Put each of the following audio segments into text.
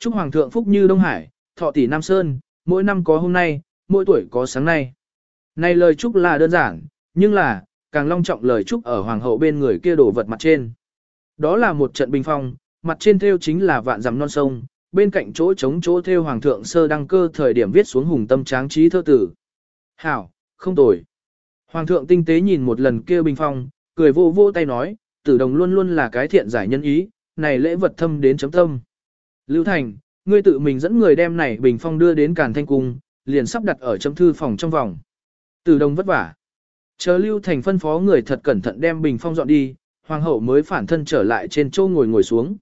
Chúc Hoàng thượng phúc như Đông Hải, thọ tỷ Nam Sơn, mỗi năm có hôm nay, mỗi tuổi có sáng nay. Này lời chúc là đơn giản, nhưng là, càng long trọng lời chúc ở Hoàng hậu bên người kia đổ vật mặt trên. Đó là một trận bình phong, mặt trên theo chính là vạn dằm non sông, bên cạnh chỗ trống chỗ theo Hoàng thượng sơ đăng cơ thời điểm viết xuống hùng tâm tráng trí thơ tử. Hảo, không tồi. Hoàng thượng tinh tế nhìn một lần kia bình phong, cười vô vô tay nói, tử đồng luôn luôn là cái thiện giải nhân ý, này lễ vật thâm đến chấm tâm. Lưu Thành, ngươi tự mình dẫn người đem này bình phong đưa đến Càn Thanh Cung, liền sắp đặt ở trong thư phòng trong vòng. Tử đồng vất vả. Chờ Lưu Thành phân phó người thật cẩn thận đem bình phong dọn đi, hoàng hậu mới phản thân trở lại trên châu ngồi ngồi xuống.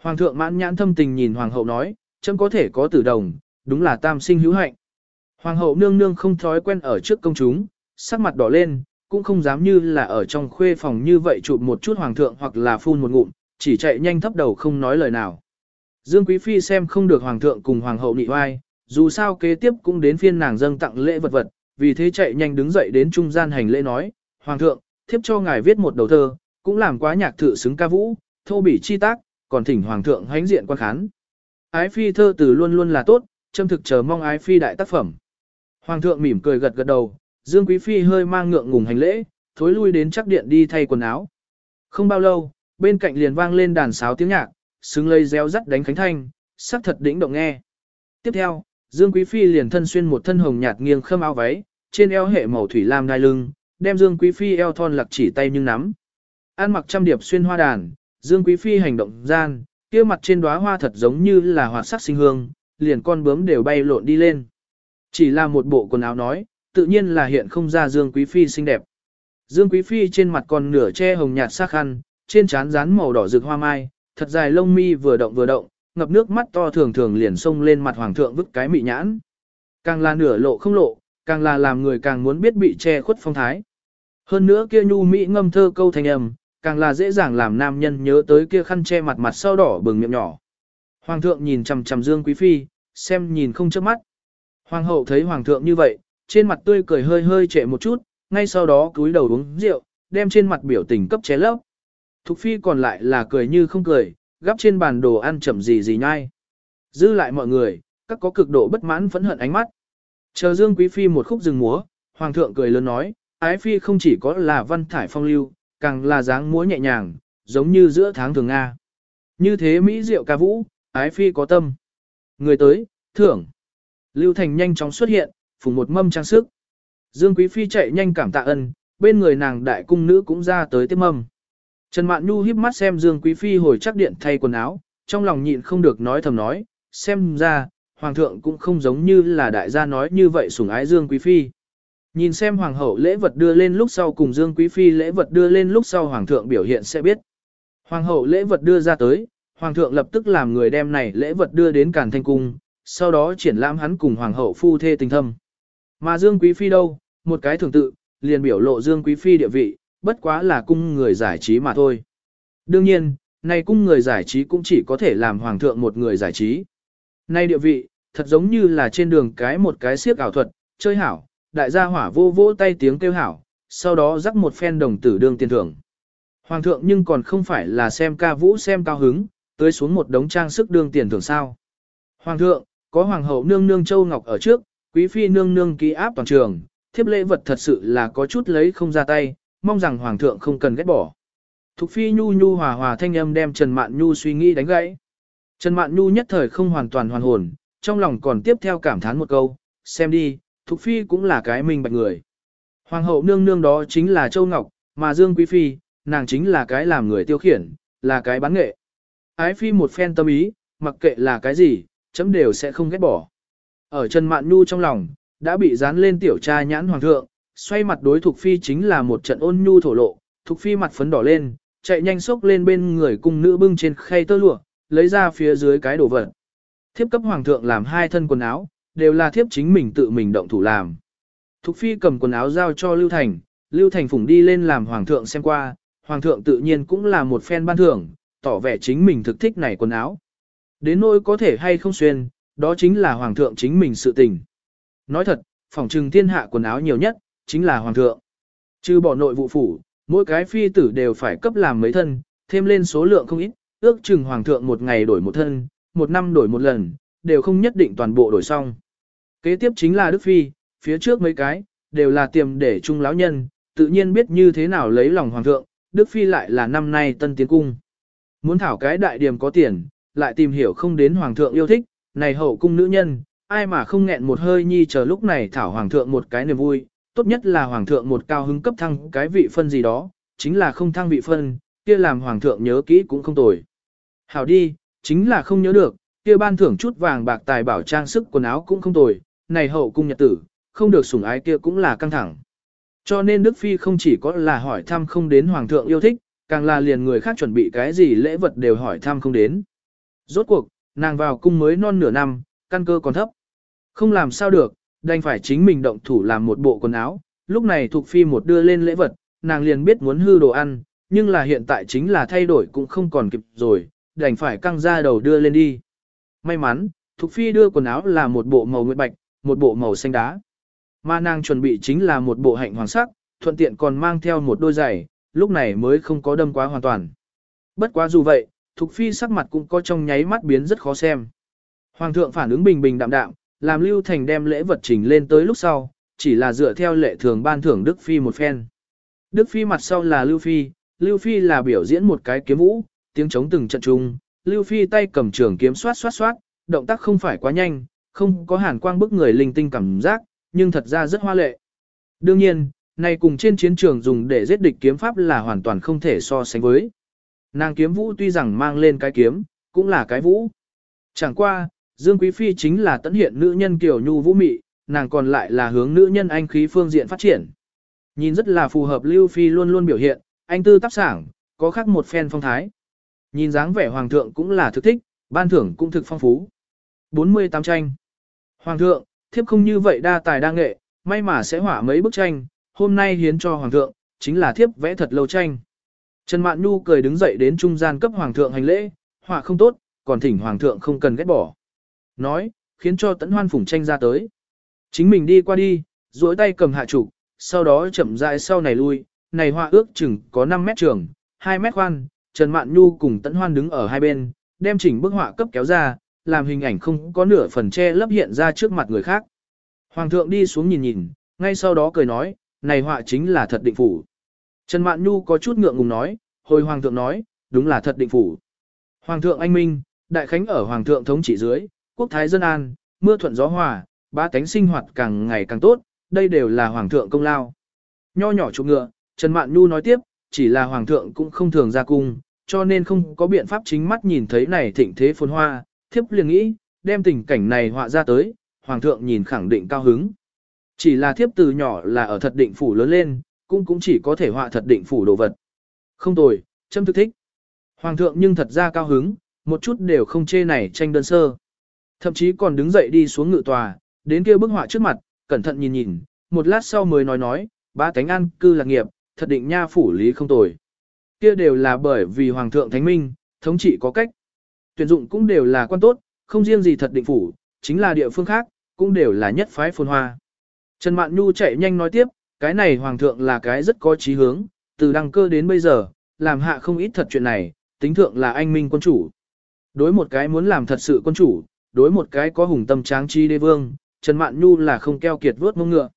Hoàng thượng mãn nhãn thâm tình nhìn hoàng hậu nói, chấm có thể có tử đồng, đúng là tam sinh hữu hạnh. Hoàng hậu nương nương không thói quen ở trước công chúng, sắc mặt đỏ lên, cũng không dám như là ở trong khuê phòng như vậy chụp một chút hoàng thượng hoặc là phun một ngụm, chỉ chạy nhanh thấp đầu không nói lời nào. Dương Quý Phi xem không được hoàng thượng cùng hoàng hậu nị oai, dù sao kế tiếp cũng đến phiên nàng dâng tặng lễ vật vật, vì thế chạy nhanh đứng dậy đến trung gian hành lễ nói, hoàng thượng, thiếp cho ngài viết một đầu thơ, cũng làm quá nhạc thử xứng ca vũ, thô bỉ chi tác, còn thỉnh hoàng thượng hãnh diện quan khán. Ái phi thơ từ luôn luôn là tốt, châm thực chờ mong ái phi đại tác phẩm. Hoàng thượng mỉm cười gật gật đầu, Dương Quý Phi hơi mang ngượng ngùng hành lễ, thối lui đến chắc điện đi thay quần áo. Không bao lâu, bên cạnh liền vang lên đàn sáo tiếng nhạc, xứng lây reo rắt đánh khánh thanh, sắc thật đỉnh động nghe. Tiếp theo, Dương Quý Phi liền thân xuyên một thân hồng nhạt nghiêng khâm áo váy, trên eo hệ màu thủy lam đai lưng, đem Dương Quý Phi eo thon lặc chỉ tay nhưng nắm. An mặc trăm điệp xuyên hoa đàn, Dương Quý Phi hành động gian, kia mặt trên đóa hoa thật giống như là hoạt sắc sinh hương, liền con bướm đều bay lộn đi lên. Chỉ là một bộ quần áo nói, tự nhiên là hiện không ra Dương Quý Phi xinh đẹp. Dương Quý Phi trên mặt còn nửa che hồng nhạt sắc khăn, trên trán dán màu đỏ rực hoa mai, thật dài lông mi vừa động vừa động, ngập nước mắt to thường thường liền xông lên mặt hoàng thượng vứt cái mị nhãn. Càng là nửa lộ không lộ, càng là làm người càng muốn biết bị che khuất phong thái. Hơn nữa kia nhu mỹ ngâm thơ câu thành âm, càng là dễ dàng làm nam nhân nhớ tới kia khăn che mặt mặt sau đỏ bừng miệng nhỏ. Hoàng thượng nhìn chằm chằm Dương Quý Phi, xem nhìn không chớp mắt. Hoàng hậu thấy hoàng thượng như vậy, trên mặt tươi cười hơi hơi trệ một chút, ngay sau đó cúi đầu uống rượu, đem trên mặt biểu tình cấp chế lấp. Thục phi còn lại là cười như không cười, gắp trên bàn đồ ăn chậm gì gì nhai. Dư lại mọi người, các có cực độ bất mãn phẫn hận ánh mắt. Chờ Dương Quý Phi một khúc rừng múa, Hoàng thượng cười lớn nói, Ái Phi không chỉ có là văn thải phong lưu, càng là dáng múa nhẹ nhàng, giống như giữa tháng thường Nga. Như thế Mỹ diệu ca vũ, Ái Phi có tâm. Người tới, thưởng. Lưu Thành nhanh chóng xuất hiện, phùng một mâm trang sức. Dương Quý Phi chạy nhanh cảm tạ ân, bên người nàng đại cung nữ cũng ra tới tiếp mâm. Trần Mạn Nhu híp mắt xem Dương Quý Phi hồi chắc điện thay quần áo, trong lòng nhịn không được nói thầm nói, xem ra, Hoàng thượng cũng không giống như là đại gia nói như vậy sủng ái Dương Quý Phi. Nhìn xem Hoàng hậu lễ vật đưa lên lúc sau cùng Dương Quý Phi lễ vật đưa lên lúc sau Hoàng thượng biểu hiện sẽ biết. Hoàng hậu lễ vật đưa ra tới, Hoàng thượng lập tức làm người đem này lễ vật đưa đến Càn Thanh Cung, sau đó triển lãm hắn cùng Hoàng hậu phu thê tình thâm. Mà Dương Quý Phi đâu, một cái thường tự, liền biểu lộ Dương Quý Phi địa vị, bất quá là cung người giải trí mà thôi. Đương nhiên, này cung người giải trí cũng chỉ có thể làm hoàng thượng một người giải trí. Nay địa vị, thật giống như là trên đường cái một cái siếc ảo thuật, chơi hảo, đại gia hỏa vô vỗ tay tiếng kêu hảo, sau đó rắc một phen đồng tử đương tiền thưởng. Hoàng thượng nhưng còn không phải là xem ca vũ xem cao hứng, tới xuống một đống trang sức đương tiền thưởng sao. Hoàng thượng, có hoàng hậu nương nương châu ngọc ở trước, quý phi nương nương ký áp toàn trường, thiếp lễ vật thật sự là có chút lấy không ra tay, mong rằng hoàng thượng không cần ghét bỏ. Thục phi nhu nhu hòa hòa thanh âm đem Trần Mạn Nhu suy nghĩ đánh gãy. Trần Mạn Nhu nhất thời không hoàn toàn hoàn hồn, trong lòng còn tiếp theo cảm thán một câu, xem đi, Thục phi cũng là cái mình bạch người. Hoàng hậu nương nương đó chính là Châu Ngọc, mà Dương Quý phi, nàng chính là cái làm người tiêu khiển, là cái bán nghệ. Ái phi một phen tâm ý, mặc kệ là cái gì, chấm đều sẽ không ghét bỏ. Ở Trần Mạn Nhu trong lòng, đã bị dán lên tiểu tra nhãn hoàng thượng, xoay mặt đối Thục Phi chính là một trận ôn nhu thổ lộ, Thục Phi mặt phấn đỏ lên, chạy nhanh xốc lên bên người cung nữ bưng trên khay tơ lụa, lấy ra phía dưới cái đồ vật. Thiếp cấp hoàng thượng làm hai thân quần áo, đều là thiếp chính mình tự mình động thủ làm. Thục Phi cầm quần áo giao cho Lưu Thành, Lưu Thành phủng đi lên làm hoàng thượng xem qua, hoàng thượng tự nhiên cũng là một fan ban thưởng, tỏ vẻ chính mình thực thích này quần áo. Đến nỗi có thể hay không xuyên, đó chính là hoàng thượng chính mình sự tình. Nói thật, phòng trừng thiên hạ quần áo nhiều nhất, chính là hoàng thượng. Trừ bỏ nội vụ phủ, mỗi cái phi tử đều phải cấp làm mấy thân, thêm lên số lượng không ít, ước chừng hoàng thượng một ngày đổi một thân, một năm đổi một lần, đều không nhất định toàn bộ đổi xong. Kế tiếp chính là Đức Phi, phía trước mấy cái, đều là tiềm để trung lão nhân, tự nhiên biết như thế nào lấy lòng hoàng thượng, Đức Phi lại là năm nay tân tiến cung. Muốn thảo cái đại điểm có tiền, lại tìm hiểu không đến hoàng thượng yêu thích, này hậu cung nữ nhân, ai mà không nghẹn một hơi nhi chờ lúc này thảo hoàng thượng một cái niềm vui, tốt nhất là hoàng thượng một cao hứng cấp thăng cái vị phân gì đó, chính là không thăng vị phân, kia làm hoàng thượng nhớ kỹ cũng không tồi. Hảo đi, chính là không nhớ được, kia ban thưởng chút vàng bạc tài bảo trang sức quần áo cũng không tồi, này hậu cung nhật tử, không được sủng ái kia cũng là căng thẳng. Cho nên Đức Phi không chỉ có là hỏi thăm không đến Hoàng thượng yêu thích, càng là liền người khác chuẩn bị cái gì lễ vật đều hỏi thăm không đến. Rốt cuộc, nàng vào cung mới non nửa năm, căn cơ còn thấp. Không làm sao được, đành phải chính mình động thủ làm một bộ quần áo. Lúc này Thục Phi một đưa lên lễ vật, nàng liền biết muốn hư đồ ăn, nhưng là hiện tại chính là thay đổi cũng không còn kịp rồi, đành phải căng ra đầu đưa lên đi. May mắn, Thục Phi đưa quần áo là một bộ màu nguyệt bạch, một bộ màu xanh đá. Mà nàng chuẩn bị chính là một bộ hạnh hoàng sắc, thuận tiện còn mang theo một đôi giày, lúc này mới không có đâm quá hoàn toàn. Bất quá dù vậy, Thục Phi sắc mặt cũng có trong nháy mắt biến rất khó xem. Hoàng thượng phản ứng bình bình đạm đạm, làm Lưu Thành đem lễ vật trình lên tới lúc sau, chỉ là dựa theo lệ thường ban thưởng Đức Phi một phen. Đức Phi mặt sau là Lưu Phi, Lưu Phi là biểu diễn một cái kiếm vũ, tiếng chống từng trận chung, Lưu Phi tay cầm trường kiếm xoát xoát xoát, động tác không phải quá nhanh, không có hàn quang bức người linh tinh cảm giác, nhưng thật ra rất hoa lệ. Đương nhiên, này cùng trên chiến trường dùng để giết địch kiếm pháp là hoàn toàn không thể so sánh với. Nàng kiếm vũ tuy rằng mang lên cái kiếm, cũng là cái vũ. Chẳng qua, Dương Quý Phi chính là tận hiện nữ nhân kiểu nhu vũ mị, nàng còn lại là hướng nữ nhân anh khí phương diện phát triển. Nhìn rất là phù hợp Lưu Phi luôn luôn biểu hiện, anh tư tác sảng, có khác một phen phong thái. Nhìn dáng vẻ hoàng thượng cũng là thực thích, ban thưởng cũng thực phong phú. 48 tranh. Hoàng thượng, thiếp không như vậy đa tài đa nghệ, may mà sẽ hỏa mấy bức tranh, hôm nay hiến cho hoàng thượng, chính là thiếp vẽ thật lâu tranh. Trần Mạn Nhu cười đứng dậy đến trung gian cấp hoàng thượng hành lễ, hỏa không tốt, còn thỉnh hoàng thượng không cần ghét bỏ. Nói, khiến cho tẫn hoan phủng tranh ra tới. Chính mình đi qua đi, duỗi tay cầm hạ trục, sau đó chậm rãi sau này lui, này họa ước chừng có 5 mét trường, 2 mét khoan, Trần Mạn Nhu cùng tấn hoan đứng ở hai bên, đem chỉnh bức họa cấp kéo ra, làm hình ảnh không có nửa phần che lấp hiện ra trước mặt người khác. Hoàng thượng đi xuống nhìn nhìn, ngay sau đó cười nói, này họa chính là thật định phủ. Trần Mạn Nhu có chút ngượng ngùng nói, hồi Hoàng thượng nói, đúng là thật định phủ. Hoàng thượng anh minh, đại khánh ở Hoàng thượng thống trị dưới, quốc thái dân an, mưa thuận gió hòa, ba tánh sinh hoạt càng ngày càng tốt, đây đều là Hoàng thượng công lao. Nho nhỏ chụp ngựa, Trần Mạn Nhu nói tiếp, chỉ là Hoàng thượng cũng không thường ra cung, cho nên không có biện pháp chính mắt nhìn thấy này thịnh thế phồn hoa, thiếp liền nghĩ, đem tình cảnh này họa ra tới, Hoàng thượng nhìn khẳng định cao hứng. Chỉ là thiếp từ nhỏ là ở thật định phủ lớn lên, cũng cũng chỉ có thể họa thật định phủ đồ vật. Không tồi, châm thức thích. Hoàng thượng nhưng thật ra cao hứng, một chút đều không chê này tranh đơn sơ. Thậm chí còn đứng dậy đi xuống ngự tòa, đến kia bức họa trước mặt, cẩn thận nhìn nhìn, một lát sau mới nói nói, ba tánh an cư lạc nghiệp, thật định nha phủ lý không tồi. Kia đều là bởi vì Hoàng thượng Thánh Minh, thống trị có cách. Tuyển dụng cũng đều là quan tốt, không riêng gì thật định phủ, chính là địa phương khác, cũng đều là nhất phái phồn hoa. Trần Mạn Nhu chạy nhanh nói tiếp, cái này hoàng thượng là cái rất có chí hướng, từ đăng cơ đến bây giờ, làm hạ không ít thật chuyện này, tính thượng là anh minh quân chủ. Đối một cái muốn làm thật sự quân chủ, đối một cái có hùng tâm tráng chi đế vương, Trần Mạn Nhu là không keo kiệt vớt mông ngựa.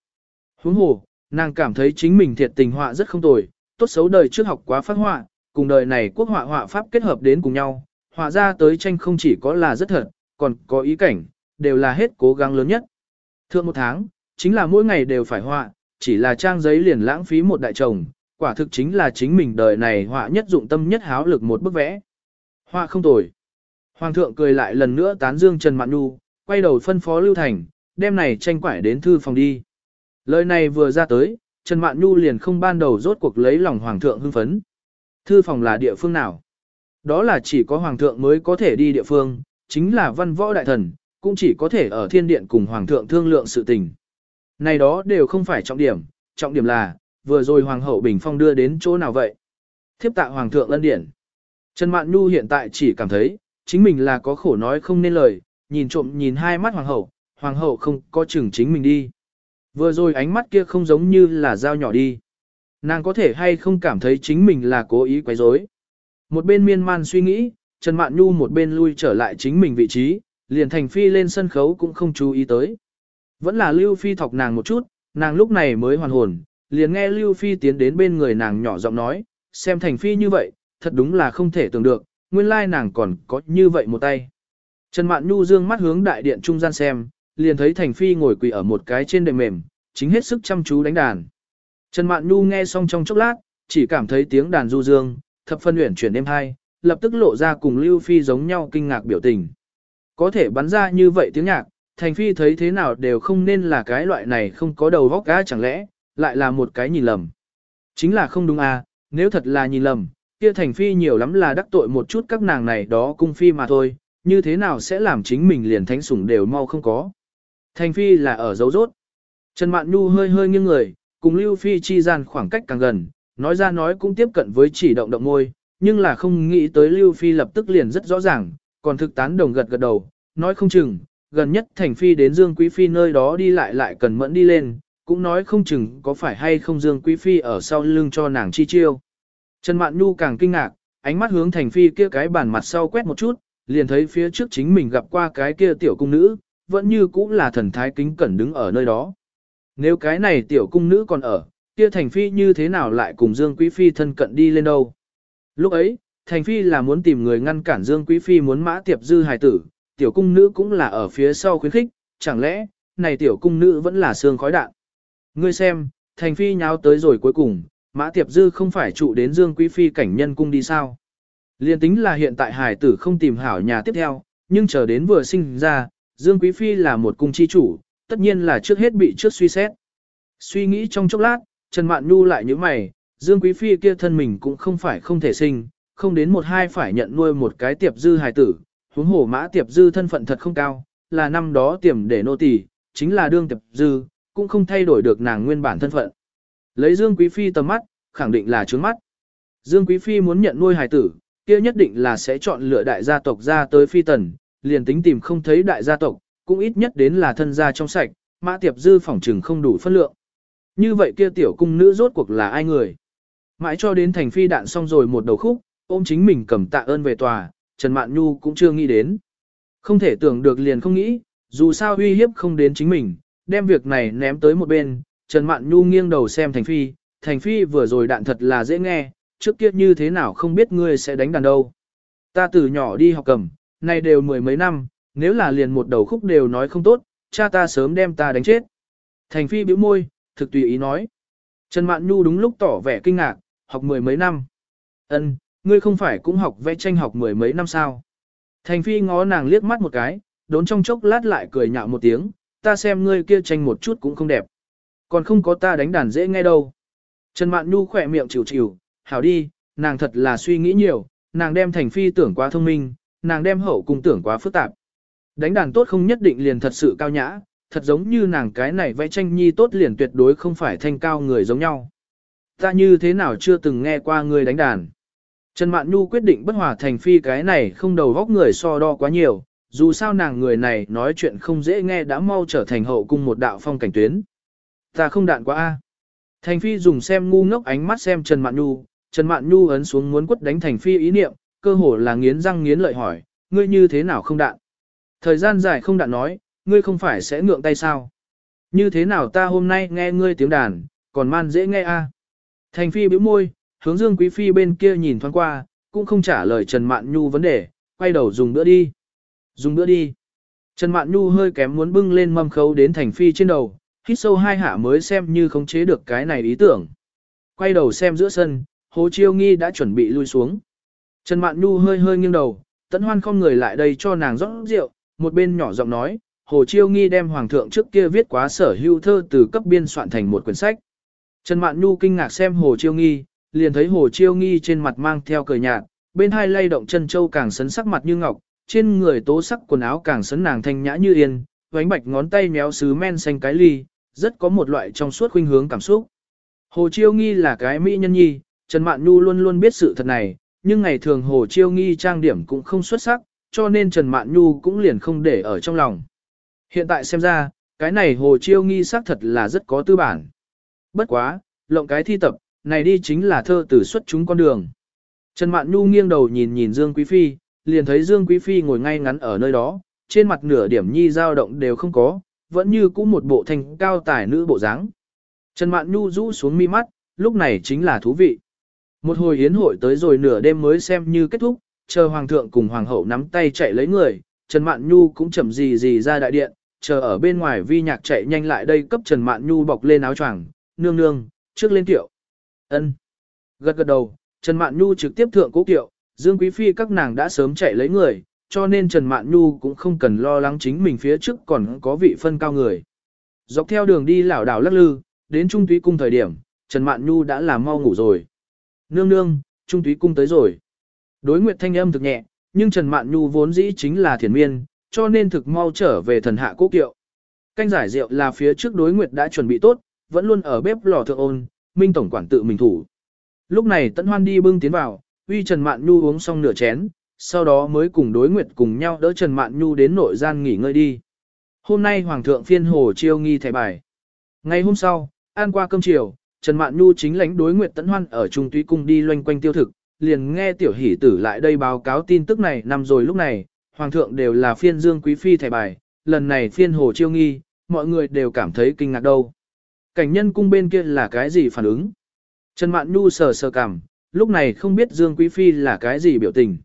Huống hồ, nàng cảm thấy chính mình thiệt tình họa rất không tồi, tốt xấu đời trước học quá phát họa, cùng đời này quốc họa họa pháp kết hợp đến cùng nhau, họa ra tới tranh không chỉ có là rất thật, còn có ý cảnh, đều là hết cố gắng lớn nhất. Thượng một tháng, chính là mỗi ngày đều phải họa, chỉ là trang giấy liền lãng phí một đại chồng, quả thực chính là chính mình đời này họa nhất dụng tâm nhất háo lực một bức vẽ. Họa không tồi. Hoàng thượng cười lại lần nữa tán dương Trần Mạn Nhu, quay đầu phân phó Lưu Thành, đem này tranh quải đến thư phòng đi. Lời này vừa ra tới, Trần Mạn Nhu liền không ban đầu rốt cuộc lấy lòng Hoàng thượng hưng phấn. Thư phòng là địa phương nào? Đó là chỉ có Hoàng thượng mới có thể đi địa phương, chính là văn võ đại thần, cũng chỉ có thể ở thiên điện cùng Hoàng thượng thương lượng sự tình. Này đó đều không phải trọng điểm, trọng điểm là, vừa rồi Hoàng hậu Bình Phong đưa đến chỗ nào vậy? Thiếp tạ Hoàng thượng lân điển. Trần Mạn Nhu hiện tại chỉ cảm thấy, chính mình là có khổ nói không nên lời, nhìn trộm nhìn hai mắt Hoàng hậu, Hoàng hậu không có chừng chính mình đi. Vừa rồi ánh mắt kia không giống như là dao nhỏ đi. Nàng có thể hay không cảm thấy chính mình là cố ý quấy rối. Một bên miên man suy nghĩ, Trần Mạn Nhu một bên lui trở lại chính mình vị trí, liền Thành Phi lên sân khấu cũng không chú ý tới. Vẫn là Lưu Phi thọc nàng một chút, nàng lúc này mới hoàn hồn, liền nghe Lưu Phi tiến đến bên người nàng nhỏ giọng nói, xem Thành Phi như vậy, thật đúng là không thể tưởng được, nguyên lai nàng còn có như vậy một tay. Trần Mạn Nhu dương mắt hướng đại điện trung gian xem, liền thấy Thành Phi ngồi quỳ ở một cái trên đệm mềm, chính hết sức chăm chú đánh đàn. Trần Mạn Nhu nghe xong trong chốc lát, chỉ cảm thấy tiếng đàn du dương, thập phân uyển chuyển êm hai, lập tức lộ ra cùng Lưu Phi giống nhau kinh ngạc biểu tình. Có thể bắn ra như vậy tiếng nhạc, Thành Phi thấy thế nào đều không nên là cái loại này không có đầu vóc gã chẳng lẽ, lại là một cái nhìn lầm. Chính là không đúng à, nếu thật là nhìn lầm, kia Thành Phi nhiều lắm là đắc tội một chút các nàng này đó cung phi mà thôi, như thế nào sẽ làm chính mình liền thánh sủng đều mau không có. Thành Phi là ở dấu rốt. Trần Mạn Nhu hơi hơi nghiêng người, cùng Lưu Phi chi gian khoảng cách càng gần, nói ra nói cũng tiếp cận với chỉ động động môi, nhưng là không nghĩ tới Lưu Phi lập tức liền rất rõ ràng, còn thực tán đồng gật gật đầu, nói không chừng, gần nhất Thành Phi đến Dương Quý Phi nơi đó đi lại lại cần mẫn đi lên, cũng nói không chừng có phải hay không Dương Quý Phi ở sau lưng cho nàng chi chiêu. Trần Mạn Nhu càng kinh ngạc, ánh mắt hướng Thành Phi kia cái bàn mặt sau quét một chút, liền thấy phía trước chính mình gặp qua cái kia tiểu cung nữ, vẫn như cũng là thần thái kính cẩn đứng ở nơi đó. Nếu cái này tiểu cung nữ còn ở, kia Thành Phi như thế nào lại cùng Dương Quý Phi thân cận đi lên đâu? Lúc ấy, Thành Phi là muốn tìm người ngăn cản Dương Quý Phi muốn mã tiệp dư hài tử, tiểu cung nữ cũng là ở phía sau khuyến khích, chẳng lẽ, này tiểu cung nữ vẫn là xương khói đạn. Ngươi xem, Thành Phi nháo tới rồi cuối cùng, mã tiệp dư không phải trụ đến Dương Quý Phi cảnh nhân cung đi sao? Liên tính là hiện tại Hải tử không tìm hảo nhà tiếp theo, nhưng chờ đến vừa sinh ra, Dương Quý Phi là một cung chi chủ, tất nhiên là trước hết bị trước suy xét. Suy nghĩ trong chốc lát, Trần Mạn Nhu lại như mày, Dương Quý Phi kia thân mình cũng không phải không thể sinh, không đến một hai phải nhận nuôi một cái tiệp dư hài tử, huống hổ mã tiệp dư thân phận thật không cao, là năm đó tiềm để nô tỳ, chính là đương tiệp dư, cũng không thay đổi được nàng nguyên bản thân phận. Lấy Dương Quý Phi tầm mắt, khẳng định là trướng mắt. Dương Quý Phi muốn nhận nuôi hài tử, kia nhất định là sẽ chọn lựa đại gia tộc ra tới phi tần, liền tính tìm không thấy đại gia tộc, cũng ít nhất đến là thân gia trong sạch, mã tiệp dư phỏng trừng không đủ phân lượng. Như vậy kia tiểu cung nữ rốt cuộc là ai người? Mãi cho đến thành phi đạn xong rồi một đầu khúc, ôm chính mình cầm tạ ơn về tòa, Trần Mạn Nhu cũng chưa nghĩ đến. Không thể tưởng được liền không nghĩ, dù sao uy hiếp không đến chính mình, đem việc này ném tới một bên, Trần Mạn Nhu nghiêng đầu xem Thành Phi, Thành Phi vừa rồi đạn thật là dễ nghe, trước kia như thế nào không biết ngươi sẽ đánh đàn đâu. Ta từ nhỏ đi học cầm, nay đều mười mấy năm, nếu là liền một đầu khúc đều nói không tốt, cha ta sớm đem ta đánh chết. Thành Phi bĩu môi, thực tùy ý nói. Trần Mạn Nhu đúng lúc tỏ vẻ kinh ngạc, học mười mấy năm. Ân, ngươi không phải cũng học vẽ tranh học mười mấy năm sao? Thành Phi ngó nàng liếc mắt một cái, đốn trong chốc lát lại cười nhạo một tiếng, ta xem ngươi kia tranh một chút cũng không đẹp. Còn không có ta đánh đàn dễ nghe đâu. Trần Mạn Nhu khỏe miệng chịu chịu, hảo đi, nàng thật là suy nghĩ nhiều, nàng đem Thành Phi tưởng quá thông minh, nàng đem hậu cung tưởng quá phức tạp. Đánh đàn tốt không nhất định liền thật sự cao nhã, thật giống như nàng cái này vẽ tranh nhi tốt liền tuyệt đối không phải thanh cao người giống nhau. Ta như thế nào chưa từng nghe qua người đánh đàn. Trần Mạn Nhu quyết định bất hòa thành phi cái này không đầu góc người so đo quá nhiều, dù sao nàng người này nói chuyện không dễ nghe đã mau trở thành hậu cung một đạo phong cảnh tuyến. Ta không đạn quá a. Thành phi dùng xem ngu ngốc ánh mắt xem Trần Mạn Nhu, Trần Mạn Nhu ấn xuống muốn quất đánh thành phi ý niệm, cơ hồ là nghiến răng nghiến lợi hỏi, ngươi như thế nào không đạn. Thời gian dài không đạn nói, ngươi không phải sẽ ngượng tay sao? Như thế nào ta hôm nay nghe ngươi tiếng đàn, còn man dễ nghe a? Thành phi bĩu môi, hướng Dương Quý Phi bên kia nhìn thoáng qua, cũng không trả lời Trần Mạn Nhu vấn đề, quay đầu dùng bữa đi. Dùng bữa đi. Trần Mạn Nhu hơi kém muốn bưng lên mâm khấu đến Thành Phi trên đầu, hít sâu hai hạ mới xem như khống chế được cái này ý tưởng. Quay đầu xem giữa sân, Hồ Chiêu Nghi đã chuẩn bị lui xuống. Trần Mạn Nhu hơi hơi nghiêng đầu, Tấn Hoan không người lại đây cho nàng rót rượu, một bên nhỏ giọng nói, Hồ Chiêu Nghi đem Hoàng thượng trước kia viết quá sở hữu thơ từ cấp biên soạn thành một quyển sách. Trần Mạn Nhu kinh ngạc xem Hồ Chiêu Nghi, liền thấy Hồ Chiêu Nghi trên mặt mang theo cười nhạt, bên hai lay động chân châu càng sấn sắc mặt như ngọc, trên người tố sắc quần áo càng sấn nàng thanh nhã như yên, vánh bạch ngón tay méo sứ men xanh cái ly, rất có một loại trong suốt khuynh hướng cảm xúc. Hồ Chiêu Nghi là cái mỹ nhân nhi, Trần Mạn Nhu luôn luôn biết sự thật này, nhưng ngày thường Hồ Chiêu Nghi trang điểm cũng không xuất sắc, cho nên Trần Mạn Nhu cũng liền không để ở trong lòng. Hiện tại xem ra, cái này Hồ Chiêu Nghi xác thật là rất có tư bản. Bất quá, lộng cái thi tập, này đi chính là thơ tử xuất chúng con đường. Trần Mạn Nhu nghiêng đầu nhìn nhìn Dương Quý Phi, liền thấy Dương Quý Phi ngồi ngay ngắn ở nơi đó, trên mặt nửa điểm nhi dao động đều không có, vẫn như cũ một bộ thành cao tài nữ bộ dáng. Trần Mạn Nhu rũ xuống mi mắt, lúc này chính là thú vị. Một hồi yến hội tới rồi nửa đêm mới xem như kết thúc, chờ hoàng thượng cùng hoàng hậu nắm tay chạy lấy người, Trần Mạn Nhu cũng chậm gì gì ra đại điện, chờ ở bên ngoài vi nhạc chạy nhanh lại đây cấp Trần Mạn Nhu bọc lên áo choàng, nương nương, trước lên tiểu. Ân. Gật gật đầu, Trần Mạn Nhu trực tiếp thượng cố kiệu, Dương Quý Phi các nàng đã sớm chạy lấy người, cho nên Trần Mạn Nhu cũng không cần lo lắng chính mình phía trước còn có vị phân cao người. Dọc theo đường đi lảo đảo lắc lư, đến Trung Túy Cung thời điểm, Trần Mạn Nhu đã làm mau ngủ rồi. Nương nương, Trung Túy Cung tới rồi. Đối nguyệt thanh âm thực nhẹ, nhưng Trần Mạn Nhu vốn dĩ chính là thiền miên, cho nên thực mau trở về thần hạ Quốc kiệu. Canh giải rượu là phía trước đối nguyệt đã chuẩn bị tốt, vẫn luôn ở bếp lò thượng ôn, Minh Tổng quản tự mình thủ. Lúc này Tấn Hoan đi bưng tiến vào, uy Trần Mạn Nhu uống xong nửa chén, sau đó mới cùng đối nguyệt cùng nhau đỡ Trần Mạn Nhu đến nội gian nghỉ ngơi đi. Hôm nay Hoàng thượng phiên hồ chiêu nghi thẻ bài. Ngày hôm sau, ăn qua cơm chiều, Trần Mạn Nhu chính lãnh đối nguyệt Tấn Hoan ở Trung tuy Cung đi loanh quanh tiêu thực, liền nghe tiểu hỷ tử lại đây báo cáo tin tức này nằm rồi lúc này, Hoàng thượng đều là phiên dương quý phi thẻ bài, lần này phiên hồ chiêu nghi, mọi người đều cảm thấy kinh ngạc đâu. Cảnh nhân cung bên kia là cái gì phản ứng? Trần Mạn Nhu sờ sờ cảm, lúc này không biết Dương Quý Phi là cái gì biểu tình.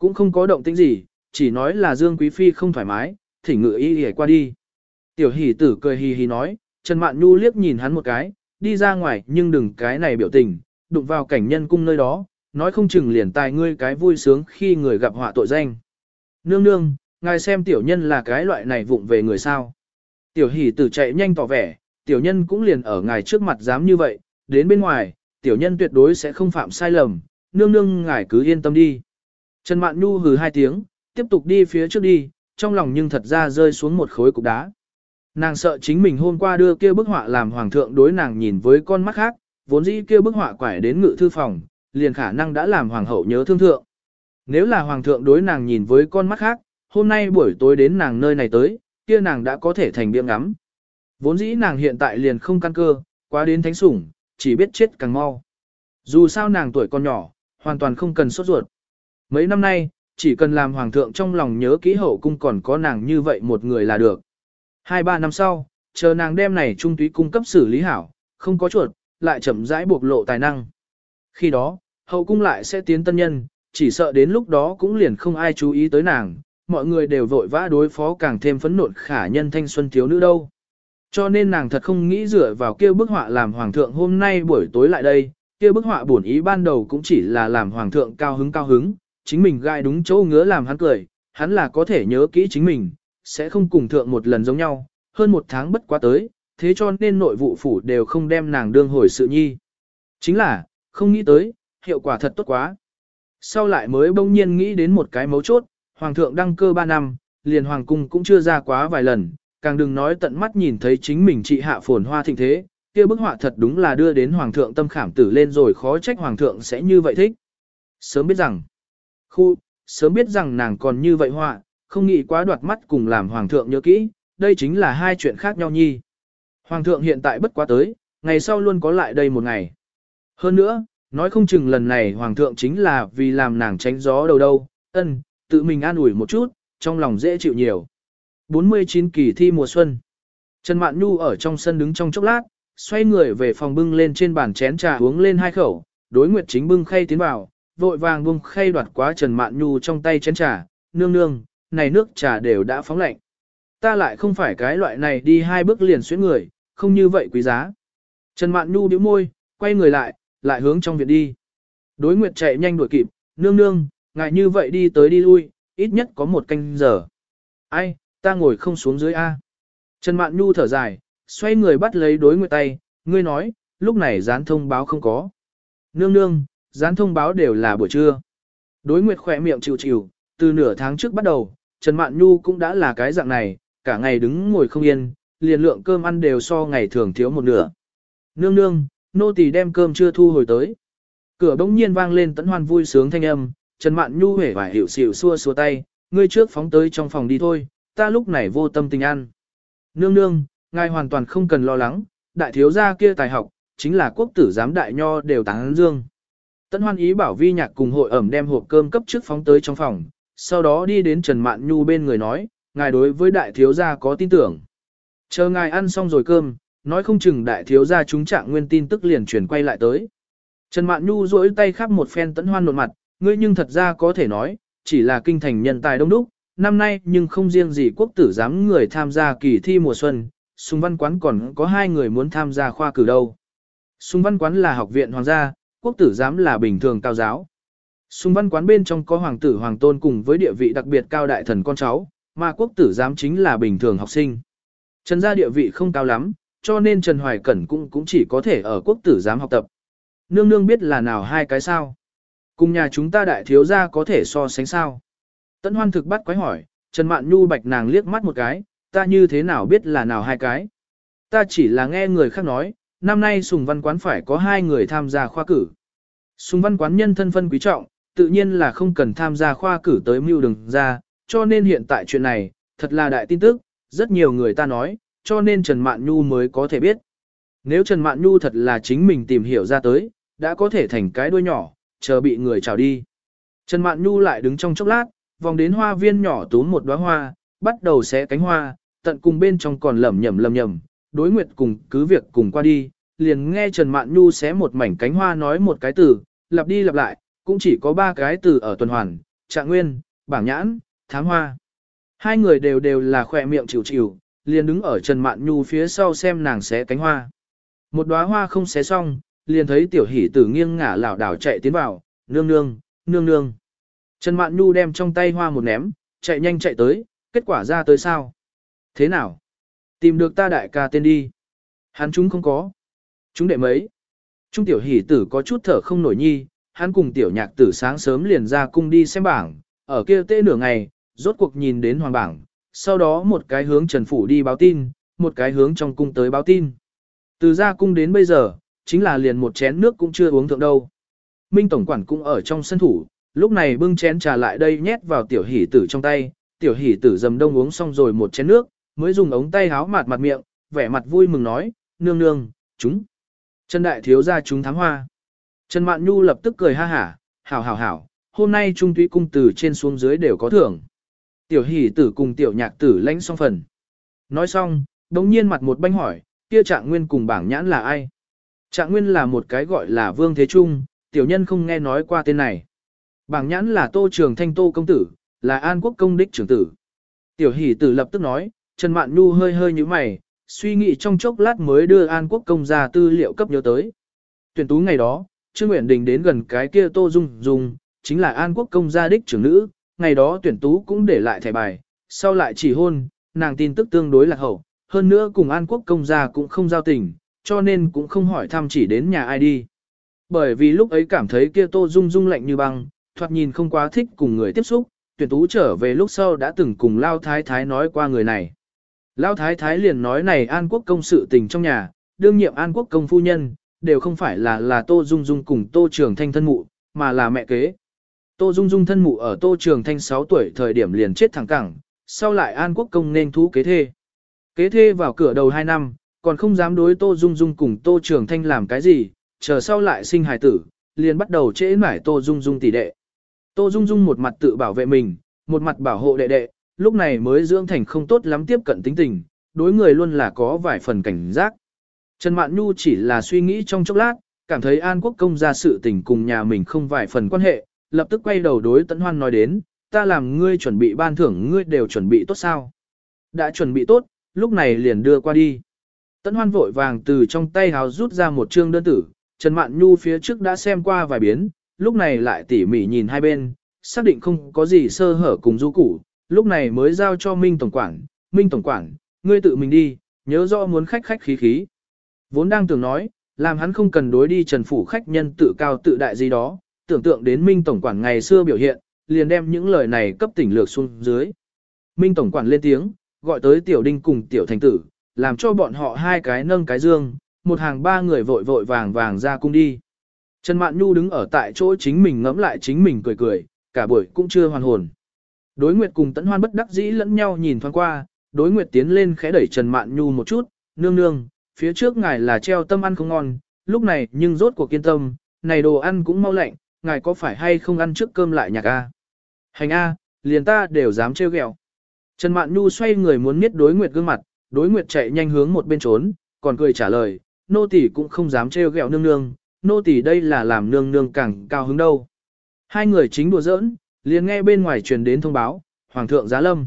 Cũng không có động tĩnh gì, chỉ nói là Dương Quý Phi không thoải mái, thỉnh ngự y hề qua đi. Tiểu hỷ tử cười hì hì nói, Trần Mạn Nhu liếc nhìn hắn một cái, đi ra ngoài nhưng đừng cái này biểu tình, đụng vào cảnh nhân cung nơi đó, nói không chừng liền tài ngươi cái vui sướng khi người gặp họa tội danh. Nương nương, ngài xem tiểu nhân là cái loại này vụng về người sao. Tiểu hỷ tử chạy nhanh tỏ vẻ, tiểu nhân cũng liền ở ngài trước mặt dám như vậy, đến bên ngoài, tiểu nhân tuyệt đối sẽ không phạm sai lầm, nương nương ngài cứ yên tâm đi. Trần Mạn Nhu hừ hai tiếng, tiếp tục đi phía trước đi, trong lòng nhưng thật ra rơi xuống một khối cục đá. Nàng sợ chính mình hôm qua đưa kia bức họa làm hoàng thượng đối nàng nhìn với con mắt khác, vốn dĩ kia bức họa quải đến ngự thư phòng, liền khả năng đã làm hoàng hậu nhớ thương thượng. Nếu là hoàng thượng đối nàng nhìn với con mắt khác, hôm nay buổi tối đến nàng nơi này tới, kia nàng đã có thể thành biếng ngắm. Vốn dĩ nàng hiện tại liền không căn cơ, quá đến thánh sủng, chỉ biết chết càng mau. Dù sao nàng tuổi còn nhỏ, hoàn toàn không cần sốt ruột. Mấy năm nay, chỉ cần làm hoàng thượng trong lòng nhớ kỹ hậu cung còn có nàng như vậy một người là được. Hai ba năm sau, chờ nàng đem này trung túy cung cấp xử lý hảo, không có chuột, lại chậm rãi buộc lộ tài năng. Khi đó, hậu cung lại sẽ tiến tân nhân, chỉ sợ đến lúc đó cũng liền không ai chú ý tới nàng, mọi người đều vội vã đối phó càng thêm phấn nộn khả nhân thanh xuân thiếu nữ đâu. Cho nên nàng thật không nghĩ dựa vào kia bức họa làm hoàng thượng hôm nay buổi tối lại đây, kia bức họa bổn ý ban đầu cũng chỉ là làm hoàng thượng cao hứng cao hứng, chính mình gai đúng chỗ ngứa làm hắn cười, hắn là có thể nhớ kỹ chính mình, sẽ không cùng thượng một lần giống nhau, hơn một tháng bất quá tới, thế cho nên nội vụ phủ đều không đem nàng đương hồi sự nhi. Chính là, không nghĩ tới, hiệu quả thật tốt quá. Sau lại mới bỗng nhiên nghĩ đến một cái mấu chốt, hoàng thượng đăng cơ 3 năm, liền hoàng cung cũng chưa ra quá vài lần, càng đừng nói tận mắt nhìn thấy chính mình trị hạ phồn hoa thịnh thế, kia bức họa thật đúng là đưa đến hoàng thượng tâm khảm tử lên rồi khó trách hoàng thượng sẽ như vậy thích. Sớm biết rằng, khu, sớm biết rằng nàng còn như vậy họa, không nghĩ quá đoạt mắt cùng làm hoàng thượng nhớ kỹ, đây chính là hai chuyện khác nhau nhi. Hoàng thượng hiện tại bất quá tới, ngày sau luôn có lại đây một ngày. Hơn nữa, nói không chừng lần này hoàng thượng chính là vì làm nàng tránh gió đầu đâu, ân, tự mình an ủi một chút, trong lòng dễ chịu nhiều. 49 kỳ thi mùa xuân. Trần Mạn Nhu ở trong sân đứng trong chốc lát, xoay người về phòng bưng lên trên bàn chén trà uống lên hai khẩu, đối nguyệt chính bưng khay tiến vào, vội vàng bưng khay đoạt quá Trần Mạn Nhu trong tay chén trà, nương nương, này nước trà đều đã phóng lạnh. Ta lại không phải cái loại này đi hai bước liền xuyến người, không như vậy quý giá. Trần Mạn Nhu bĩu môi, quay người lại, lại hướng trong viện đi. Đối nguyệt chạy nhanh đuổi kịp, nương nương, ngại như vậy đi tới đi lui, ít nhất có một canh giờ. Ai, ta ngồi không xuống dưới A. Trần Mạn Nhu thở dài, xoay người bắt lấy đối nguyệt tay, ngươi nói, lúc này dán thông báo không có. Nương nương, dán thông báo đều là buổi trưa. Đối nguyệt khỏe miệng chịu chịu, từ nửa tháng trước bắt đầu, Trần Mạn Nhu cũng đã là cái dạng này, cả ngày đứng ngồi không yên, liền lượng cơm ăn đều so ngày thường thiếu một nửa. Nương nương, nô tỳ đem cơm chưa thu hồi tới. Cửa bỗng nhiên vang lên tấn hoan vui sướng thanh âm, Trần Mạn Nhu hể vải hiểu xỉu xua xua tay, ngươi trước phóng tới trong phòng đi thôi, ta lúc này vô tâm tình ăn. Nương nương, ngài hoàn toàn không cần lo lắng, đại thiếu gia kia tài học, chính là quốc tử giám đại nho đều tán dương. Tấn hoan ý bảo vi nhạc cùng hội ẩm đem hộp cơm cấp trước phóng tới trong phòng, sau đó đi đến Trần Mạn Nhu bên người nói, ngài đối với đại thiếu gia có tin tưởng. Chờ ngài ăn xong rồi cơm, nói không chừng đại thiếu gia chúng trạng nguyên tin tức liền chuyển quay lại tới. Trần Mạn Nhu duỗi tay khắp một phen tấn hoan nột mặt, ngươi nhưng thật ra có thể nói, chỉ là kinh thành nhân tài đông đúc, năm nay nhưng không riêng gì quốc tử giám người tham gia kỳ thi mùa xuân, Sùng Văn Quán còn có hai người muốn tham gia khoa cử đâu. Sùng Văn Quán là học viện hoàng gia, quốc tử giám là bình thường cao giáo. Sùng Văn Quán bên trong có hoàng tử hoàng tôn cùng với địa vị đặc biệt cao đại thần con cháu, mà quốc tử giám chính là bình thường học sinh. Trần gia địa vị không cao lắm, cho nên Trần Hoài Cẩn cũng cũng chỉ có thể ở quốc tử giám học tập. Nương nương biết là nào hai cái sao. Cùng nhà chúng ta đại thiếu gia có thể so sánh sao. Tấn hoan thực bắt quái hỏi, Trần Mạn Nhu bạch nàng liếc mắt một cái, ta như thế nào biết là nào hai cái. Ta chỉ là nghe người khác nói, năm nay Sùng Văn Quán phải có hai người tham gia khoa cử. Sùng Văn Quán nhân thân phân quý trọng, tự nhiên là không cần tham gia khoa cử tới mưu đường ra, cho nên hiện tại chuyện này, thật là đại tin tức, rất nhiều người ta nói, cho nên Trần Mạn Nhu mới có thể biết. Nếu Trần Mạn Nhu thật là chính mình tìm hiểu ra tới, đã có thể thành cái đuôi nhỏ, chờ bị người chào đi. Trần Mạn Nhu lại đứng trong chốc lát, vòng đến hoa viên nhỏ túm một đóa hoa, bắt đầu xé cánh hoa, tận cùng bên trong còn lẩm nhẩm lẩm nhẩm, đối nguyệt cùng cứ việc cùng qua đi, liền nghe Trần Mạn Nhu xé một mảnh cánh hoa nói một cái từ, lặp đi lặp lại, cũng chỉ có ba cái từ ở tuần hoàn, trạng nguyên, bảng nhãn, thám hoa. Hai người đều đều là khỏe miệng chịu chịu, liền đứng ở Trần Mạn Nhu phía sau xem nàng xé cánh hoa. Một đóa hoa không xé xong, liền thấy tiểu hỷ tử nghiêng ngả lảo đảo chạy tiến vào, nương nương, nương nương. Trần Mạn Nhu đem trong tay hoa một ném, chạy nhanh chạy tới, kết quả ra tới sao? Thế nào? Tìm được ta đại ca tên đi. Hắn chúng không có. Chúng đệ mấy. Trung tiểu hỷ tử có chút thở không nổi nhi, hắn cùng tiểu nhạc tử sáng sớm liền ra cung đi xem bảng, ở kia tê nửa ngày, rốt cuộc nhìn đến hoàng bảng, sau đó một cái hướng Trần Phủ đi báo tin, một cái hướng trong cung tới báo tin. Từ ra cung đến bây giờ, chính là liền một chén nước cũng chưa uống thượng đâu. Minh Tổng Quản cũng ở trong sân thủ, lúc này bưng chén trà lại đây nhét vào tiểu hỷ tử trong tay, tiểu hỷ tử dầm đông uống xong rồi một chén nước, mới dùng ống tay háo mạt mặt miệng, vẻ mặt vui mừng nói, nương nương, chúng. Trần Đại Thiếu ra chúng thắng hoa. Trần Mạn Nhu lập tức cười ha hả, hảo hảo hảo, hôm nay trung túy cung từ trên xuống dưới đều có thưởng. Tiểu hỷ tử cùng tiểu nhạc tử lãnh xong phần. Nói xong, đống nhiên mặt một banh hỏi, kia trạng nguyên cùng bảng nhãn là ai? Trạng nguyên là một cái gọi là Vương Thế Trung, tiểu nhân không nghe nói qua tên này. Bảng nhãn là Tô Trường Thanh Tô Công Tử, là An Quốc Công Đích trưởng tử. Tiểu hỷ tử lập tức nói, Trần Mạn Nhu hơi hơi như mày, suy nghĩ trong chốc lát mới đưa An Quốc Công ra tư liệu cấp nhớ tới. Tuyển tú ngày đó, Trương Nguyễn Đình đến gần cái kia Tô Dung Dung, chính là An Quốc Công gia đích trưởng nữ, ngày đó tuyển tú cũng để lại thẻ bài, sau lại chỉ hôn, nàng tin tức tương đối là hậu, hơn nữa cùng An Quốc Công gia cũng không giao tình, cho nên cũng không hỏi thăm chỉ đến nhà ai đi. Bởi vì lúc ấy cảm thấy kia Tô Dung Dung lạnh như băng, thoạt nhìn không quá thích cùng người tiếp xúc, tuyển tú trở về lúc sau đã từng cùng Lao Thái Thái nói qua người này. Lão Thái Thái liền nói này An Quốc công sự tình trong nhà, đương nhiệm An Quốc công phu nhân, đều không phải là là Tô Dung Dung cùng Tô Trường Thanh thân mụ, mà là mẹ kế. Tô Dung Dung thân mụ ở Tô Trường Thanh 6 tuổi thời điểm liền chết thẳng cẳng, sau lại An Quốc công nên thú kế thê. Kế thê vào cửa đầu 2 năm, còn không dám đối Tô Dung Dung cùng Tô Trường Thanh làm cái gì, chờ sau lại sinh hài tử, liền bắt đầu trễ mải Tô Dung Dung tỷ đệ. Tô Dung Dung một mặt tự bảo vệ mình, một mặt bảo hộ đệ đệ, lúc này mới dưỡng thành không tốt lắm tiếp cận tính tình, đối người luôn là có vài phần cảnh giác. Trần Mạn Nhu chỉ là suy nghĩ trong chốc lát, cảm thấy An Quốc công ra sự tình cùng nhà mình không vài phần quan hệ, lập tức quay đầu đối Tấn Hoan nói đến, ta làm ngươi chuẩn bị ban thưởng ngươi đều chuẩn bị tốt sao? Đã chuẩn bị tốt, lúc này liền đưa qua đi. Tấn Hoan vội vàng từ trong tay hào rút ra một chương đơn tử, Trần Mạn Nhu phía trước đã xem qua vài biến, lúc này lại tỉ mỉ nhìn hai bên, xác định không có gì sơ hở cùng du củ, lúc này mới giao cho Minh Tổng Quản, Minh Tổng Quản, ngươi tự mình đi, nhớ rõ muốn khách khách khí khí. Vốn đang tưởng nói, làm hắn không cần đối đi trần phủ khách nhân tự cao tự đại gì đó, tưởng tượng đến Minh Tổng Quản ngày xưa biểu hiện, liền đem những lời này cấp tỉnh lược xuống dưới. Minh Tổng Quản lên tiếng, gọi tới Tiểu Đinh cùng Tiểu Thành Tử, làm cho bọn họ hai cái nâng cái dương, một hàng ba người vội vội vàng vàng ra cung đi. Trần Mạn Nhu đứng ở tại chỗ chính mình ngẫm lại chính mình cười cười, cả buổi cũng chưa hoàn hồn. Đối Nguyệt cùng Tấn Hoan bất đắc dĩ lẫn nhau nhìn thoáng qua, Đối Nguyệt tiến lên khẽ đẩy Trần Mạn Nhu một chút, nương nương, phía trước ngài là treo tâm ăn không ngon, lúc này nhưng rốt cuộc kiên tâm, này đồ ăn cũng mau lạnh, ngài có phải hay không ăn trước cơm lại nhạc a? Hành a, liền ta đều dám trêu ghẹo. Trần Mạn Nhu xoay người muốn miết đối nguyệt gương mặt, đối nguyệt chạy nhanh hướng một bên trốn, còn cười trả lời, nô tỳ cũng không dám trêu ghẹo nương nương, nô tỳ đây là làm nương nương càng cao hứng đâu. Hai người chính đùa giỡn, liền nghe bên ngoài truyền đến thông báo, Hoàng thượng giá lâm.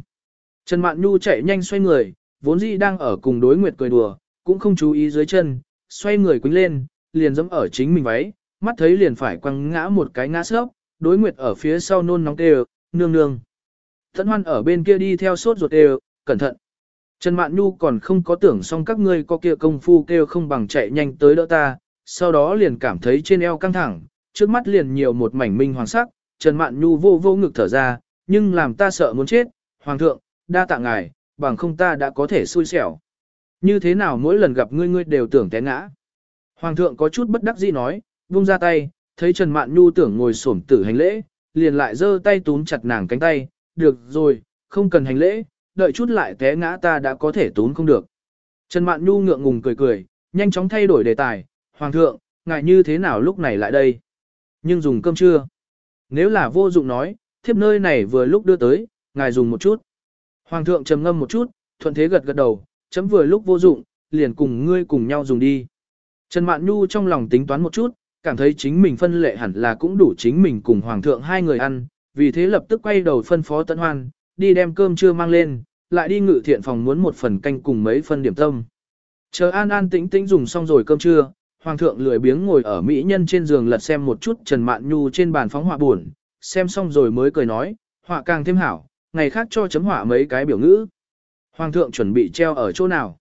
Trần Mạn Nhu chạy nhanh xoay người, vốn dĩ đang ở cùng đối nguyệt cười đùa, cũng không chú ý dưới chân, xoay người quýnh lên, liền dẫm ở chính mình váy, mắt thấy liền phải quăng ngã một cái ngã sấp, đối nguyệt ở phía sau nôn nóng kêu, nương nương. Thận hoan ở bên kia đi theo sốt ruột đều, cẩn thận. Trần Mạn Nhu còn không có tưởng xong các ngươi có kia công phu kêu không bằng chạy nhanh tới đỡ ta, sau đó liền cảm thấy trên eo căng thẳng, trước mắt liền nhiều một mảnh minh hoàng sắc, Trần Mạn Nhu vô vô ngực thở ra, nhưng làm ta sợ muốn chết, Hoàng thượng, đa tạ ngài, bằng không ta đã có thể xui xẻo. Như thế nào mỗi lần gặp ngươi ngươi đều tưởng té ngã. Hoàng thượng có chút bất đắc dĩ nói, buông ra tay, thấy Trần Mạn Nhu tưởng ngồi xổm tử hành lễ, liền lại giơ tay túm chặt nàng cánh tay, được rồi, không cần hành lễ, đợi chút lại té ngã ta đã có thể túm không được. Trần Mạn Nhu ngượng ngùng cười cười, nhanh chóng thay đổi đề tài, Hoàng thượng, ngài như thế nào lúc này lại đây? Nhưng dùng cơm chưa? Nếu là vô dụng nói, thiếp nơi này vừa lúc đưa tới, ngài dùng một chút. Hoàng thượng trầm ngâm một chút, thuận thế gật gật đầu, chấm vừa lúc vô dụng, liền cùng ngươi cùng nhau dùng đi. Trần Mạn Nhu trong lòng tính toán một chút, cảm thấy chính mình phân lệ hẳn là cũng đủ chính mình cùng Hoàng thượng hai người ăn, vì thế lập tức quay đầu phân phó Tấn Hoan, đi đem cơm trưa mang lên, lại đi ngự thiện phòng muốn một phần canh cùng mấy phân điểm tâm. Chờ an an tĩnh tĩnh dùng xong rồi cơm trưa, Hoàng thượng lười biếng ngồi ở mỹ nhân trên giường lật xem một chút Trần Mạn Nhu trên bàn phóng họa buồn, xem xong rồi mới cười nói, họa càng thêm hảo, ngày khác cho chấm họa mấy cái biểu ngữ. Hoàng thượng chuẩn bị treo ở chỗ nào?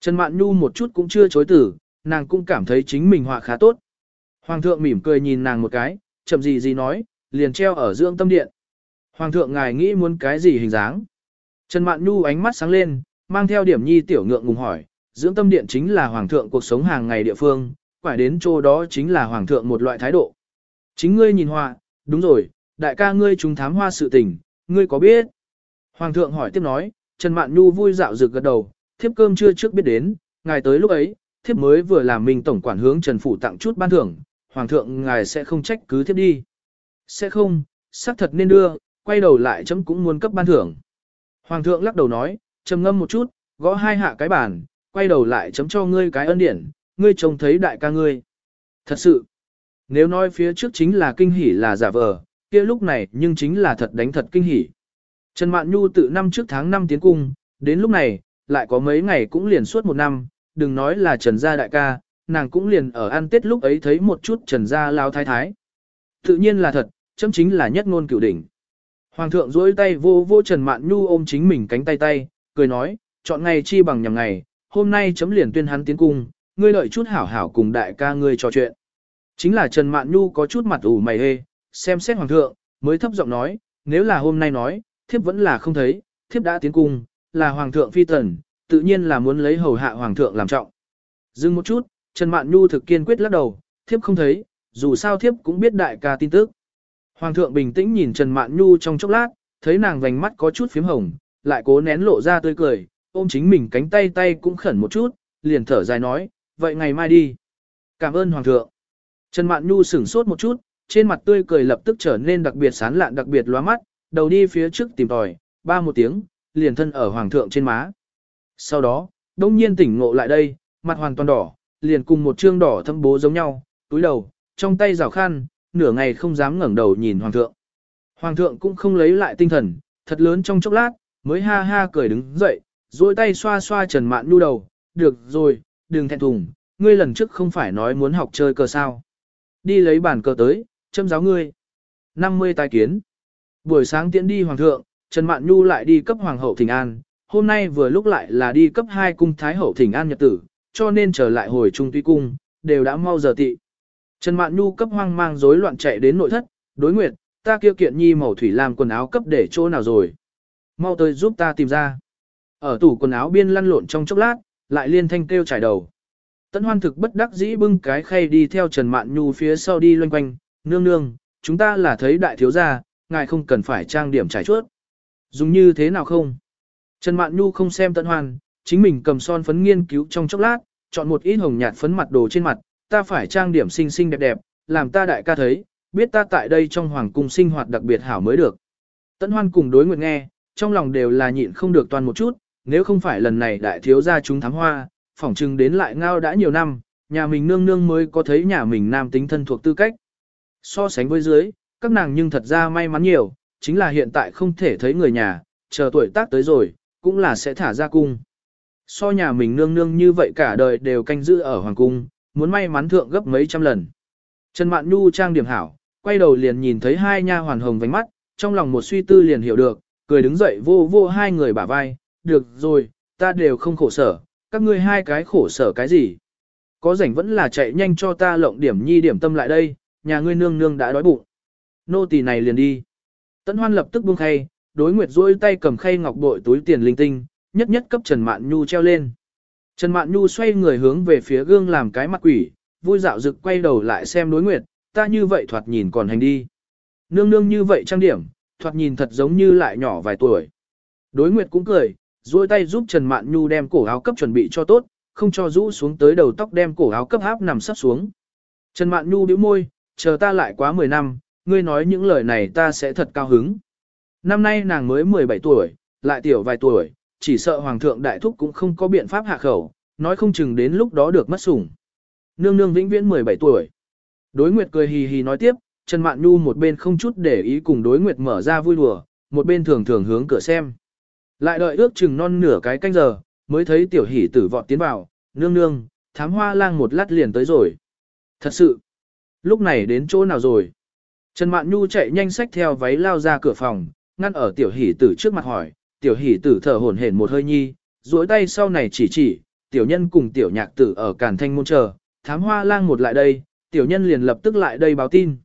Trần Mạn Nhu một chút cũng chưa chối từ, nàng cũng cảm thấy chính mình họa khá tốt. Hoàng thượng mỉm cười nhìn nàng một cái, chậm gì gì nói, liền treo ở dưỡng tâm điện. Hoàng thượng ngài nghĩ muốn cái gì hình dáng? Trần Mạn Nhu ánh mắt sáng lên, mang theo điểm nhi tiểu ngượng ngùng hỏi, dưỡng tâm điện chính là hoàng thượng cuộc sống hàng ngày địa phương, phải đến chỗ đó chính là hoàng thượng một loại thái độ. Chính ngươi nhìn họa, đúng rồi, đại ca ngươi chúng thám hoa sự tình, ngươi có biết? Hoàng thượng hỏi tiếp nói, Trần Mạn Nhu vui dạo rực gật đầu, thiếp cơm chưa trước biết đến, ngài tới lúc ấy, thiếp mới vừa làm mình tổng quản hướng Trần Phủ tặng chút ban thưởng, Hoàng thượng ngài sẽ không trách cứ thiếp đi. Sẽ không, xác thật nên đưa, quay đầu lại chấm cũng muốn cấp ban thưởng. Hoàng thượng lắc đầu nói, trầm ngâm một chút, gõ hai hạ cái bàn, quay đầu lại chấm cho ngươi cái ân điển, ngươi trông thấy đại ca ngươi. Thật sự, nếu nói phía trước chính là kinh hỉ là giả vờ, kia lúc này nhưng chính là thật đánh thật kinh hỉ. Trần Mạn Nhu tự năm trước tháng 5 tiến cung, đến lúc này, lại có mấy ngày cũng liền suốt một năm, đừng nói là Trần gia đại ca, nàng cũng liền ở ăn tết lúc ấy thấy một chút Trần gia lao thái thái. Tự nhiên là thật, chấm chính là nhất ngôn cửu đỉnh. Hoàng thượng duỗi tay vô vô Trần Mạn Nhu ôm chính mình cánh tay tay, cười nói, chọn ngày chi bằng nhằm ngày, hôm nay chấm liền tuyên hắn tiến cung, ngươi đợi chút hảo hảo cùng đại ca ngươi trò chuyện. Chính là Trần Mạn Nhu có chút mặt ủ mày hê, xem xét hoàng thượng, mới thấp giọng nói, nếu là hôm nay nói, thiếp vẫn là không thấy, thiếp đã tiến cung, là hoàng thượng phi tần, tự nhiên là muốn lấy hầu hạ hoàng thượng làm trọng. Dừng một chút, Trần Mạn Nhu thực kiên quyết lắc đầu, thiếp không thấy, dù sao thiếp cũng biết đại ca tin tức. Hoàng thượng bình tĩnh nhìn Trần Mạn Nhu trong chốc lát, thấy nàng vành mắt có chút phím hồng, lại cố nén lộ ra tươi cười, ôm chính mình cánh tay tay cũng khẩn một chút, liền thở dài nói, vậy ngày mai đi. Cảm ơn Hoàng thượng. Trần Mạn Nhu sửng sốt một chút, trên mặt tươi cười lập tức trở nên đặc biệt sán lạn đặc biệt lóa mắt, đầu đi phía trước tìm tòi, ba một tiếng, liền thân ở Hoàng thượng trên má. Sau đó, đông nhiên tỉnh ngộ lại đây, mặt hoàn toàn đỏ, liền cùng một trương đỏ thâm bố giống nhau, túi đầu, trong tay rào khăn, nửa ngày không dám ngẩng đầu nhìn Hoàng thượng. Hoàng thượng cũng không lấy lại tinh thần, thật lớn trong chốc lát, mới ha ha cười đứng dậy, duỗi tay xoa xoa Trần Mạn Nhu đầu, được rồi, đừng thẹn thùng, ngươi lần trước không phải nói muốn học chơi cờ sao. Đi lấy bản cờ tới, châm giáo ngươi. 50 tài kiến. Buổi sáng tiễn đi Hoàng thượng, Trần Mạn Nhu lại đi cấp Hoàng hậu Thịnh An, hôm nay vừa lúc lại là đi cấp 2 cung Thái hậu Thịnh An nhật tử, cho nên trở lại hồi trung tuy cung, đều đã mau giờ tị. Trần Mạn Nhu cấp hoang mang rối loạn chạy đến nội thất, đối nguyệt, ta kia kiện nhi màu thủy làm quần áo cấp để chỗ nào rồi. Mau tới giúp ta tìm ra. Ở tủ quần áo biên lăn lộn trong chốc lát, lại liên thanh kêu trải đầu. Tấn hoan thực bất đắc dĩ bưng cái khay đi theo Trần Mạn Nhu phía sau đi loanh quanh, nương nương, chúng ta là thấy đại thiếu gia, ngài không cần phải trang điểm trải chuốt. Dùng như thế nào không? Trần Mạn Nhu không xem Tấn hoan, chính mình cầm son phấn nghiên cứu trong chốc lát, chọn một ít hồng nhạt phấn mặt đồ trên mặt, ta phải trang điểm xinh xinh đẹp đẹp, làm ta đại ca thấy, biết ta tại đây trong hoàng cung sinh hoạt đặc biệt hảo mới được. Tấn Hoan cùng đối nguyện nghe, trong lòng đều là nhịn không được toàn một chút, nếu không phải lần này đại thiếu gia chúng thám hoa, phỏng chừng đến lại ngao đã nhiều năm, nhà mình nương nương mới có thấy nhà mình nam tính thân thuộc tư cách. So sánh với dưới, các nàng nhưng thật ra may mắn nhiều, chính là hiện tại không thể thấy người nhà, chờ tuổi tác tới rồi, cũng là sẽ thả ra cung. So nhà mình nương nương như vậy cả đời đều canh giữ ở hoàng cung, muốn may mắn thượng gấp mấy trăm lần. Trần Mạn Nhu trang điểm hảo, quay đầu liền nhìn thấy hai nha hoàn hồng vánh mắt, trong lòng một suy tư liền hiểu được, cười đứng dậy vô vô hai người bả vai, được rồi, ta đều không khổ sở, các ngươi hai cái khổ sở cái gì. Có rảnh vẫn là chạy nhanh cho ta lộng điểm nhi điểm tâm lại đây, nhà ngươi nương nương đã đói bụng. Nô tỳ này liền đi. Tấn Hoan lập tức buông khay, đối nguyệt duỗi tay cầm khay ngọc bội túi tiền linh tinh, nhất nhất cấp Trần Mạn Nhu treo lên. Trần Mạn Nhu xoay người hướng về phía gương làm cái mặt quỷ, vui dạo dực quay đầu lại xem đối nguyệt, ta như vậy thoạt nhìn còn hành đi. Nương nương như vậy trang điểm, thoạt nhìn thật giống như lại nhỏ vài tuổi. Đối nguyệt cũng cười, duỗi tay giúp Trần Mạn Nhu đem cổ áo cấp chuẩn bị cho tốt, không cho rũ xuống tới đầu tóc đem cổ áo cấp áp nằm sắp xuống. Trần Mạn Nhu bĩu môi, chờ ta lại quá 10 năm, ngươi nói những lời này ta sẽ thật cao hứng. Năm nay nàng mới 17 tuổi, lại tiểu vài tuổi, chỉ sợ Hoàng thượng đại thúc cũng không có biện pháp hạ khẩu, nói không chừng đến lúc đó được mất sủng. Nương nương vĩnh viễn 17 tuổi. Đối Nguyệt cười hì hì nói tiếp, Trần Mạn Nhu một bên không chút để ý cùng đối Nguyệt mở ra vui đùa, một bên thường thường hướng cửa xem. Lại đợi ước chừng non nửa cái canh giờ, mới thấy tiểu hỷ tử vọt tiến vào, nương nương, thám hoa lang một lát liền tới rồi. Thật sự, lúc này đến chỗ nào rồi? Trần Mạn Nhu chạy nhanh sách theo váy lao ra cửa phòng, ngăn ở tiểu hỷ tử trước mặt hỏi, tiểu hỷ tử thở hổn hển một hơi nhi, duỗi tay sau này chỉ chỉ, tiểu nhân cùng tiểu nhạc tử ở Càn Thanh môn chờ, thám hoa lang một lại đây, tiểu nhân liền lập tức lại đây báo tin.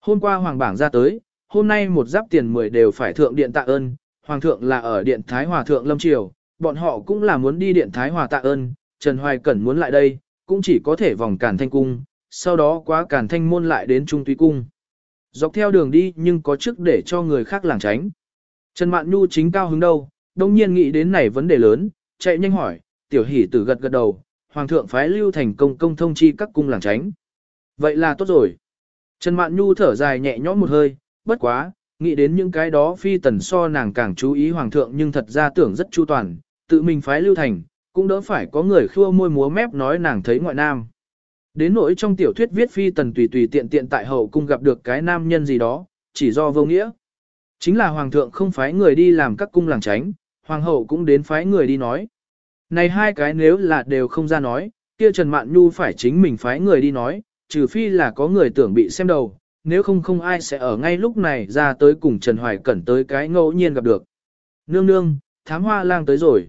Hôm qua hoàng bảng ra tới, hôm nay một giáp tiền 10 đều phải thượng điện tạ ơn, hoàng thượng là ở điện Thái Hòa thượng Lâm Triều, bọn họ cũng là muốn đi điện Thái Hòa tạ ơn, Trần Hoài Cẩn muốn lại đây, cũng chỉ có thể vòng Càn Thanh cung, sau đó quá Càn Thanh môn lại đến Trung Túy cung. Dọc theo đường đi nhưng có chức để cho người khác làng tránh. Trần Mạn Nhu chính cao hứng đâu, đông nhiên nghĩ đến này vấn đề lớn, chạy nhanh hỏi, tiểu hỷ tử gật gật đầu, hoàng thượng phái lưu thành công công thông chi các cung làng tránh. Vậy là tốt rồi. Trần Mạn Nhu thở dài nhẹ nhõm một hơi, bất quá, nghĩ đến những cái đó phi tần so nàng càng chú ý hoàng thượng nhưng thật ra tưởng rất chu toàn, tự mình phái lưu thành, cũng đỡ phải có người khua môi múa mép nói nàng thấy ngoại nam. Đến nỗi trong tiểu thuyết viết phi tần tùy tùy tiện tiện tại hậu cung gặp được cái nam nhân gì đó, chỉ do vô nghĩa. Chính là hoàng thượng không phái người đi làm các cung làng tránh, hoàng hậu cũng đến phái người đi nói. Này hai cái nếu là đều không ra nói, kia Trần Mạn Nhu phải chính mình phái người đi nói, trừ phi là có người tưởng bị xem đầu, nếu không không ai sẽ ở ngay lúc này ra tới cùng Trần Hoài Cẩn tới cái ngẫu nhiên gặp được. Nương nương, thám hoa lang tới rồi.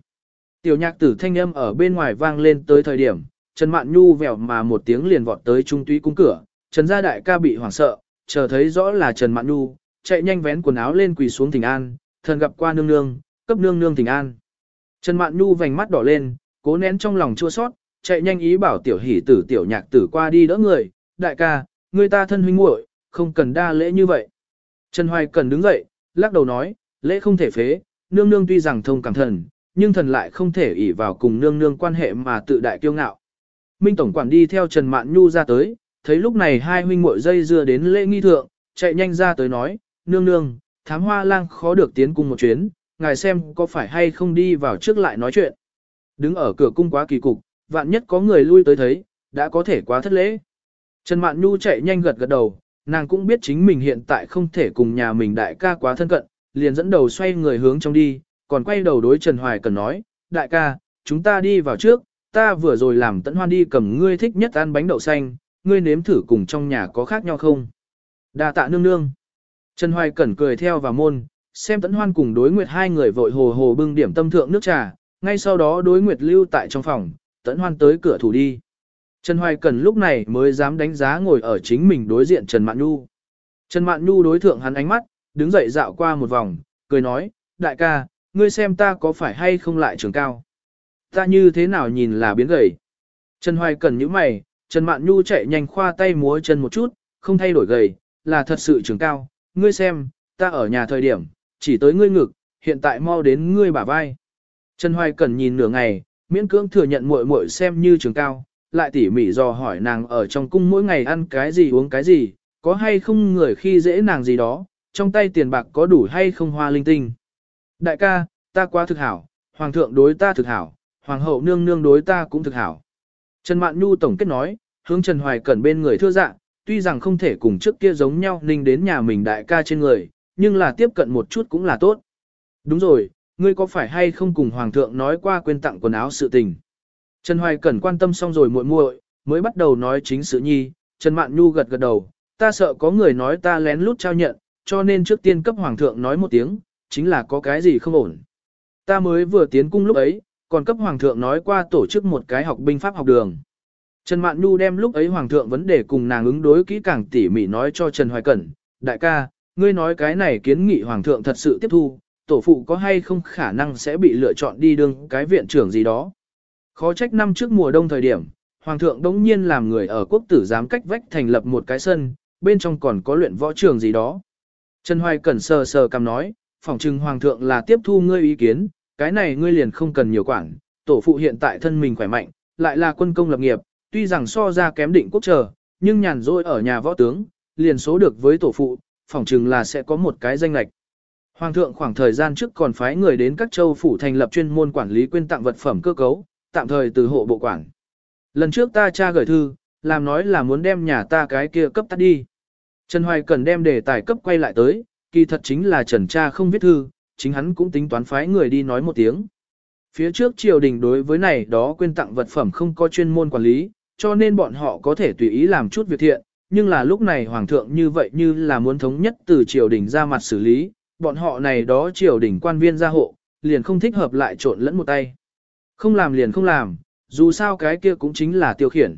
Tiểu nhạc tử thanh âm ở bên ngoài vang lên tới thời điểm, Trần Mạn Nhu vèo mà một tiếng liền vọt tới trung túy cung cửa, Trần gia đại ca bị hoảng sợ, chờ thấy rõ là Trần Mạn Nhu, chạy nhanh vén quần áo lên quỳ xuống thỉnh an, thần gặp qua nương nương, cấp nương nương thỉnh an. Trần Mạn Nhu vành mắt đỏ lên, cố nén trong lòng chua sót, chạy nhanh ý bảo tiểu hỷ tử tiểu nhạc tử qua đi đỡ người, đại ca, người ta thân huynh muội, không cần đa lễ như vậy. Trần Hoài cần đứng dậy, lắc đầu nói, lễ không thể phế, nương nương tuy rằng thông cảm thần, nhưng thần lại không thể ỷ vào cùng nương nương quan hệ mà tự đại kiêu ngạo. Minh Tổng quản đi theo Trần Mạn Nhu ra tới, thấy lúc này hai huynh muội dây dưa đến lễ nghi thượng, chạy nhanh ra tới nói, nương nương, thám hoa lang khó được tiến cùng một chuyến, ngài xem có phải hay không đi vào trước lại nói chuyện. Đứng ở cửa cung quá kỳ cục, vạn nhất có người lui tới thấy, đã có thể quá thất lễ. Trần Mạn Nhu chạy nhanh gật gật đầu, nàng cũng biết chính mình hiện tại không thể cùng nhà mình đại ca quá thân cận, liền dẫn đầu xoay người hướng trong đi, còn quay đầu đối Trần Hoài cần nói, đại ca, chúng ta đi vào trước, ta vừa rồi làm tận hoan đi cầm ngươi thích nhất ăn bánh đậu xanh, ngươi nếm thử cùng trong nhà có khác nhau không? Đa tạ nương nương. Trần Hoài Cẩn cười theo vào môn, xem tận hoan cùng đối nguyệt hai người vội hồ hồ bưng điểm tâm thượng nước trà, ngay sau đó đối nguyệt lưu tại trong phòng, tận hoan tới cửa thủ đi. Trần Hoài Cẩn lúc này mới dám đánh giá ngồi ở chính mình đối diện Trần Mạn Nhu. Trần Mạn Nhu đối thượng hắn ánh mắt, đứng dậy dạo qua một vòng, cười nói, đại ca, ngươi xem ta có phải hay không lại trường cao. Ta như thế nào nhìn là biến gầy. Trần Hoài Cẩn như mày, Trần Mạn Nhu chạy nhanh khoa tay múa chân một chút, không thay đổi gầy, là thật sự trường cao. Ngươi xem, ta ở nhà thời điểm, chỉ tới ngươi ngực, hiện tại mau đến ngươi bả vai. Trần Hoài Cẩn nhìn nửa ngày, miễn cưỡng thừa nhận muội muội xem như trường cao, lại tỉ mỉ dò hỏi nàng ở trong cung mỗi ngày ăn cái gì uống cái gì, có hay không người khi dễ nàng gì đó, trong tay tiền bạc có đủ hay không hoa linh tinh. Đại ca, ta quá thực hảo, hoàng thượng đối ta thực hảo, hoàng hậu nương nương đối ta cũng thực hảo. Trần Mạn Nhu tổng kết nói, hướng Trần Hoài Cẩn bên người thưa dạ, tuy rằng không thể cùng trước kia giống nhau ninh đến nhà mình đại ca trên người, nhưng là tiếp cận một chút cũng là tốt. Đúng rồi, ngươi có phải hay không cùng hoàng thượng nói qua quên tặng quần áo sự tình. Trần Hoài Cẩn quan tâm xong rồi muội muội, mới bắt đầu nói chính sự nhi, Trần Mạn Nhu gật gật đầu, ta sợ có người nói ta lén lút trao nhận, cho nên trước tiên cấp hoàng thượng nói một tiếng, chính là có cái gì không ổn. Ta mới vừa tiến cung lúc ấy, còn cấp hoàng thượng nói qua tổ chức một cái học binh pháp học đường. Trần Mạn Nhu đem lúc ấy hoàng thượng vấn đề cùng nàng ứng đối kỹ càng tỉ mỉ nói cho Trần Hoài Cẩn, đại ca, ngươi nói cái này kiến nghị hoàng thượng thật sự tiếp thu, tổ phụ có hay không khả năng sẽ bị lựa chọn đi đương cái viện trưởng gì đó. Khó trách năm trước mùa đông thời điểm, hoàng thượng đống nhiên làm người ở quốc tử giám cách vách thành lập một cái sân, bên trong còn có luyện võ trường gì đó. Trần Hoài Cẩn sờ sờ cầm nói, phỏng chừng hoàng thượng là tiếp thu ngươi ý kiến, cái này ngươi liền không cần nhiều quản, tổ phụ hiện tại thân mình khỏe mạnh, lại là quân công lập nghiệp, tuy rằng so ra kém định quốc chờ, nhưng nhàn rỗi ở nhà võ tướng, liền số được với tổ phụ, phỏng chừng là sẽ có một cái danh lệch. Hoàng thượng khoảng thời gian trước còn phái người đến các châu phủ thành lập chuyên môn quản lý quyên tặng vật phẩm cơ cấu, tạm thời từ hộ bộ quản. Lần trước ta cha gửi thư, làm nói là muốn đem nhà ta cái kia cấp tắt đi. Trần Hoài cần đem đề tài cấp quay lại tới, kỳ thật chính là Trần cha không viết thư, chính hắn cũng tính toán phái người đi nói một tiếng. Phía trước triều đình đối với này đó quyên tặng vật phẩm không có chuyên môn quản lý, cho nên bọn họ có thể tùy ý làm chút việc thiện, nhưng là lúc này hoàng thượng như vậy như là muốn thống nhất từ triều đình ra mặt xử lý, bọn họ này đó triều đình quan viên gia hộ, liền không thích hợp lại trộn lẫn một tay. Không làm liền không làm, dù sao cái kia cũng chính là tiêu khiển.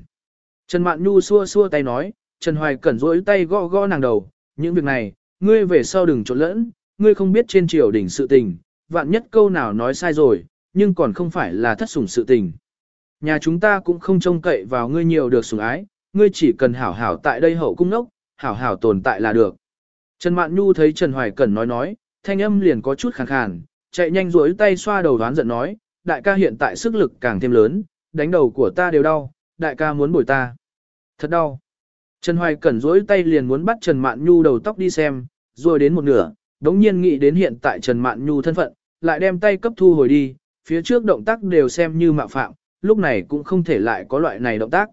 Trần Mạn Nhu xua xua tay nói, Trần Hoài cẩn rỗi tay gõ gõ nàng đầu, những việc này, ngươi về sau đừng trộn lẫn, ngươi không biết trên triều đỉnh sự tình, vạn nhất câu nào nói sai rồi, nhưng còn không phải là thất sủng sự tình. Nhà chúng ta cũng không trông cậy vào ngươi nhiều được sủng ái, ngươi chỉ cần hảo hảo tại đây hậu cung nốc, hảo hảo tồn tại là được. Trần Mạn Nhu thấy Trần Hoài Cẩn nói nói, thanh âm liền có chút khàn khàn, chạy nhanh rỗi tay xoa đầu đoán giận nói, đại ca hiện tại sức lực càng thêm lớn, đánh đầu của ta đều đau, đại ca muốn bồi ta. Thật đau. Trần Hoài Cẩn rỗi tay liền muốn bắt Trần Mạn Nhu đầu tóc đi xem, rồi đến một nửa, đống nhiên nghĩ đến hiện tại Trần Mạn Nhu thân phận, lại đem tay cấp thu hồi đi, phía trước động tác đều xem như mạo phạm, lúc này cũng không thể lại có loại này động tác.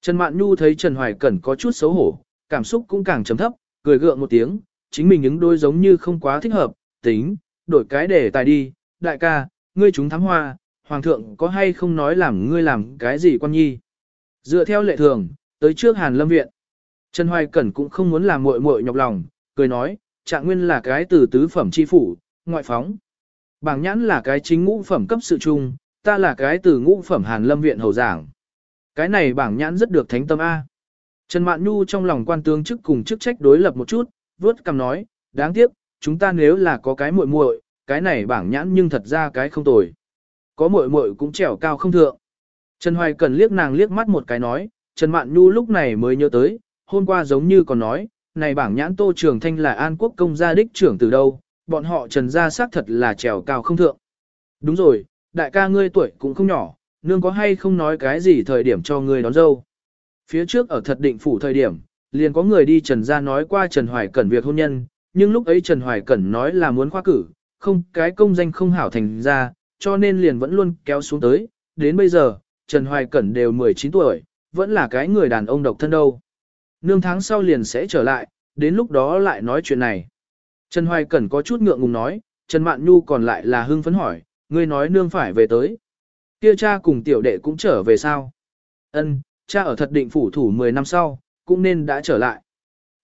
Trần Mạn Nhu thấy Trần Hoài Cẩn có chút xấu hổ, cảm xúc cũng càng trầm thấp, cười gượng một tiếng, chính mình những đôi giống như không quá thích hợp, tính, đổi cái để tài đi, đại ca, ngươi chúng thám hoa, hoàng thượng có hay không nói làm ngươi làm cái gì quan nhi. Dựa theo lệ thường, tới trước Hàn Lâm Viện. Trần Hoài Cẩn cũng không muốn làm muội muội nhọc lòng, cười nói, trạng nguyên là cái từ tứ phẩm chi phủ, ngoại phóng. Bảng nhãn là cái chính ngũ phẩm cấp sự trung, ta là cái từ ngũ phẩm Hàn Lâm Viện hầu giảng. Cái này bảng nhãn rất được thánh tâm A. Trần Mạn Nhu trong lòng quan tướng chức cùng chức trách đối lập một chút, vớt cầm nói, đáng tiếc, chúng ta nếu là có cái muội muội, cái này bảng nhãn nhưng thật ra cái không tồi. Có muội muội cũng trèo cao không thượng. Trần Hoài Cần liếc nàng liếc mắt một cái nói, Trần Mạn Nhu lúc này mới nhớ tới, hôm qua giống như còn nói, này bảng nhãn Tô Trường Thanh là An Quốc công gia đích trưởng từ đâu, bọn họ Trần gia xác thật là trèo cao không thượng. Đúng rồi, đại ca ngươi tuổi cũng không nhỏ, nương có hay không nói cái gì thời điểm cho ngươi đón dâu. Phía trước ở thật định phủ thời điểm, liền có người đi Trần gia nói qua Trần Hoài Cẩn việc hôn nhân, nhưng lúc ấy Trần Hoài Cẩn nói là muốn khoa cử, không cái công danh không hảo thành ra, cho nên liền vẫn luôn kéo xuống tới, đến bây giờ, Trần Hoài Cẩn đều 19 tuổi, vẫn là cái người đàn ông độc thân đâu. Nương tháng sau liền sẽ trở lại, đến lúc đó lại nói chuyện này. Trần Hoài Cẩn có chút ngượng ngùng nói, Trần Mạn Nhu còn lại là hưng phấn hỏi, ngươi nói nương phải về tới. Kia cha cùng tiểu đệ cũng trở về sao? Ân, cha ở thật định phủ thủ 10 năm sau, cũng nên đã trở lại.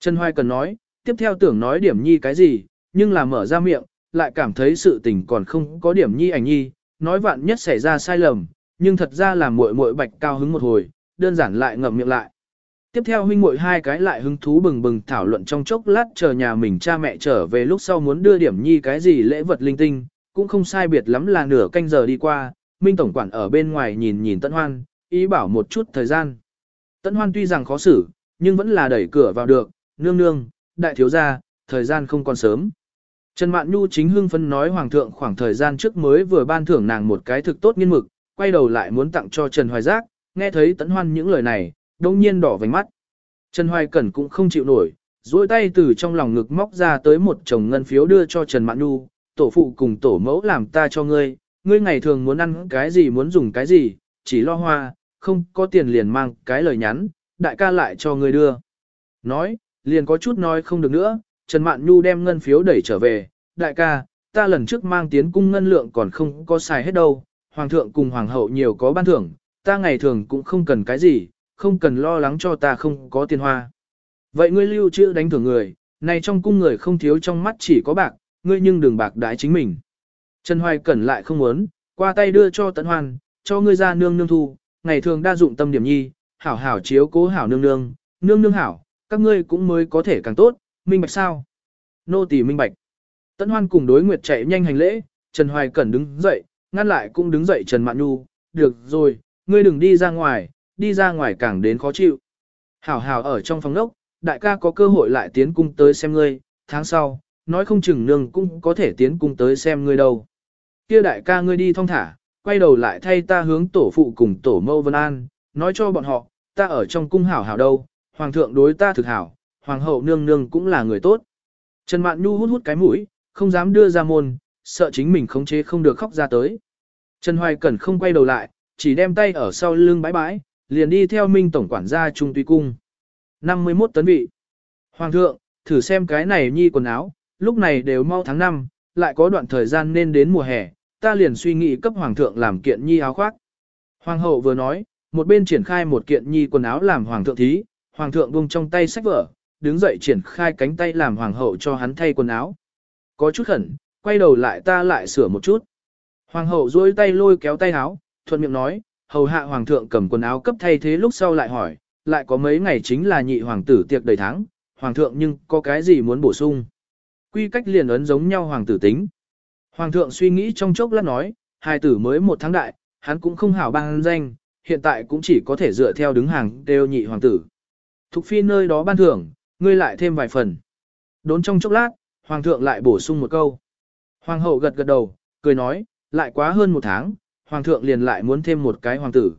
Trần Hoài Cần nói, tiếp theo tưởng nói điểm nhi cái gì, nhưng là mở ra miệng, lại cảm thấy sự tình còn không có điểm nhi ảnh nhi, nói vạn nhất xảy ra sai lầm, nhưng thật ra là muội muội bạch cao hứng một hồi, đơn giản lại ngậm miệng lại. Tiếp theo huynh muội hai cái lại hứng thú bừng bừng thảo luận trong chốc lát chờ nhà mình cha mẹ trở về lúc sau muốn đưa điểm nhi cái gì lễ vật linh tinh, cũng không sai biệt lắm là nửa canh giờ đi qua, Minh Tổng quản ở bên ngoài nhìn nhìn tân Hoan, ý bảo một chút thời gian. tân Hoan tuy rằng khó xử, nhưng vẫn là đẩy cửa vào được, nương nương, đại thiếu gia, thời gian không còn sớm. Trần Mạn Nhu chính hưng phân nói Hoàng thượng khoảng thời gian trước mới vừa ban thưởng nàng một cái thực tốt nghiên mực, quay đầu lại muốn tặng cho Trần Hoài Giác, nghe thấy Tấn Hoan những lời này, đông nhiên đỏ vành mắt. Trần Hoài Cẩn cũng không chịu nổi, duỗi tay từ trong lòng ngực móc ra tới một chồng ngân phiếu đưa cho Trần Mạn Nhu, tổ phụ cùng tổ mẫu làm ta cho ngươi, ngươi ngày thường muốn ăn cái gì muốn dùng cái gì, chỉ lo hoa, không có tiền liền mang cái lời nhắn, đại ca lại cho ngươi đưa. Nói, liền có chút nói không được nữa, Trần Mạn Nhu đem ngân phiếu đẩy trở về, đại ca, ta lần trước mang tiến cung ngân lượng còn không có xài hết đâu, hoàng thượng cùng hoàng hậu nhiều có ban thưởng, ta ngày thường cũng không cần cái gì, không cần lo lắng cho ta không có tiền hoa. Vậy ngươi lưu trữ đánh thưởng người, này trong cung người không thiếu trong mắt chỉ có bạc, ngươi nhưng đừng bạc đái chính mình. Trần Hoài Cẩn lại không muốn, qua tay đưa cho Tấn Hoan, cho ngươi ra nương nương thu, ngày thường đa dụng tâm điểm nhi, hảo hảo chiếu cố hảo nương nương, nương nương hảo, các ngươi cũng mới có thể càng tốt, minh bạch sao? Nô tỳ minh bạch. Tấn Hoan cùng đối nguyệt chạy nhanh hành lễ, Trần Hoài Cẩn đứng dậy, ngăn lại cũng đứng dậy Trần Mạn Nhu, được rồi, ngươi đừng đi ra ngoài, đi ra ngoài càng đến khó chịu. Hảo hảo ở trong phòng lốc, đại ca có cơ hội lại tiến cung tới xem ngươi, tháng sau, nói không chừng nương cũng có thể tiến cung tới xem ngươi đâu. Kia đại ca ngươi đi thong thả, quay đầu lại thay ta hướng tổ phụ cùng tổ mâu Vân An, nói cho bọn họ, ta ở trong cung hảo hảo đâu, hoàng thượng đối ta thực hảo, hoàng hậu nương nương cũng là người tốt. Trần Mạn Nhu hút hút cái mũi, không dám đưa ra môn, sợ chính mình khống chế không được khóc ra tới. Trần Hoài Cẩn không quay đầu lại, chỉ đem tay ở sau lưng bãi bãi, liền đi theo Minh Tổng quản gia Trung Tuy Cung. 51 tấn vị. Hoàng thượng, thử xem cái này nhi quần áo, lúc này đều mau tháng 5, lại có đoạn thời gian nên đến mùa hè, ta liền suy nghĩ cấp hoàng thượng làm kiện nhi áo khoác. Hoàng hậu vừa nói, một bên triển khai một kiện nhi quần áo làm hoàng thượng thí, hoàng thượng buông trong tay sách vở, đứng dậy triển khai cánh tay làm hoàng hậu cho hắn thay quần áo. Có chút khẩn, quay đầu lại ta lại sửa một chút. Hoàng hậu duỗi tay lôi kéo tay áo, thuận miệng nói, hầu hạ hoàng thượng cầm quần áo cấp thay thế lúc sau lại hỏi, lại có mấy ngày chính là nhị hoàng tử tiệc đầy tháng, hoàng thượng nhưng có cái gì muốn bổ sung. Quy cách liền ấn giống nhau hoàng tử tính. Hoàng thượng suy nghĩ trong chốc lát nói, hai tử mới một tháng đại, hắn cũng không hảo ban danh, hiện tại cũng chỉ có thể dựa theo đứng hàng đều nhị hoàng tử. Thục phi nơi đó ban thưởng, ngươi lại thêm vài phần. Đốn trong chốc lát, hoàng thượng lại bổ sung một câu. Hoàng hậu gật gật đầu, cười nói, lại quá hơn một tháng, hoàng thượng liền lại muốn thêm một cái hoàng tử.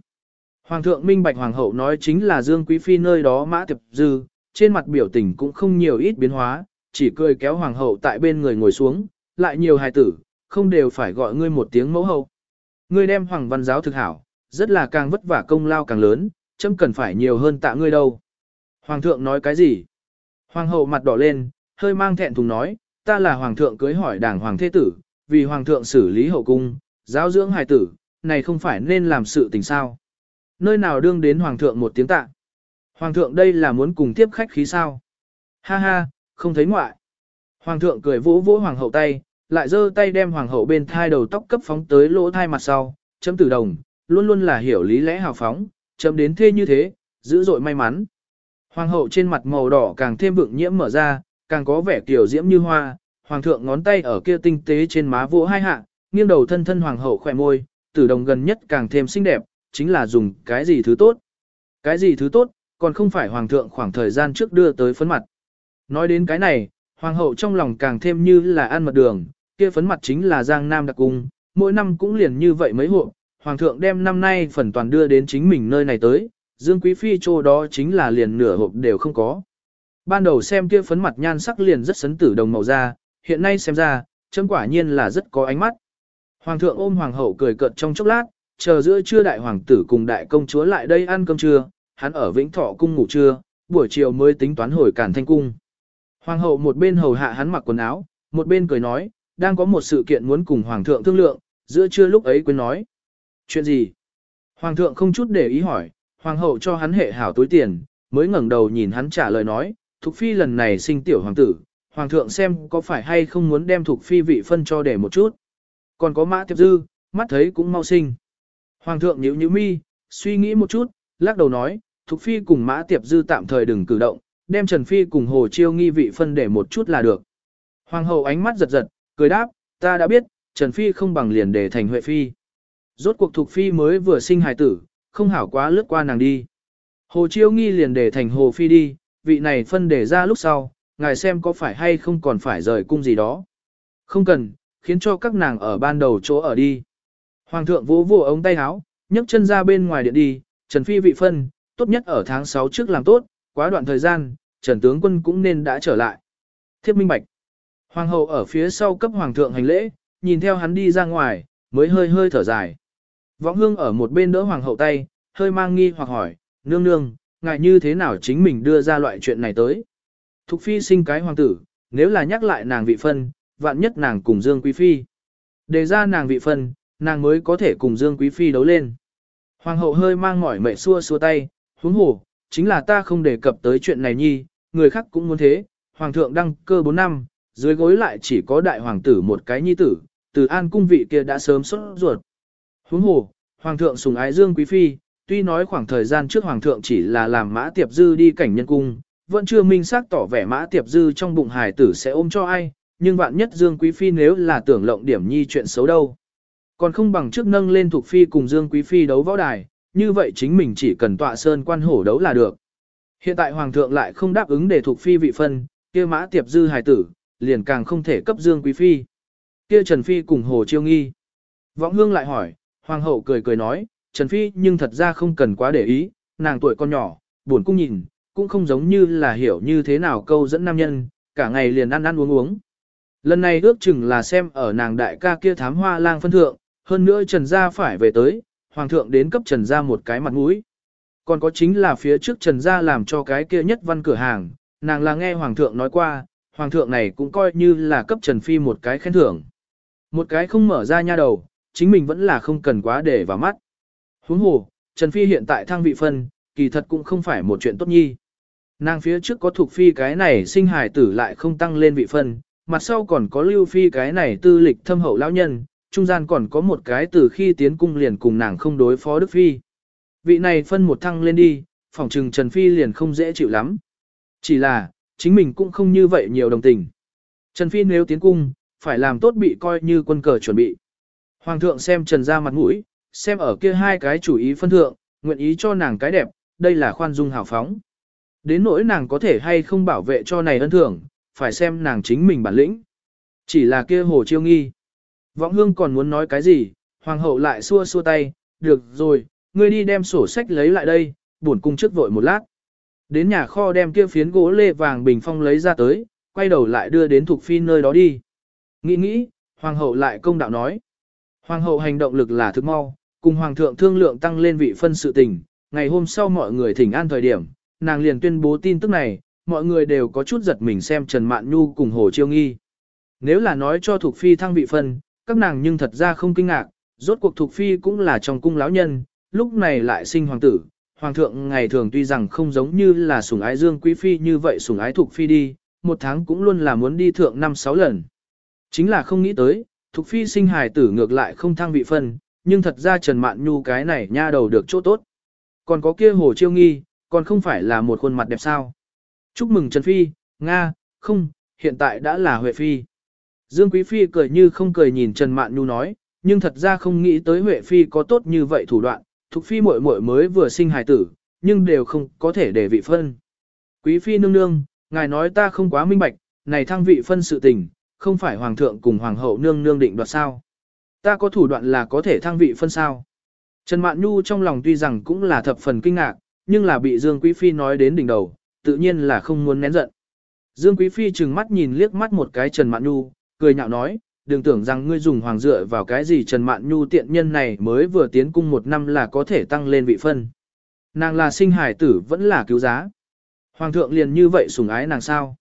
Hoàng thượng minh bạch hoàng hậu nói chính là Dương Quý Phi nơi đó mã tiệp dư, trên mặt biểu tình cũng không nhiều ít biến hóa, chỉ cười kéo hoàng hậu tại bên người ngồi xuống, lại nhiều hài tử, không đều phải gọi ngươi một tiếng mẫu hậu. Ngươi đem hoàng văn giáo thực hảo, rất là càng vất vả công lao càng lớn, chấm cần phải nhiều hơn tạ ngươi đâu. Hoàng thượng nói cái gì? Hoàng hậu mặt đỏ lên, hơi mang thẹn thùng nói, ta là hoàng thượng cưới hỏi đảng hoàng thế tử, vì hoàng thượng xử lý hậu cung, giáo dưỡng hài tử, này không phải nên làm sự tình sao. Nơi nào đương đến hoàng thượng một tiếng tạ. Hoàng thượng đây là muốn cùng tiếp khách khí sao. Ha ha, không thấy ngoại. Hoàng thượng cười vỗ vỗ hoàng hậu tay, lại giơ tay đem hoàng hậu bên thai đầu tóc cấp phóng tới lỗ thai mặt sau, chấm tử đồng, luôn luôn là hiểu lý lẽ hào phóng, chấm đến thế như thế, dữ dội may mắn. Hoàng hậu trên mặt màu đỏ càng thêm vượng nhiễm mở ra, càng có vẻ tiểu diễm như hoa, hoàng thượng ngón tay ở kia tinh tế trên má vỗ hai hạ, nghiêng đầu thân thân hoàng hậu khỏe môi, tử đồng gần nhất càng thêm xinh đẹp, chính là dùng cái gì thứ tốt. Cái gì thứ tốt, còn không phải hoàng thượng khoảng thời gian trước đưa tới phấn mặt. Nói đến cái này, hoàng hậu trong lòng càng thêm như là ăn mật đường, kia phấn mặt chính là giang nam đặc cung, mỗi năm cũng liền như vậy mấy hộ, hoàng thượng đem năm nay phần toàn đưa đến chính mình nơi này tới, dương quý phi chỗ đó chính là liền nửa hộp đều không có. Ban đầu xem kia phấn mặt nhan sắc liền rất sấn tử đồng màu da, hiện nay xem ra, chấm quả nhiên là rất có ánh mắt. Hoàng thượng ôm hoàng hậu cười cợt trong chốc lát, chờ giữa trưa đại hoàng tử cùng đại công chúa lại đây ăn cơm trưa, hắn ở Vĩnh Thọ cung ngủ trưa, buổi chiều mới tính toán hồi Cản Thanh cung. Hoàng hậu một bên hầu hạ hắn mặc quần áo, một bên cười nói, đang có một sự kiện muốn cùng hoàng thượng thương lượng, giữa trưa lúc ấy quên nói. Chuyện gì? Hoàng thượng không chút để ý hỏi, hoàng hậu cho hắn hệ hảo túi tiền, mới ngẩng đầu nhìn hắn trả lời nói, Thục Phi lần này sinh tiểu hoàng tử, hoàng thượng xem có phải hay không muốn đem Thục Phi vị phân cho để một chút. Còn có mã Tiệp dư, mắt thấy cũng mau sinh. Hoàng thượng nhíu nhíu mi, suy nghĩ một chút, lắc đầu nói, Thục Phi cùng Mã Tiệp Dư tạm thời đừng cử động, đem Trần Phi cùng Hồ Chiêu nghi vị phân để một chút là được. Hoàng hậu ánh mắt giật giật, cười đáp, ta đã biết, Trần Phi không bằng liền để thành Huệ Phi. Rốt cuộc Thục Phi mới vừa sinh hài tử, không hảo quá lướt qua nàng đi. Hồ Chiêu nghi liền để thành Hồ Phi đi, vị này phân để ra lúc sau, ngài xem có phải hay không còn phải rời cung gì đó. Không cần, khiến cho các nàng ở ban đầu chỗ ở đi. Hoàng thượng vỗ vỗ ống tay áo, nhấc chân ra bên ngoài điện đi, Trần Phi vị phân, tốt nhất ở tháng 6 trước làm tốt, quá đoạn thời gian, Trần tướng quân cũng nên đã trở lại. Thiếp minh bạch. Hoàng hậu ở phía sau cấp hoàng thượng hành lễ, nhìn theo hắn đi ra ngoài, mới hơi hơi thở dài. Võng hương ở một bên đỡ hoàng hậu tay, hơi mang nghi hoặc hỏi, nương nương, ngại như thế nào chính mình đưa ra loại chuyện này tới. Thục phi sinh cái hoàng tử, nếu là nhắc lại nàng vị phân, vạn nhất nàng cùng Dương Quý Phi. Đề ra nàng vị phân, nàng mới có thể cùng Dương Quý Phi đấu lên. Hoàng hậu hơi mang mỏi mệt xua xua tay, huống hồ, chính là ta không đề cập tới chuyện này nhi, người khác cũng muốn thế, hoàng thượng đăng cơ 4 năm, dưới gối lại chỉ có đại hoàng tử một cái nhi tử, từ an cung vị kia đã sớm xuất ruột. Huống hồ, hoàng thượng sùng ái Dương Quý Phi, tuy nói khoảng thời gian trước hoàng thượng chỉ là làm mã tiệp dư đi cảnh nhân cung, vẫn chưa minh xác tỏ vẻ mã tiệp dư trong bụng hài tử sẽ ôm cho ai, nhưng vạn nhất Dương Quý Phi nếu là tưởng lộng điểm nhi chuyện xấu đâu. Còn không bằng trước nâng lên thuộc Phi cùng Dương Quý Phi đấu võ đài, như vậy chính mình chỉ cần tọa sơn quan hổ đấu là được. Hiện tại Hoàng thượng lại không đáp ứng để thuộc Phi vị phân, kia mã tiệp dư hài tử, liền càng không thể cấp Dương Quý Phi. Kia Trần Phi cùng Hồ Chiêu Nghi. võng Hương lại hỏi, Hoàng hậu cười cười nói, Trần Phi nhưng thật ra không cần quá để ý, nàng tuổi con nhỏ, buồn cung nhìn, cũng không giống như là hiểu như thế nào câu dẫn nam nhân, cả ngày liền ăn ăn uống uống. Lần này ước chừng là xem ở nàng đại ca kia thám hoa lang phân thượng, hơn nữa Trần Gia phải về tới, Hoàng thượng đến cấp Trần Gia một cái mặt mũi. Còn có chính là phía trước Trần Gia làm cho cái kia nhất văn cửa hàng, nàng là nghe Hoàng thượng nói qua, Hoàng thượng này cũng coi như là cấp Trần Phi một cái khen thưởng. Một cái không mở ra nha đầu, chính mình vẫn là không cần quá để vào mắt. Huống hồ, Trần Phi hiện tại thăng vị phân, kỳ thật cũng không phải một chuyện tốt nhi. Nàng phía trước có thuộc phi cái này sinh hài tử lại không tăng lên vị phân, mặt sau còn có lưu phi cái này tư lịch thâm hậu lão nhân, trung gian còn có một cái từ khi tiến cung liền cùng nàng không đối phó đức phi. Vị này phân một thăng lên đi, phỏng trừng Trần Phi liền không dễ chịu lắm. Chỉ là, chính mình cũng không như vậy nhiều đồng tình. Trần Phi nếu tiến cung, phải làm tốt bị coi như quân cờ chuẩn bị. Hoàng thượng xem Trần ra mặt mũi, xem ở kia hai cái chủ ý phân thượng, nguyện ý cho nàng cái đẹp, đây là khoan dung hào phóng. Đến nỗi nàng có thể hay không bảo vệ cho này ân thưởng, phải xem nàng chính mình bản lĩnh. Chỉ là kia hồ chiêu nghi. Vọng hương còn muốn nói cái gì, hoàng hậu lại xua xua tay, được rồi, ngươi đi đem sổ sách lấy lại đây, buồn cung trước vội một lát. Đến nhà kho đem kia phiến gỗ lê vàng bình phong lấy ra tới, quay đầu lại đưa đến thuộc phi nơi đó đi. Nghĩ nghĩ, hoàng hậu lại công đạo nói. Hoàng hậu hành động lực là thức mau, cùng hoàng thượng thương lượng tăng lên vị phân sự tình, ngày hôm sau mọi người thỉnh an thời điểm, nàng liền tuyên bố tin tức này, mọi người đều có chút giật mình xem Trần Mạn Nhu cùng Hồ Chiêu Nghi. Nếu là nói cho Thuộc Phi thăng vị phân, các nàng nhưng thật ra không kinh ngạc, rốt cuộc Thuộc Phi cũng là trong cung lão nhân, lúc này lại sinh hoàng tử. Hoàng thượng ngày thường tuy rằng không giống như là sủng ái Dương Quý Phi như vậy sủng ái Thuộc Phi đi, một tháng cũng luôn là muốn đi thượng 5-6 lần. Chính là không nghĩ tới, Thục Phi sinh hài tử ngược lại không thăng vị phân, nhưng thật ra Trần Mạn Nhu cái này nha đầu được chỗ tốt. Còn có kia Hồ Chiêu Nghi, còn không phải là một khuôn mặt đẹp sao. Chúc mừng Trần Phi, Nga, không, hiện tại đã là Huệ Phi. Dương Quý Phi cười như không cười nhìn Trần Mạn Nhu nói, nhưng thật ra không nghĩ tới Huệ Phi có tốt như vậy thủ đoạn, Thục Phi muội muội mới vừa sinh hài tử, nhưng đều không có thể để vị phân. Quý Phi nương nương, ngài nói ta không quá minh bạch, này thăng vị phân sự tình, không phải Hoàng thượng cùng Hoàng hậu nương nương định đoạt sao. Ta có thủ đoạn là có thể thăng vị phân sao. Trần Mạn Nhu trong lòng tuy rằng cũng là thập phần kinh ngạc, nhưng là bị Dương Quý Phi nói đến đỉnh đầu, tự nhiên là không muốn nén giận. Dương Quý Phi trừng mắt nhìn liếc mắt một cái Trần Mạn Nhu, cười nhạo nói, đừng tưởng rằng ngươi dùng hoàng dựa vào cái gì Trần Mạn Nhu tiện nhân này mới vừa tiến cung một năm là có thể tăng lên vị phân. Nàng là sinh hải tử vẫn là cứu giá. Hoàng thượng liền như vậy sủng ái nàng sao.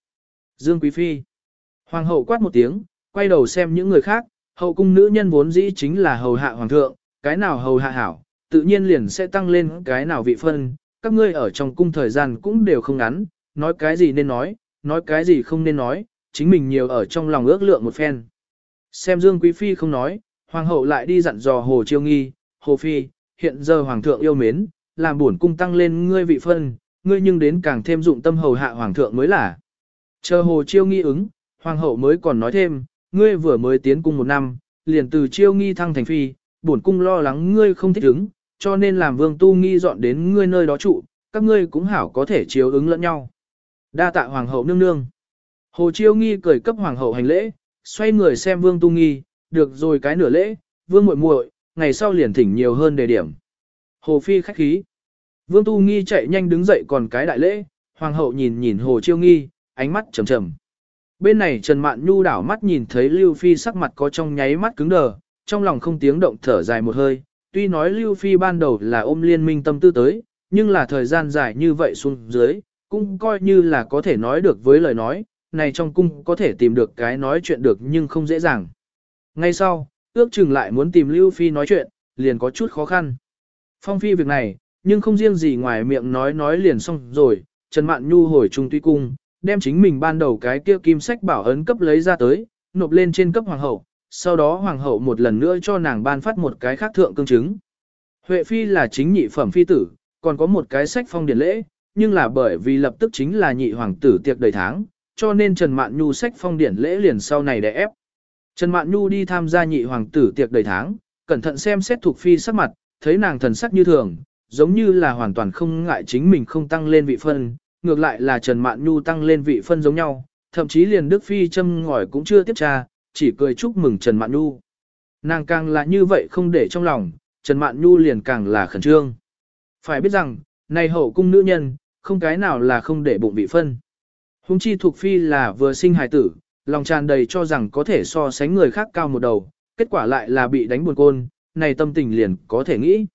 Dương Quý Phi. Hoàng hậu quát một tiếng, quay đầu xem những người khác, hậu cung nữ nhân vốn dĩ chính là hầu hạ hoàng thượng, cái nào hầu hạ hảo, tự nhiên liền sẽ tăng lên cái nào vị phân, các ngươi ở trong cung thời gian cũng đều không ngắn, nói cái gì nên nói, nói cái gì không nên nói, chính mình nhiều ở trong lòng ước lượng một phen. Xem Dương Quý Phi không nói, Hoàng hậu lại đi dặn dò Hồ Chiêu Nghi, Hồ Phi, hiện giờ Hoàng thượng yêu mến, làm buồn cung tăng lên ngươi vị phân, ngươi nhưng đến càng thêm dụng tâm hầu hạ Hoàng thượng mới là. Chờ Hồ Chiêu Nghi ứng, Hoàng hậu mới còn nói thêm, ngươi vừa mới tiến cung một năm, liền từ Chiêu Nghi thăng thành Phi, Bổn cung lo lắng ngươi không thích ứng, cho nên làm vương tu nghi dọn đến ngươi nơi đó trụ, các ngươi cũng hảo có thể chiếu ứng lẫn nhau. Đa tạ hoàng hậu nương nương. Hồ Chiêu nghi cười cấp hoàng hậu hành lễ, xoay người xem vương tu nghi, được rồi cái nửa lễ, vương muội muội, ngày sau liền thỉnh nhiều hơn đề điểm. Hồ Phi khách khí. Vương tu nghi chạy nhanh đứng dậy còn cái đại lễ, hoàng hậu nhìn nhìn hồ chiêu nghi, ánh mắt trầm trầm. Bên này Trần Mạn Nhu đảo mắt nhìn thấy Lưu Phi sắc mặt có trong nháy mắt cứng đờ, trong lòng không tiếng động thở dài một hơi, tuy nói Lưu Phi ban đầu là ôm liên minh tâm tư tới, nhưng là thời gian dài như vậy xuống dưới, cũng coi như là có thể nói được với lời nói, này trong cung có thể tìm được cái nói chuyện được nhưng không dễ dàng. Ngay sau, ước chừng lại muốn tìm Lưu Phi nói chuyện, liền có chút khó khăn. Phong Phi việc này, nhưng không riêng gì ngoài miệng nói nói liền xong rồi, Trần Mạn Nhu hồi trung tuy cung, đem chính mình ban đầu cái kia kim sách bảo ấn cấp lấy ra tới, nộp lên trên cấp hoàng hậu, sau đó hoàng hậu một lần nữa cho nàng ban phát một cái khác thượng cương chứng. Huệ phi là chính nhị phẩm phi tử, còn có một cái sách phong điển lễ, nhưng là bởi vì lập tức chính là nhị hoàng tử tiệc đầy tháng, cho nên Trần Mạn Nhu sách phong điển lễ liền sau này để ép. Trần Mạn Nhu đi tham gia nhị hoàng tử tiệc đầy tháng, cẩn thận xem xét thuộc phi sắc mặt, thấy nàng thần sắc như thường, giống như là hoàn toàn không ngại chính mình không tăng lên vị phân, ngược lại là Trần Mạn Nhu tăng lên vị phân giống nhau, thậm chí liền Đức Phi châm ngòi cũng chưa tiếp tra, chỉ cười chúc mừng Trần Mạn Nhu. Nàng càng là như vậy không để trong lòng, Trần Mạn Nhu liền càng là khẩn trương. Phải biết rằng, này hậu cung nữ nhân, không cái nào là không để bụng vị phân. Hùng chi thuộc phi là vừa sinh hài tử, lòng tràn đầy cho rằng có thể so sánh người khác cao một đầu, kết quả lại là bị đánh buồn côn, này tâm tình liền có thể nghĩ.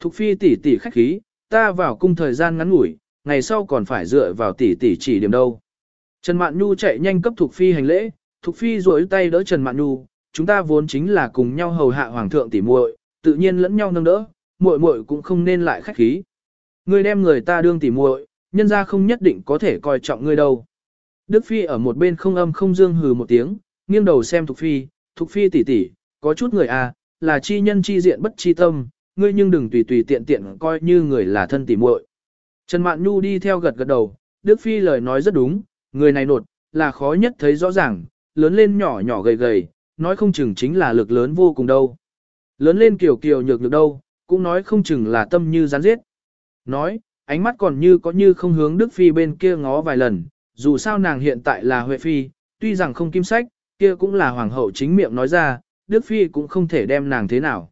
Thục phi tỷ tỷ khách khí, ta vào cung thời gian ngắn ngủi, ngày sau còn phải dựa vào tỷ tỷ chỉ điểm đâu. Trần Mạn Nhu chạy nhanh cấp Thục phi hành lễ, Thục phi duỗi tay đỡ Trần Mạn Nhu, chúng ta vốn chính là cùng nhau hầu hạ hoàng thượng tỷ muội, tự nhiên lẫn nhau nâng đỡ, muội muội cũng không nên lại khách khí. Ngươi đem người ta đương tỷ muội, nhân ra không nhất định có thể coi trọng ngươi đâu. Đức Phi ở một bên không âm không dương hừ một tiếng, nghiêng đầu xem Thục Phi, Thục Phi tỷ tỷ, có chút người à, là chi nhân chi diện bất chi tâm, ngươi nhưng đừng tùy tùy tiện tiện coi như người là thân tỷ muội. Trần Mạn Nhu đi theo gật gật đầu, Đức Phi lời nói rất đúng, người này nột, là khó nhất thấy rõ ràng, lớn lên nhỏ nhỏ gầy gầy, nói không chừng chính là lực lớn vô cùng đâu. Lớn lên kiểu kiều nhược nhược đâu, cũng nói không chừng là tâm như rắn giết. Nói, ánh mắt còn như có như không hướng Đức Phi bên kia ngó vài lần, dù sao nàng hiện tại là Huệ Phi, tuy rằng không kim sách, kia cũng là hoàng hậu chính miệng nói ra, Đức Phi cũng không thể đem nàng thế nào.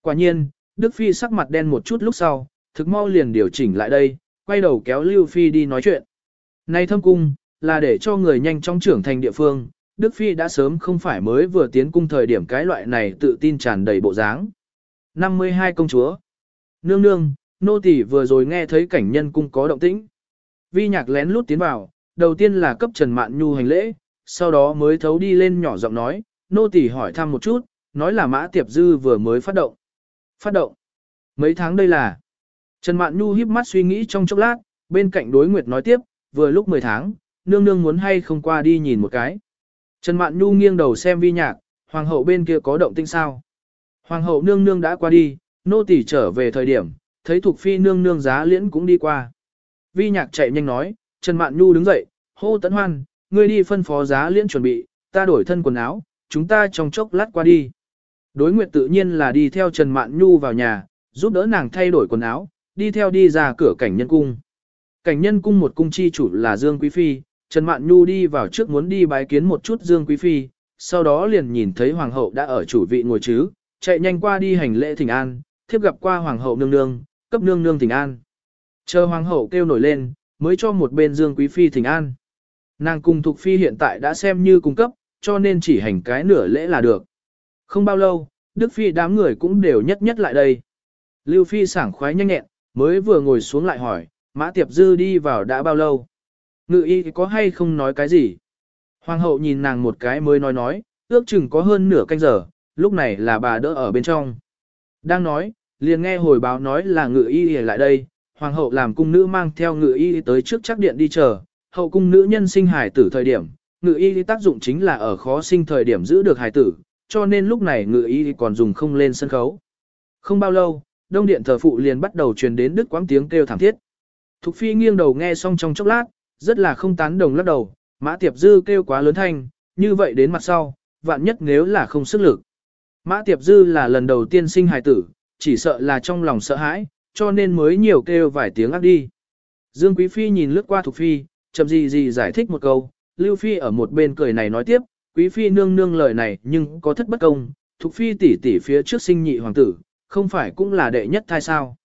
Quả nhiên, Đức Phi sắc mặt đen một chút lúc sau, thực mau liền điều chỉnh lại đây, quay đầu kéo Lưu Phi đi nói chuyện. Nay thâm cung, là để cho người nhanh chóng trưởng thành địa phương, Đức Phi đã sớm không phải mới vừa tiến cung thời điểm cái loại này tự tin tràn đầy bộ dáng. 52 công chúa. Nương nương, nô tỳ vừa rồi nghe thấy cảnh nhân cung có động tĩnh. Vi nhạc lén lút tiến vào, đầu tiên là cấp Trần Mạn Nhu hành lễ, sau đó mới thấu đi lên nhỏ giọng nói, nô tỳ hỏi thăm một chút, nói là Mã Tiệp Dư vừa mới phát động. Phát động. Mấy tháng đây là. Trần Mạn Nhu híp mắt suy nghĩ trong chốc lát, bên cạnh đối nguyệt nói tiếp, vừa lúc 10 tháng, nương nương muốn hay không qua đi nhìn một cái. Trần Mạn Nhu nghiêng đầu xem vi nhạc, hoàng hậu bên kia có động tinh sao. Hoàng hậu nương nương đã qua đi, nô tỳ trở về thời điểm, thấy thuộc phi nương nương giá liễn cũng đi qua. Vi nhạc chạy nhanh nói, Trần Mạn Nhu đứng dậy, hô tấn hoan, ngươi đi phân phó giá liễn chuẩn bị, ta đổi thân quần áo, chúng ta trong chốc lát qua đi. Đối nguyệt tự nhiên là đi theo Trần Mạn Nhu vào nhà, giúp đỡ nàng thay đổi quần áo, đi theo đi ra cửa cảnh nhân cung. Cảnh nhân cung một cung chi chủ là Dương Quý Phi, Trần Mạn Nhu đi vào trước muốn đi bái kiến một chút Dương Quý Phi, sau đó liền nhìn thấy Hoàng hậu đã ở chủ vị ngồi chứ, chạy nhanh qua đi hành lễ thỉnh an, thiếp gặp qua Hoàng hậu nương nương, cấp nương nương thỉnh an. Chờ Hoàng hậu kêu nổi lên, mới cho một bên Dương Quý Phi thỉnh an. Nàng cùng Thục Phi hiện tại đã xem như cung cấp, cho nên chỉ hành cái nửa lễ là được. Không bao lâu, Đức Phi đám người cũng đều nhất nhất lại đây. Lưu Phi sảng khoái nhanh nhẹn, mới vừa ngồi xuống lại hỏi, Mã Tiệp Dư đi vào đã bao lâu? Ngự y có hay không nói cái gì? Hoàng hậu nhìn nàng một cái mới nói nói, ước chừng có hơn nửa canh giờ, lúc này là bà đỡ ở bên trong. Đang nói, liền nghe hồi báo nói là ngự y lại đây, hoàng hậu làm cung nữ mang theo ngự y tới trước chắc điện đi chờ, hậu cung nữ nhân sinh hải tử thời điểm, ngự y tác dụng chính là ở khó sinh thời điểm giữ được hải tử, cho nên lúc này ngự y còn dùng không lên sân khấu. Không bao lâu, đông điện thờ phụ liền bắt đầu truyền đến đứt quãng tiếng kêu thảm thiết. Thục phi nghiêng đầu nghe xong trong chốc lát, rất là không tán đồng lắc đầu, mã tiệp dư kêu quá lớn thanh, như vậy đến mặt sau, vạn nhất nếu là không sức lực. Mã tiệp dư là lần đầu tiên sinh hài tử, chỉ sợ là trong lòng sợ hãi, cho nên mới nhiều kêu vài tiếng ác đi. Dương Quý Phi nhìn lướt qua Thục Phi, chậm gì gì giải thích một câu, Lưu Phi ở một bên cười này nói tiếp, Quý Phi nương nương lời này nhưng có thất bất công, Thục Phi tỷ tỷ phía trước sinh nhị hoàng tử, không phải cũng là đệ nhất thai sao.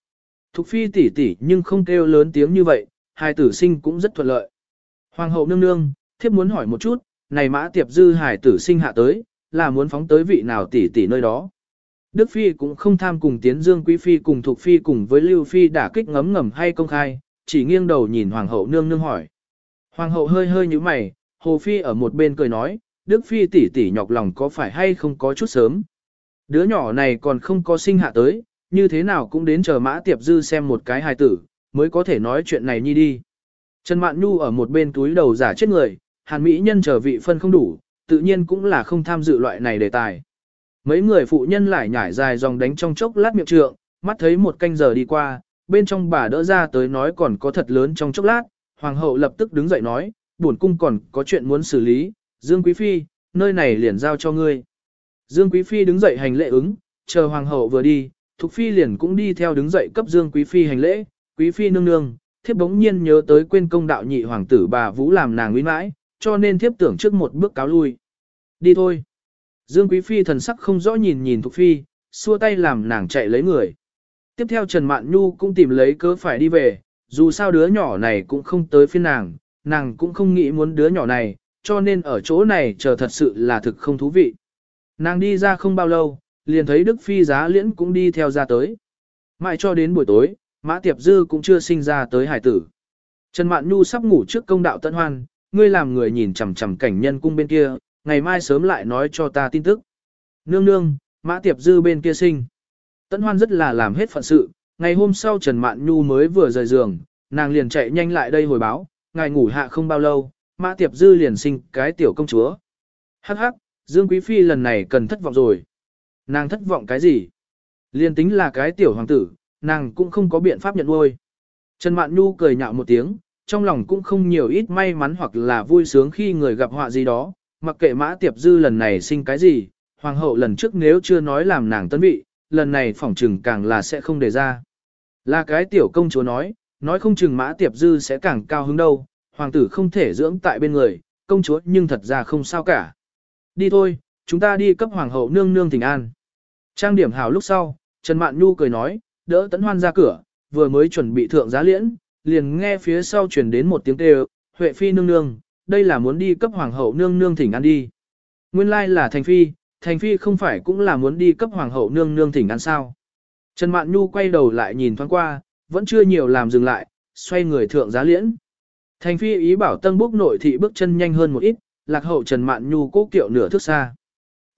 Thục Phi tỷ tỷ nhưng không kêu lớn tiếng như vậy, hài tử sinh cũng rất thuận lợi. Hoàng hậu nương nương, thiếp muốn hỏi một chút, này mã tiệp dư hài tử sinh hạ tới, là muốn phóng tới vị nào tỷ tỷ nơi đó. Đức Phi cũng không tham cùng tiến dương quý phi cùng Thục phi cùng với lưu phi đả kích ngấm ngầm hay công khai, chỉ nghiêng đầu nhìn hoàng hậu nương nương hỏi. Hoàng hậu hơi hơi như mày, hồ phi ở một bên cười nói, Đức Phi tỷ tỷ nhọc lòng có phải hay không có chút sớm. Đứa nhỏ này còn không có sinh hạ tới, như thế nào cũng đến chờ mã tiệp dư xem một cái hài tử, mới có thể nói chuyện này nhi đi. Trần Mạn Nhu ở một bên túi đầu giả chết người, hàn mỹ nhân chờ vị phân không đủ, tự nhiên cũng là không tham dự loại này đề tài. Mấy người phụ nhân lại nhảy dài dòng đánh trong chốc lát miệng trượng, mắt thấy một canh giờ đi qua, bên trong bà đỡ ra tới nói còn có thật lớn trong chốc lát, hoàng hậu lập tức đứng dậy nói, buồn cung còn có chuyện muốn xử lý, Dương Quý Phi, nơi này liền giao cho ngươi. Dương Quý Phi đứng dậy hành lễ ứng, chờ hoàng hậu vừa đi, Thục Phi liền cũng đi theo đứng dậy cấp Dương Quý Phi hành lễ, Quý Phi nương nương, thiếp bỗng nhiên nhớ tới quên công đạo nhị hoàng tử bà Vũ làm nàng uy mãi, cho nên thiếp tưởng trước một bước cáo lui. Đi thôi. Dương Quý Phi thần sắc không rõ nhìn nhìn Thục Phi, xua tay làm nàng chạy lấy người. Tiếp theo Trần Mạn Nhu cũng tìm lấy cớ phải đi về, dù sao đứa nhỏ này cũng không tới phiên nàng, nàng cũng không nghĩ muốn đứa nhỏ này, cho nên ở chỗ này chờ thật sự là thực không thú vị. Nàng đi ra không bao lâu, liền thấy Đức Phi giá liễn cũng đi theo ra tới. Mãi cho đến buổi tối, Mã Tiệp Dư cũng chưa sinh ra tới hải tử. Trần Mạn Nhu sắp ngủ trước công đạo tận hoan, ngươi làm người nhìn chằm chằm cảnh nhân cung bên kia, ngày mai sớm lại nói cho ta tin tức. Nương nương, Mã Tiệp Dư bên kia sinh. Tận hoan rất là làm hết phận sự, ngày hôm sau Trần Mạn Nhu mới vừa rời giường, nàng liền chạy nhanh lại đây hồi báo, ngài ngủ hạ không bao lâu, Mã Tiệp Dư liền sinh cái tiểu công chúa. Hắc hắc, Dương Quý Phi lần này cần thất vọng rồi. Nàng thất vọng cái gì? Liên tính là cái tiểu hoàng tử, nàng cũng không có biện pháp nhận nuôi. Trần Mạn Nhu cười nhạo một tiếng, trong lòng cũng không nhiều ít may mắn hoặc là vui sướng khi người gặp họa gì đó, mặc kệ Mã Tiệp Dư lần này sinh cái gì, hoàng hậu lần trước nếu chưa nói làm nàng tân vị, lần này phỏng trừng càng là sẽ không đề ra. Là cái tiểu công chúa nói, nói không chừng Mã Tiệp Dư sẽ càng cao hứng đâu, hoàng tử không thể dưỡng tại bên người, công chúa nhưng thật ra không sao cả. Đi thôi, chúng ta đi cấp hoàng hậu nương nương thỉnh an. Trang điểm hào lúc sau, Trần Mạn Nhu cười nói, đỡ tấn hoan ra cửa, vừa mới chuẩn bị thượng giá liễn, liền nghe phía sau truyền đến một tiếng kêu, Huệ Phi nương nương, đây là muốn đi cấp hoàng hậu nương nương thỉnh an đi. Nguyên lai là Thành Phi, Thành Phi không phải cũng là muốn đi cấp hoàng hậu nương nương thỉnh an sao. Trần Mạn Nhu quay đầu lại nhìn thoáng qua, vẫn chưa nhiều làm dừng lại, xoay người thượng giá liễn. Thành phi ý bảo tân búc nội thị bước chân nhanh hơn một ít, lạc hậu Trần Mạn Nhu cố kiệu nửa thước xa.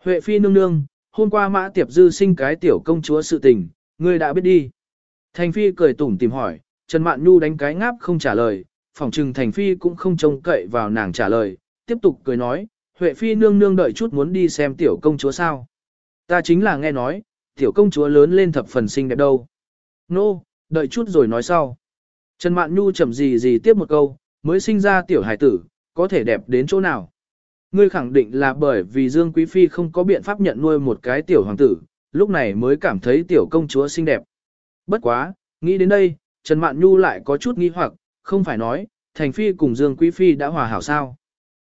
Huệ phi nương nương, hôm qua mã tiệp dư sinh cái tiểu công chúa sự tình, ngươi đã biết đi. Thành phi cười tủm tìm hỏi, Trần Mạn Nhu đánh cái ngáp không trả lời, phỏng trừng thành phi cũng không trông cậy vào nàng trả lời, tiếp tục cười nói, Huệ phi nương nương đợi chút muốn đi xem tiểu công chúa sao. Ta chính là nghe nói, tiểu công chúa lớn lên thập phần xinh đẹp đâu. Nô, no, đợi chút rồi nói sau. Trần Mạn Nhu chậm gì gì tiếp một câu, mới sinh ra tiểu hải tử, có thể đẹp đến chỗ nào. Ngươi khẳng định là bởi vì Dương Quý Phi không có biện pháp nhận nuôi một cái tiểu hoàng tử, lúc này mới cảm thấy tiểu công chúa xinh đẹp. Bất quá, nghĩ đến đây, Trần Mạn Nhu lại có chút nghi hoặc, không phải nói, Thành Phi cùng Dương Quý Phi đã hòa hảo sao.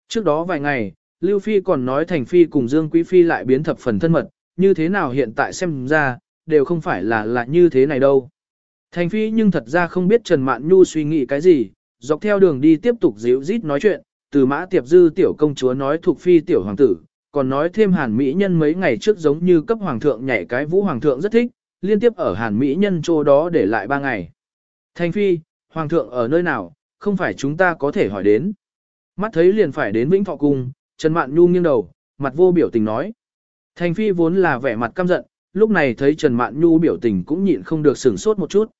Trước đó vài ngày, Lưu Phi còn nói Thành Phi cùng Dương Quý Phi lại biến thập phần thân mật, như thế nào hiện tại xem ra, đều không phải là là như thế này đâu. Thành Phi nhưng thật ra không biết Trần Mạn Nhu suy nghĩ cái gì, dọc theo đường đi tiếp tục díu rít nói chuyện, từ mã tiệp dư tiểu công chúa nói thuộc phi tiểu hoàng tử, còn nói thêm hàn mỹ nhân mấy ngày trước giống như cấp hoàng thượng nhảy cái vũ hoàng thượng rất thích, liên tiếp ở hàn mỹ nhân chỗ đó để lại ba ngày. Thành phi, hoàng thượng ở nơi nào, không phải chúng ta có thể hỏi đến. Mắt thấy liền phải đến Vĩnh Thọ Cung, Trần Mạn Nhu nghiêng đầu, mặt vô biểu tình nói. Thành phi vốn là vẻ mặt căm giận, lúc này thấy Trần Mạn Nhu biểu tình cũng nhịn không được sửng sốt một chút.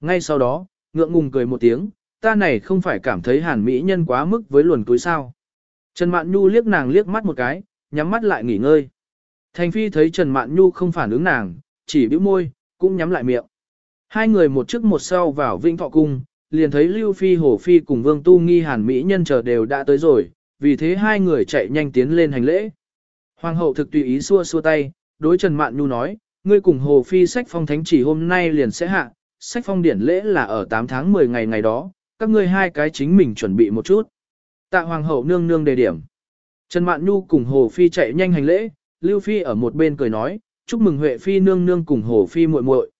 Ngay sau đó, ngượng ngùng cười một tiếng, ta này không phải cảm thấy hàn mỹ nhân quá mức với luồn túi sao. Trần Mạn Nhu liếc nàng liếc mắt một cái, nhắm mắt lại nghỉ ngơi. Thành Phi thấy Trần Mạn Nhu không phản ứng nàng, chỉ bĩu môi, cũng nhắm lại miệng. Hai người một trước một sau vào Vĩnh Thọ Cung, liền thấy Lưu Phi Hổ Phi cùng Vương Tu Nghi Hàn Mỹ nhân chờ đều đã tới rồi, vì thế hai người chạy nhanh tiến lên hành lễ. Hoàng hậu thực tùy ý xua xua tay, đối Trần Mạn Nhu nói, ngươi cùng Hồ Phi sách phong thánh chỉ hôm nay liền sẽ hạ, sách phong điển lễ là ở 8 tháng 10 ngày ngày đó, các ngươi hai cái chính mình chuẩn bị một chút. Tạ hoàng hậu nương nương đề điểm. Trần Mạn Nhu cùng Hồ Phi chạy nhanh hành lễ, Lưu Phi ở một bên cười nói, chúc mừng Huệ Phi nương nương cùng Hồ Phi muội muội.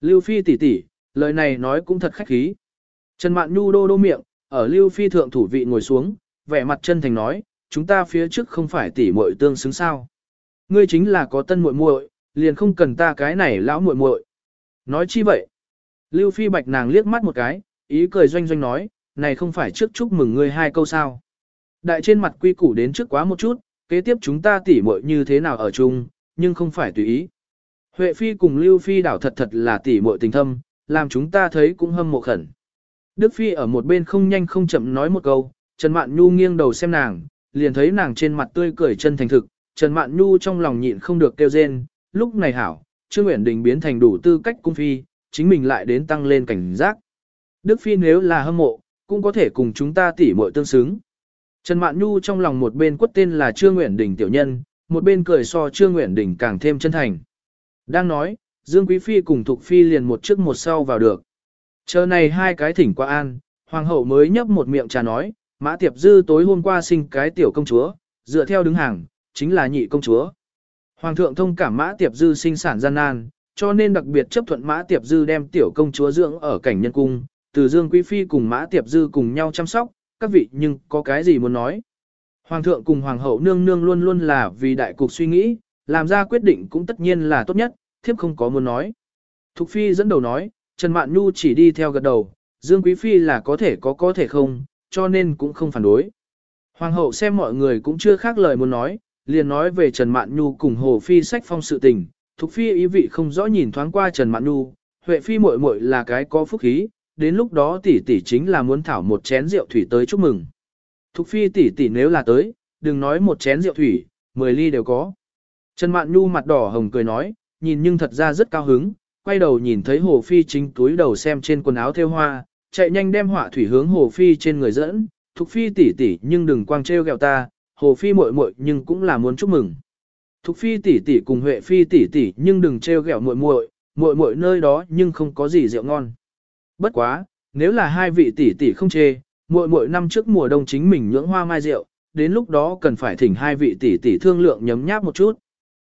Lưu Phi tỷ tỷ, lời này nói cũng thật khách khí. Trần Mạn Nhu đô đô miệng, ở Lưu Phi thượng thủ vị ngồi xuống, vẻ mặt chân thành nói, chúng ta phía trước không phải tỷ muội tương xứng sao? Ngươi chính là có tân muội muội, liền không cần ta cái này lão muội muội. Nói chi vậy? Lưu Phi bạch nàng liếc mắt một cái, ý cười doanh doanh nói, này không phải trước chúc mừng ngươi hai câu sao? Đại trên mặt quy củ đến trước quá một chút, kế tiếp chúng ta tỉ muội như thế nào ở chung, nhưng không phải tùy ý. Huệ Phi cùng Lưu Phi đảo thật thật là tỉ muội tình thâm, làm chúng ta thấy cũng hâm mộ khẩn. Đức Phi ở một bên không nhanh không chậm nói một câu, Trần Mạn Nhu nghiêng đầu xem nàng, liền thấy nàng trên mặt tươi cười chân thành thực, Trần Mạn Nhu trong lòng nhịn không được kêu rên, lúc này hảo, Trương Nguyễn Đình biến thành đủ tư cách cung phi, chính mình lại đến tăng lên cảnh giác. Đức Phi nếu là hâm mộ, cũng có thể cùng chúng ta tỉ muội tương xứng. Trần Mạn Nhu trong lòng một bên quất tên là Trương Nguyễn Đình tiểu nhân, một bên cười so Trương Nguyễn Đình càng thêm chân thành. Đang nói, Dương Quý Phi cùng Thục Phi liền một trước một sau vào được. Chờ này hai cái thỉnh qua an, Hoàng hậu mới nhấp một miệng trà nói, Mã Tiệp Dư tối hôm qua sinh cái tiểu công chúa, dựa theo đứng hàng, chính là nhị công chúa. Hoàng thượng thông cảm Mã Tiệp Dư sinh sản gian nan, cho nên đặc biệt chấp thuận Mã Tiệp Dư đem tiểu công chúa dưỡng ở cảnh nhân cung, từ Dương Quý Phi cùng Mã Tiệp Dư cùng nhau chăm sóc, các vị nhưng có cái gì muốn nói. Hoàng thượng cùng Hoàng hậu nương nương luôn luôn là vì đại cục suy nghĩ, làm ra quyết định cũng tất nhiên là tốt nhất, thiếp không có muốn nói. Thục Phi dẫn đầu nói, Trần Mạn Nhu chỉ đi theo gật đầu, Dương Quý Phi là có thể có có thể không, cho nên cũng không phản đối. Hoàng hậu xem mọi người cũng chưa khác lời muốn nói, liền nói về Trần Mạn Nhu cùng Hồ Phi sách phong sự tình, Thục Phi ý vị không rõ nhìn thoáng qua Trần Mạn Nhu, Huệ Phi muội muội là cái có phúc khí, đến lúc đó tỷ tỷ chính là muốn thảo một chén rượu thủy tới chúc mừng. Thục Phi tỷ tỷ nếu là tới, đừng nói một chén rượu thủy, mười ly đều có. Trần Mạn Nhu mặt đỏ hồng cười nói, nhìn nhưng thật ra rất cao hứng, quay đầu nhìn thấy Hồ Phi chính túi đầu xem trên quần áo theo hoa, chạy nhanh đem họa thủy hướng Hồ Phi trên người dẫn, Thục Phi tỷ tỷ nhưng đừng quang treo gẹo ta, Hồ Phi muội muội nhưng cũng là muốn chúc mừng. Thục Phi tỷ tỷ cùng Huệ Phi tỷ tỷ nhưng đừng treo gẹo muội muội, muội muội nơi đó nhưng không có gì rượu ngon. Bất quá, nếu là hai vị tỷ tỷ không chê, muội muội năm trước mùa đông chính mình nhưỡng hoa mai rượu, đến lúc đó cần phải thỉnh hai vị tỷ tỷ thương lượng nhấm nháp một chút.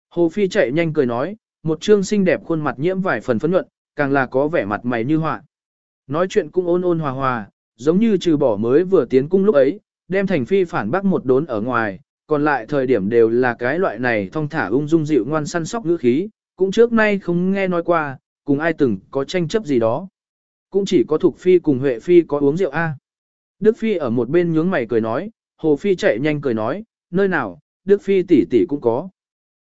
Hồ Phi chạy nhanh cười nói, một trương xinh đẹp khuôn mặt nhiễm vài phần phấn nhuận, càng là có vẻ mặt mày như họa. Nói chuyện cũng ôn ôn hòa hòa, giống như trừ bỏ mới vừa tiến cung lúc ấy, đem thành phi phản bác một đốn ở ngoài, còn lại thời điểm đều là cái loại này thong thả ung dung dịu ngoan săn sóc ngữ khí, cũng trước nay không nghe nói qua, cùng ai từng có tranh chấp gì đó. Cũng chỉ có Thục Phi cùng Huệ Phi có uống rượu A. Đức Phi ở một bên nhướng mày cười nói, Hồ Phi chạy nhanh cười nói, nơi nào, Đức Phi tỷ tỷ cũng có.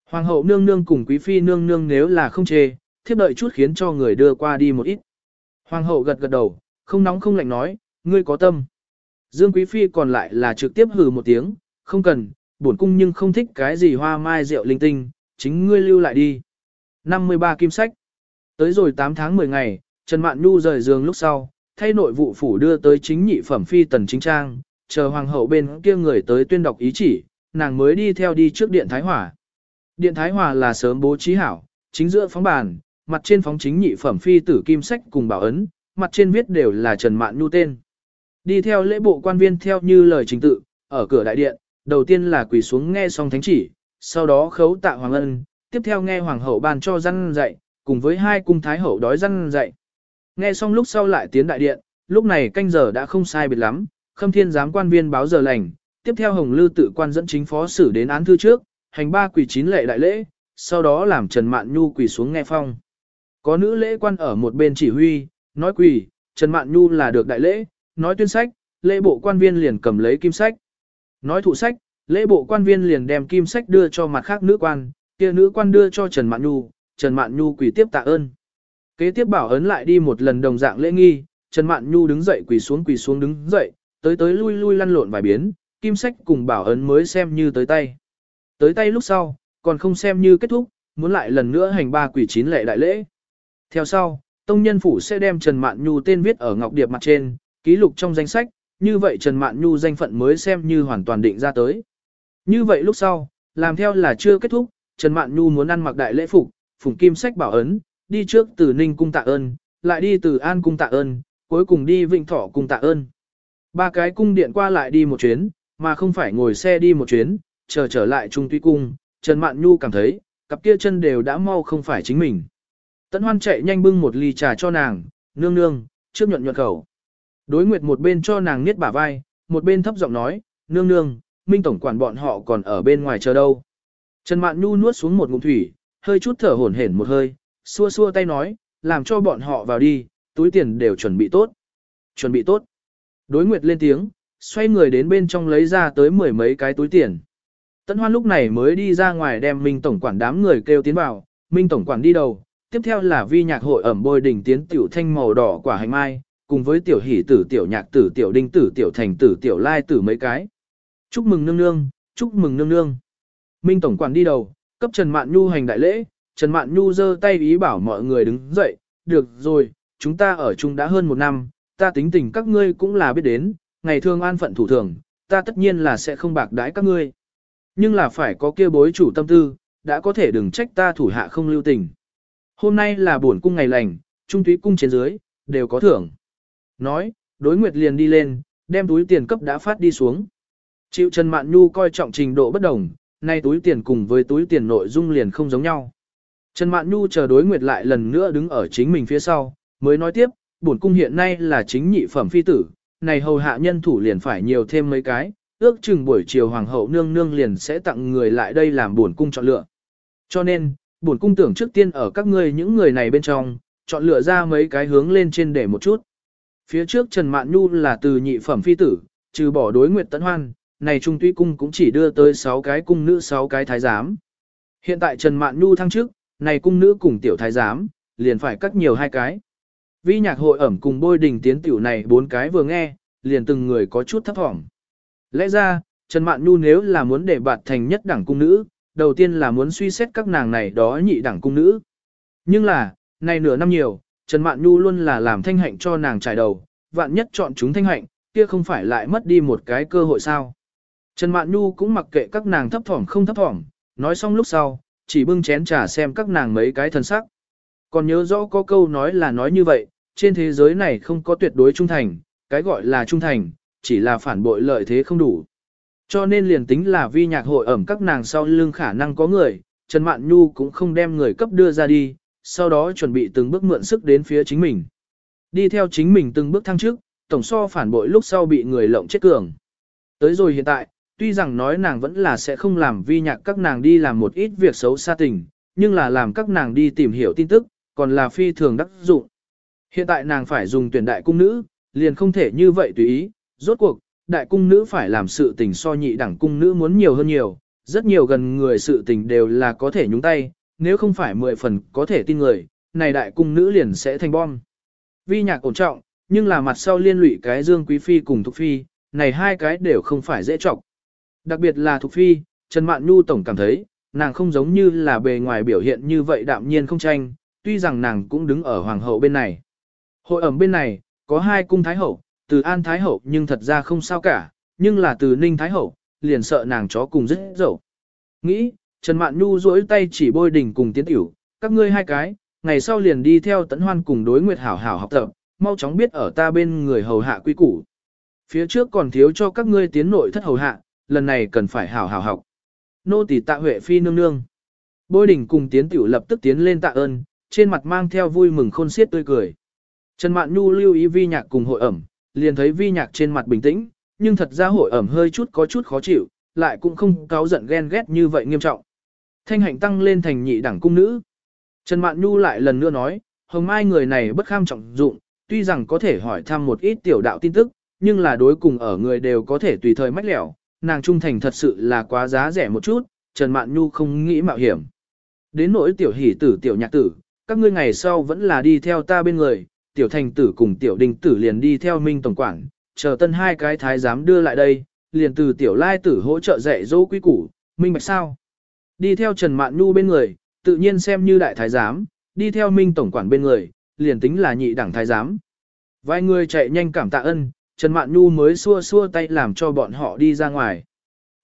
Hoàng hậu nương nương cùng quý phi nương nương nếu là không chê, thiếp đợi chút khiến cho người đưa qua đi một ít. Hoàng hậu gật gật đầu, không nóng không lạnh nói, ngươi có tâm. Dương quý phi còn lại là trực tiếp hừ một tiếng, không cần, bổn cung nhưng không thích cái gì hoa mai rượu linh tinh, chính ngươi lưu lại đi. 53 kim sách. Tới rồi 8 tháng 10 ngày, Trần Mạn Nhu rời giường lúc sau, thay nội vụ phủ đưa tới chính nhị phẩm phi tần chính trang, chờ hoàng hậu bên kia người tới tuyên đọc ý chỉ, nàng mới đi theo đi trước điện Thái Hỏa. Điện Thái Hòa là sớm bố trí hảo, chính giữa phóng bàn, mặt trên phóng chính nhị phẩm phi tử kim sách cùng bảo ấn, mặt trên viết đều là Trần Mạn Nhu tên. Đi theo lễ bộ quan viên theo như lời trình tự, ở cửa đại điện, đầu tiên là quỳ xuống nghe xong thánh chỉ, sau đó khấu tạ hoàng ân, tiếp theo nghe hoàng hậu ban cho răn dạy, cùng với hai cung thái hậu đói răn dạy. Nghe xong lúc sau lại tiến đại điện, lúc này canh giờ đã không sai biệt lắm, khâm thiên giám quan viên báo giờ lành, tiếp theo hồng lư tự quan dẫn chính phó xử đến án thư trước, hành ba quỳ chín lệ đại lễ, sau đó làm Trần Mạn Nhu quỳ xuống nghe phong. Có nữ lễ quan ở một bên chỉ huy, nói quỳ, Trần Mạn Nhu là được đại lễ, nói tuyên sách, lễ bộ quan viên liền cầm lấy kim sách. Nói thụ sách, lễ bộ quan viên liền đem kim sách đưa cho mặt khác nữ quan, kia nữ quan đưa cho Trần Mạn Nhu, Trần Mạn Nhu quỳ tiếp tạ ơn. Kế tiếp bảo ấn lại đi một lần đồng dạng lễ nghi, Trần Mạn Nhu đứng dậy quỳ xuống quỳ xuống đứng dậy, tới tới lui lui lăn lộn vài biến, kim sách cùng bảo ấn mới xem như tới tay. Tới tay lúc sau, còn không xem như kết thúc, muốn lại lần nữa hành ba quỷ chín lệ đại lễ. Theo sau, tông nhân phủ sẽ đem Trần Mạn Nhu tên viết ở ngọc điệp mặt trên, ký lục trong danh sách, như vậy Trần Mạn Nhu danh phận mới xem như hoàn toàn định ra tới. Như vậy lúc sau, làm theo là chưa kết thúc, Trần Mạn Nhu muốn ăn mặc đại lễ phục, phùng kim sách bảo ấn, đi trước từ Ninh cung tạ ơn, lại đi từ An cung tạ ơn, cuối cùng đi Vịnh Thọ cung tạ ơn. Ba cái cung điện qua lại đi một chuyến, mà không phải ngồi xe đi một chuyến, chờ trở lại trung tuy cung, Trần Mạn Nhu cảm thấy, cặp kia chân đều đã mau không phải chính mình. Tấn Hoan chạy nhanh bưng một ly trà cho nàng, nương nương, trước nhuận nhuận khẩu. Đối nguyệt một bên cho nàng niết bả vai, một bên thấp giọng nói, nương nương, minh tổng quản bọn họ còn ở bên ngoài chờ đâu. Trần Mạn Nhu nuốt xuống một ngụm thủy, hơi chút thở hổn hển một hơi, xua xua tay nói, làm cho bọn họ vào đi, túi tiền đều chuẩn bị tốt. Chuẩn bị tốt. Đối nguyệt lên tiếng, xoay người đến bên trong lấy ra tới mười mấy cái túi tiền. Tấn Hoan lúc này mới đi ra ngoài đem Minh Tổng quản đám người kêu tiến vào, Minh Tổng quản đi đầu, tiếp theo là vi nhạc hội ẩm bôi đỉnh tiến tiểu thanh màu đỏ quả hành mai, cùng với tiểu hỷ tử tiểu nhạc tử tiểu đinh tử tiểu thành tử tiểu lai tử mấy cái. Chúc mừng nương nương, chúc mừng nương nương. Minh Tổng quản đi đầu, cấp Trần Mạn Nhu hành đại lễ, Trần Mạn Nhu giơ tay ý bảo mọi người đứng dậy, được rồi, chúng ta ở chung đã hơn một năm, ta tính tình các ngươi cũng là biết đến, ngày thường an phận thủ thường, ta tất nhiên là sẽ không bạc đãi các ngươi. Nhưng là phải có kia bối chủ tâm tư, đã có thể đừng trách ta thủ hạ không lưu tình. Hôm nay là buồn cung ngày lành, trung túy cung trên dưới, đều có thưởng. Nói, đối nguyệt liền đi lên, đem túi tiền cấp đã phát đi xuống. Chịu Trần Mạn Nhu coi trọng trình độ bất đồng, nay túi tiền cùng với túi tiền nội dung liền không giống nhau. Trần Mạn Nhu chờ đối nguyệt lại lần nữa đứng ở chính mình phía sau, mới nói tiếp, bổn cung hiện nay là chính nhị phẩm phi tử, này hầu hạ nhân thủ liền phải nhiều thêm mấy cái, ước chừng buổi chiều hoàng hậu nương nương liền sẽ tặng người lại đây làm bổn cung chọn lựa. Cho nên, bổn cung tưởng trước tiên ở các ngươi những người này bên trong, chọn lựa ra mấy cái hướng lên trên để một chút. Phía trước Trần Mạn Nhu là từ nhị phẩm phi tử, trừ bỏ đối nguyệt tấn hoan, này trung tuy cung cũng chỉ đưa tới 6 cái cung nữ 6 cái thái giám. Hiện tại Trần Mạn Nhu thăng trước, này cung nữ cùng tiểu thái giám, liền phải cắt nhiều hai cái. Vi nhạc hội ẩm cùng bôi đình tiến tiểu này bốn cái vừa nghe, liền từng người có chút thấp thỏm. Lẽ ra, Trần Mạn Nhu nếu là muốn để bạt thành nhất đẳng cung nữ, đầu tiên là muốn suy xét các nàng này đó nhị đẳng cung nữ. Nhưng là, này nửa năm nhiều, Trần Mạn Nhu luôn là làm thanh hạnh cho nàng trải đầu, vạn nhất chọn chúng thanh hạnh, kia không phải lại mất đi một cái cơ hội sao. Trần Mạn Nhu cũng mặc kệ các nàng thấp thỏm không thấp thỏm, nói xong lúc sau, chỉ bưng chén trà xem các nàng mấy cái thân sắc. Còn nhớ rõ có câu nói là nói như vậy, trên thế giới này không có tuyệt đối trung thành, cái gọi là trung thành, chỉ là phản bội lợi thế không đủ. Cho nên liền tính là vi nhạc hội ẩm các nàng sau lưng khả năng có người, Trần Mạn Nhu cũng không đem người cấp đưa ra đi, sau đó chuẩn bị từng bước mượn sức đến phía chính mình. Đi theo chính mình từng bước thăng trước, tổng so phản bội lúc sau bị người lộng chết cường. Tới rồi hiện tại, tuy rằng nói nàng vẫn là sẽ không làm vi nhạc các nàng đi làm một ít việc xấu xa tình, nhưng là làm các nàng đi tìm hiểu tin tức, còn là phi thường đắc dụng. Hiện tại nàng phải dùng tuyển đại cung nữ, liền không thể như vậy tùy ý, rốt cuộc, đại cung nữ phải làm sự tình so nhị đẳng cung nữ muốn nhiều hơn nhiều, rất nhiều gần người sự tình đều là có thể nhúng tay, nếu không phải mười phần có thể tin người, này đại cung nữ liền sẽ thành bom. Vi nhạc ổn trọng, nhưng là mặt sau liên lụy cái Dương Quý Phi cùng Thục Phi, này hai cái đều không phải dễ trọng. Đặc biệt là Thục Phi, Trần Mạn Nhu Tổng cảm thấy, nàng không giống như là bề ngoài biểu hiện như vậy đạm nhiên không tranh, tuy rằng nàng cũng đứng ở hoàng hậu bên này. Hội ẩm bên này, có hai cung thái hậu, từ An thái hậu nhưng thật ra không sao cả, nhưng là từ Ninh thái hậu, liền sợ nàng chó cùng rất dậu. Nghĩ, Trần Mạn Nhu duỗi tay chỉ bôi đỉnh cùng tiến tiểu, các ngươi hai cái, ngày sau liền đi theo tấn hoan cùng đối nguyệt hảo hảo học tập, mau chóng biết ở ta bên người hầu hạ quy củ. Phía trước còn thiếu cho các ngươi tiến nội thất hầu hạ, lần này cần phải hảo hảo học. Nô tỳ tạ huệ phi nương nương. Bôi đỉnh cùng tiến tiểu lập tức tiến lên tạ ơn, trên mặt mang theo vui mừng khôn xiết tươi cười. Trần Mạn Nhu lưu ý vi nhạc cùng hội ẩm, liền thấy vi nhạc trên mặt bình tĩnh, nhưng thật ra hội ẩm hơi chút có chút khó chịu, lại cũng không cáo giận ghen ghét như vậy nghiêm trọng. Thanh hạnh tăng lên thành nhị đẳng cung nữ. Trần Mạn Nhu lại lần nữa nói, hồng mai người này bất kham trọng dụng, tuy rằng có thể hỏi thăm một ít tiểu đạo tin tức, nhưng là đối cùng ở người đều có thể tùy thời mách lẻo, nàng trung thành thật sự là quá giá rẻ một chút, Trần Mạn Nhu không nghĩ mạo hiểm. Đến nỗi tiểu hỷ tử tiểu nhạc tử, các ngươi ngày sau vẫn là đi theo ta bên người, tiểu thành tử cùng tiểu đình tử liền đi theo minh tổng quản, chờ tân hai cái thái giám đưa lại đây, liền từ tiểu lai tử hỗ trợ dạy dỗ quý củ, minh bạch sao. Đi theo Trần Mạn Nhu bên người, tự nhiên xem như đại thái giám, đi theo minh tổng quản bên người, liền tính là nhị đẳng thái giám. Vài người chạy nhanh cảm tạ ân, Trần Mạn Nhu mới xua xua tay làm cho bọn họ đi ra ngoài.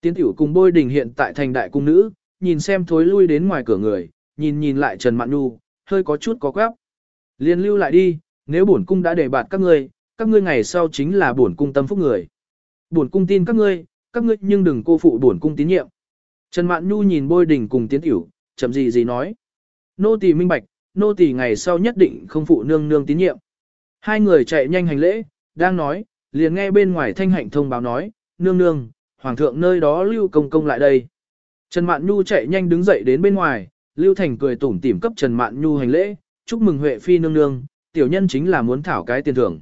Tiến tiểu cùng bôi đình hiện tại thành đại cung nữ, nhìn xem thối lui đến ngoài cửa người, nhìn nhìn lại Trần Mạn Nhu, hơi có chút có quép. Liên lưu lại đi, nếu bổn cung đã đề bạt các ngươi, các ngươi ngày sau chính là bổn cung tâm phúc người. Bổn cung tin các ngươi, các ngươi nhưng đừng cô phụ bổn cung tín nhiệm. Trần Mạn Nhu nhìn bôi đình cùng tiến tiểu, chậm gì gì nói. Nô tỳ minh bạch, nô tỳ ngày sau nhất định không phụ nương nương tín nhiệm. Hai người chạy nhanh hành lễ, đang nói, liền nghe bên ngoài thanh hạnh thông báo nói, nương nương, hoàng thượng nơi đó lưu công công lại đây. Trần Mạn Nhu chạy nhanh đứng dậy đến bên ngoài, Lưu Thành cười tủm tỉm cấp Trần Mạn Nhu hành lễ, chúc mừng Huệ Phi nương nương, tiểu nhân chính là muốn thảo cái tiền thưởng.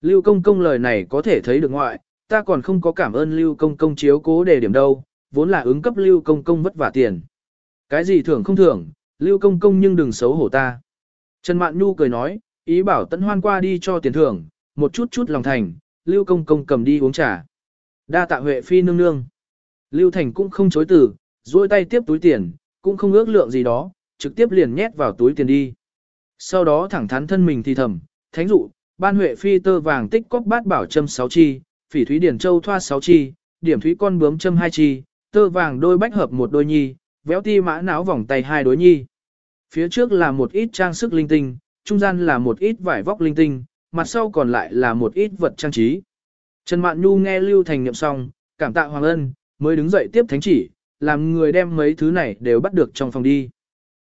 Lưu công công lời này có thể thấy được ngoại, ta còn không có cảm ơn Lưu công công chiếu cố đề điểm đâu, vốn là ứng cấp Lưu công công vất vả tiền. Cái gì thưởng không thưởng, Lưu công công nhưng đừng xấu hổ ta. Trần Mạn Nhu cười nói, ý bảo Tấn Hoan qua đi cho tiền thưởng, một chút chút lòng thành, Lưu công công cầm đi uống trà. Đa tạ Huệ Phi nương nương. Lưu Thành cũng không chối từ, duỗi tay tiếp túi tiền, cũng không ước lượng gì đó, trực tiếp liền nhét vào túi tiền đi. Sau đó thẳng thắn thân mình thì thầm, thánh dụ, ban Huệ Phi tơ vàng tích cóc bát bảo châm 6 chi, phỉ thúy điển châu thoa 6 chi, điểm thúy con bướm châm 2 chi, tơ vàng đôi bách hợp một đôi nhi, véo ti mã não vòng tay hai đối nhi. Phía trước là một ít trang sức linh tinh, trung gian là một ít vải vóc linh tinh, mặt sau còn lại là một ít vật trang trí. Trần Mạn Nhu nghe Lưu Thành niệm xong, cảm tạ Hoàng Ân, mới đứng dậy tiếp thánh chỉ, làm người đem mấy thứ này đều bắt được trong phòng đi.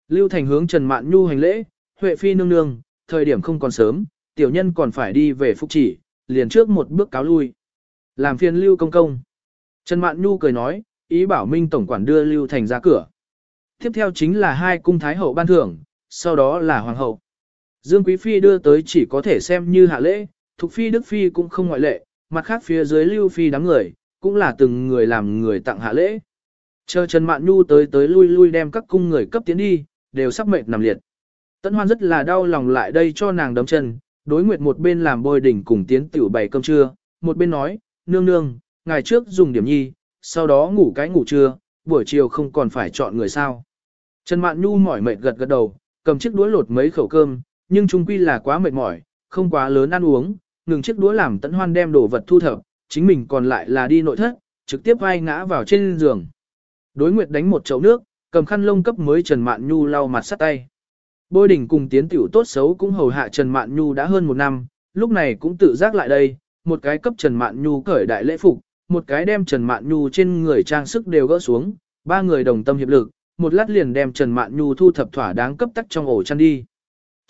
Lưu Thành hướng Trần Mạn Nhu hành lễ, Huệ Phi nương nương, thời điểm không còn sớm, tiểu nhân còn phải đi về phúc chỉ, liền trước một bước cáo lui. Làm phiền Lưu công công. Trần Mạn Nhu cười nói, ý bảo Minh Tổng quản đưa Lưu Thành ra cửa. Tiếp theo chính là hai cung thái hậu ban thưởng, sau đó là hoàng hậu. Dương Quý Phi đưa tới chỉ có thể xem như hạ lễ, Thục Phi Đức Phi cũng không ngoại lệ, mặt khác phía dưới Lưu Phi đám người, cũng là từng người làm người tặng hạ lễ. Chờ Trần Mạn Nhu tới tới lui lui đem các cung người cấp tiến đi, đều sắp mệt nằm liệt. Tấn Hoan rất là đau lòng lại đây cho nàng đấm chân, đối nguyệt một bên làm bôi đỉnh cùng tiến tiểu bày cơm trưa, một bên nói, nương nương, ngày trước dùng điểm nhi, sau đó ngủ cái ngủ trưa, buổi chiều không còn phải chọn người sao. Trần Mạn Nhu mỏi mệt gật gật đầu, cầm chiếc đũa lột mấy khẩu cơm, nhưng chung quy là quá mệt mỏi, không quá lớn ăn uống, ngừng chiếc đũa làm Tấn Hoan đem đồ vật thu thập, chính mình còn lại là đi nội thất, trực tiếp vai ngã vào trên giường. Đối Nguyệt đánh một chậu nước, cầm khăn lông cấp mới Trần Mạn Nhu lau mặt sắt tay. Bôi đỉnh cùng tiến tiểu tốt xấu cũng hầu hạ Trần Mạn Nhu đã hơn một năm, lúc này cũng tự giác lại đây, một cái cấp Trần Mạn Nhu cởi đại lễ phục, một cái đem Trần Mạn Nhu trên người trang sức đều gỡ xuống, ba người đồng tâm hiệp lực, một lát liền đem Trần Mạn Nhu thu thập thỏa đáng cấp tắc trong ổ chăn đi.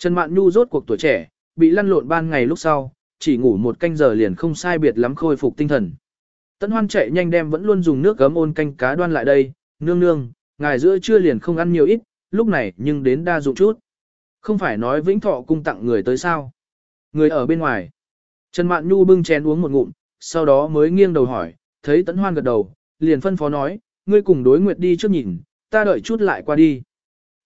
Trần Mạn Nhu rốt cuộc tuổi trẻ, bị lăn lộn ban ngày lúc sau, chỉ ngủ một canh giờ liền không sai biệt lắm khôi phục tinh thần. Tấn Hoan chạy nhanh đem vẫn luôn dùng nước gấm ôn canh cá đoan lại đây, nương nương, ngài giữa trưa liền không ăn nhiều ít, lúc này nhưng đến đa dụng chút. Không phải nói vĩnh thọ cung tặng người tới sao. Người ở bên ngoài. Trần Mạn Nhu bưng chén uống một ngụm, sau đó mới nghiêng đầu hỏi, thấy Tấn Hoan gật đầu, liền phân phó nói, ngươi cùng đối nguyệt đi trước nhìn, ta đợi chút lại qua đi.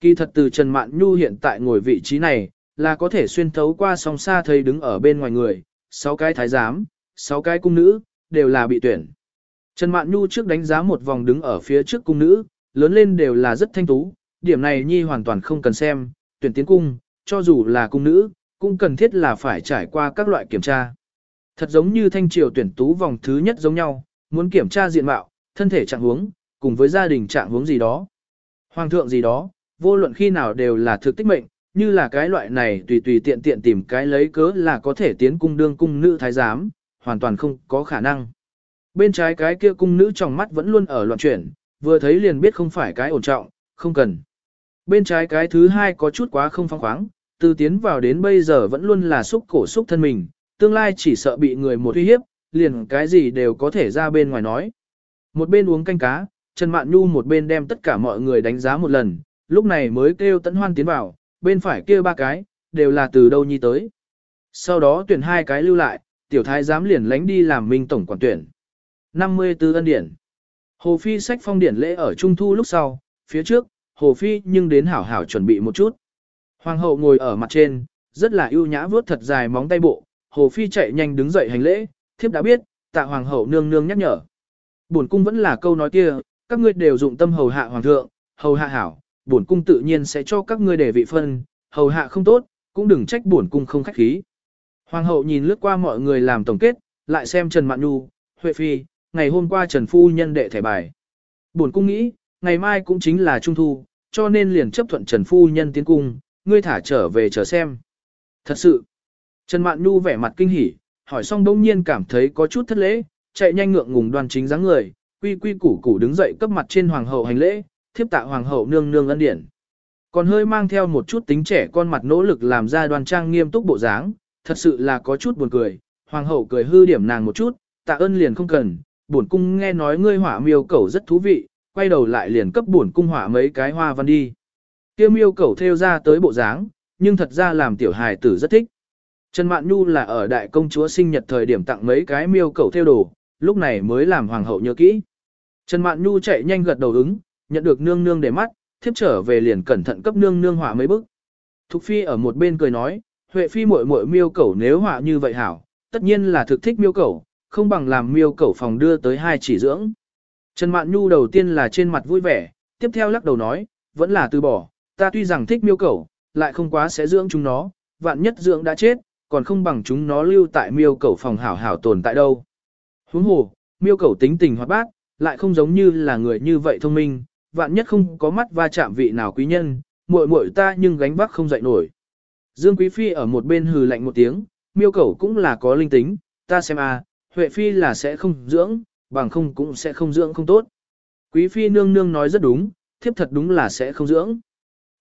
Kỳ thật từ Trần Mạn Nhu hiện tại ngồi vị trí này, là có thể xuyên thấu qua song xa thấy đứng ở bên ngoài người, sáu cái thái giám, sáu cái cung nữ, đều là bị tuyển. Trần Mạn Nhu trước đánh giá một vòng đứng ở phía trước cung nữ, lớn lên đều là rất thanh tú, điểm này Nhi hoàn toàn không cần xem, tuyển tiến cung, cho dù là cung nữ, cũng cần thiết là phải trải qua các loại kiểm tra. Thật giống như thanh triều tuyển tú vòng thứ nhất giống nhau, muốn kiểm tra diện mạo, thân thể trạng huống, cùng với gia đình trạng huống gì đó. Hoàng thượng gì đó, vô luận khi nào đều là thực tích mệnh, như là cái loại này tùy tùy tiện tiện tìm cái lấy cớ là có thể tiến cung đương cung nữ thái giám, hoàn toàn không có khả năng. Bên trái cái kia cung nữ trong mắt vẫn luôn ở loạn chuyển, vừa thấy liền biết không phải cái ổn trọng, không cần. Bên trái cái thứ hai có chút quá không phong khoáng, từ tiến vào đến bây giờ vẫn luôn là xúc cổ xúc thân mình, tương lai chỉ sợ bị người một uy hiếp, liền cái gì đều có thể ra bên ngoài nói. Một bên uống canh cá, Trần Mạn Nhu một bên đem tất cả mọi người đánh giá một lần, lúc này mới kêu Tấn Hoan tiến vào, bên phải kia ba cái, đều là từ đâu nhi tới. Sau đó tuyển hai cái lưu lại, tiểu thái giám liền lánh đi làm minh tổng quản tuyển. 54 ân điển. Hồ Phi sách phong điển lễ ở Trung Thu lúc sau, phía trước, Hồ Phi nhưng đến hảo hảo chuẩn bị một chút. Hoàng hậu ngồi ở mặt trên, rất là ưu nhã vuốt thật dài móng tay bộ, Hồ Phi chạy nhanh đứng dậy hành lễ, thiếp đã biết, tạ Hoàng hậu nương nương nhắc nhở. Bổn cung vẫn là câu nói kia, các ngươi đều dụng tâm hầu hạ Hoàng thượng, hầu hạ hảo, bổn cung tự nhiên sẽ cho các ngươi để vị phân, hầu hạ không tốt, cũng đừng trách bổn cung không khách khí. Hoàng hậu nhìn lướt qua mọi người làm tổng kết, lại xem Trần Mạn Nhu, Huệ Phi, ngày hôm qua Trần Phu Nhân đệ thẻ bài. Bổn cung nghĩ, ngày mai cũng chính là Trung Thu, cho nên liền chấp thuận Trần Phu Nhân tiến cung, ngươi thả trở về chờ xem. Thật sự, Trần Mạn Nhu vẻ mặt kinh hỉ, hỏi xong đông nhiên cảm thấy có chút thất lễ, chạy nhanh ngượng ngùng đoan chính dáng người, quy quy củ củ đứng dậy cấp mặt trên hoàng hậu hành lễ, thiếp tạ hoàng hậu nương nương ân điển. Còn hơi mang theo một chút tính trẻ con mặt nỗ lực làm ra đoan trang nghiêm túc bộ dáng, thật sự là có chút buồn cười, hoàng hậu cười hư điểm nàng một chút, tạ ơn liền không cần, bổn cung nghe nói ngươi hỏa miêu cẩu rất thú vị, quay đầu lại liền cấp bổn cung hỏa mấy cái hoa văn đi. Kia miêu cẩu theo ra tới bộ dáng, nhưng thật ra làm tiểu hài tử rất thích. Trần Mạn Nhu là ở đại công chúa sinh nhật thời điểm tặng mấy cái miêu cẩu theo đồ, lúc này mới làm hoàng hậu nhớ kỹ. Trần Mạn Nhu chạy nhanh gật đầu ứng, nhận được nương nương để mắt, thiếp trở về liền cẩn thận cấp nương nương họa mấy bức. Thục phi ở một bên cười nói, Huệ phi muội muội miêu cẩu nếu họa như vậy hảo, tất nhiên là thực thích miêu cẩu, không bằng làm miêu cẩu phòng đưa tới hai chỉ dưỡng. Trần Mạn Nhu đầu tiên là trên mặt vui vẻ, tiếp theo lắc đầu nói, vẫn là từ bỏ, ta tuy rằng thích miêu cẩu, lại không quá sẽ dưỡng chúng nó, vạn nhất dưỡng đã chết, còn không bằng chúng nó lưu tại miêu cẩu phòng hảo hảo tồn tại đâu. Huống hồ, miêu cẩu tính tình hoạt bát, lại không giống như là người như vậy thông minh, vạn nhất không có mắt va chạm vị nào quý nhân, muội muội ta nhưng gánh vác không dậy nổi. Dương Quý Phi ở một bên hừ lạnh một tiếng, miêu cẩu cũng là có linh tính, ta xem a, à, Huệ Phi là sẽ không dưỡng, bằng không cũng sẽ không dưỡng không tốt. Quý Phi nương nương nói rất đúng, thiếp thật đúng là sẽ không dưỡng.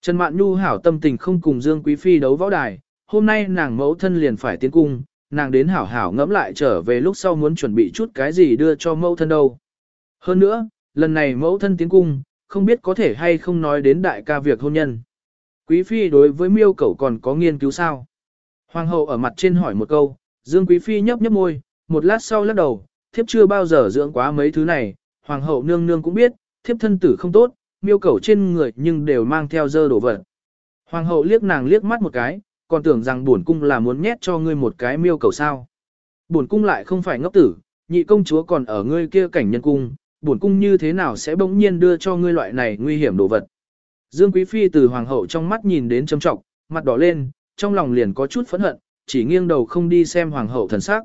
Trần Mạn Nhu hảo tâm tình không cùng Dương Quý Phi đấu võ đài, hôm nay nàng mẫu thân liền phải tiến cung, nàng đến hảo hảo ngẫm lại trở về lúc sau muốn chuẩn bị chút cái gì đưa cho mẫu thân đâu. Hơn nữa, lần này mẫu thân tiến cung, không biết có thể hay không nói đến đại ca việc hôn nhân. Quý phi đối với miêu cẩu còn có nghiên cứu sao? Hoàng hậu ở mặt trên hỏi một câu, Dương Quý phi nhấp nhấp môi, một lát sau lắc đầu, thiếp chưa bao giờ dưỡng quá mấy thứ này, hoàng hậu nương nương cũng biết, thiếp thân tử không tốt, miêu cẩu trên người nhưng đều mang theo dơ đổ vật. Hoàng hậu liếc nàng liếc mắt một cái, còn tưởng rằng bổn cung là muốn nhét cho ngươi một cái miêu cẩu sao. Bổn cung lại không phải ngốc tử, nhị công chúa còn ở ngươi kia cảnh nhân cung, bổn cung như thế nào sẽ bỗng nhiên đưa cho ngươi loại này nguy hiểm đồ vật. Dương Quý Phi từ hoàng hậu trong mắt nhìn đến châm trọng, mặt đỏ lên, trong lòng liền có chút phẫn hận, chỉ nghiêng đầu không đi xem hoàng hậu thần sắc.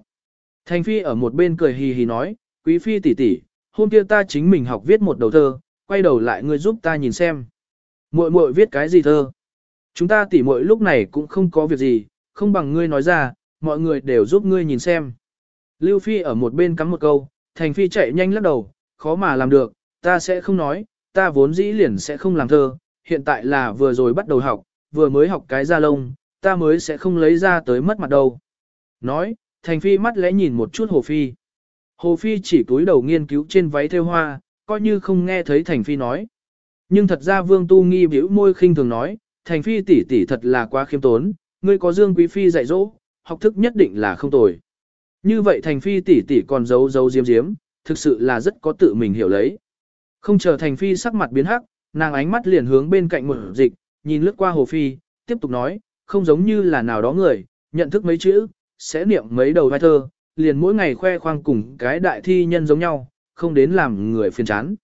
Thành Phi ở một bên cười hì hì nói, Quý Phi tỷ tỷ, hôm kia ta chính mình học viết một đầu thơ, quay đầu lại ngươi giúp ta nhìn xem. Muội muội viết cái gì thơ? Chúng ta tỷ muội lúc này cũng không có việc gì, không bằng ngươi nói ra, mọi người đều giúp ngươi nhìn xem. Lưu Phi ở một bên cắm một câu, Thành Phi chạy nhanh lắc đầu, khó mà làm được, ta sẽ không nói, ta vốn dĩ liền sẽ không làm thơ, hiện tại là vừa rồi bắt đầu học, vừa mới học cái da lông, ta mới sẽ không lấy ra tới mất mặt đâu. Nói, Thành Phi mắt lẽ nhìn một chút Hồ Phi. Hồ Phi chỉ cúi đầu nghiên cứu trên váy theo hoa, coi như không nghe thấy Thành Phi nói. Nhưng thật ra Vương Tu Nghi biểu môi khinh thường nói, Thành Phi tỷ tỷ thật là quá khiêm tốn, ngươi có Dương Quý Phi dạy dỗ, học thức nhất định là không tồi. Như vậy Thành Phi tỷ tỷ còn giấu giấu diếm diếm, thực sự là rất có tự mình hiểu lấy. Không chờ Thành Phi sắc mặt biến hắc, nàng ánh mắt liền hướng bên cạnh một dịch, nhìn lướt qua Hồ Phi, tiếp tục nói, không giống như là nào đó người, nhận thức mấy chữ, sẽ niệm mấy đầu vai thơ, liền mỗi ngày khoe khoang cùng cái đại thi nhân giống nhau, không đến làm người phiền chán.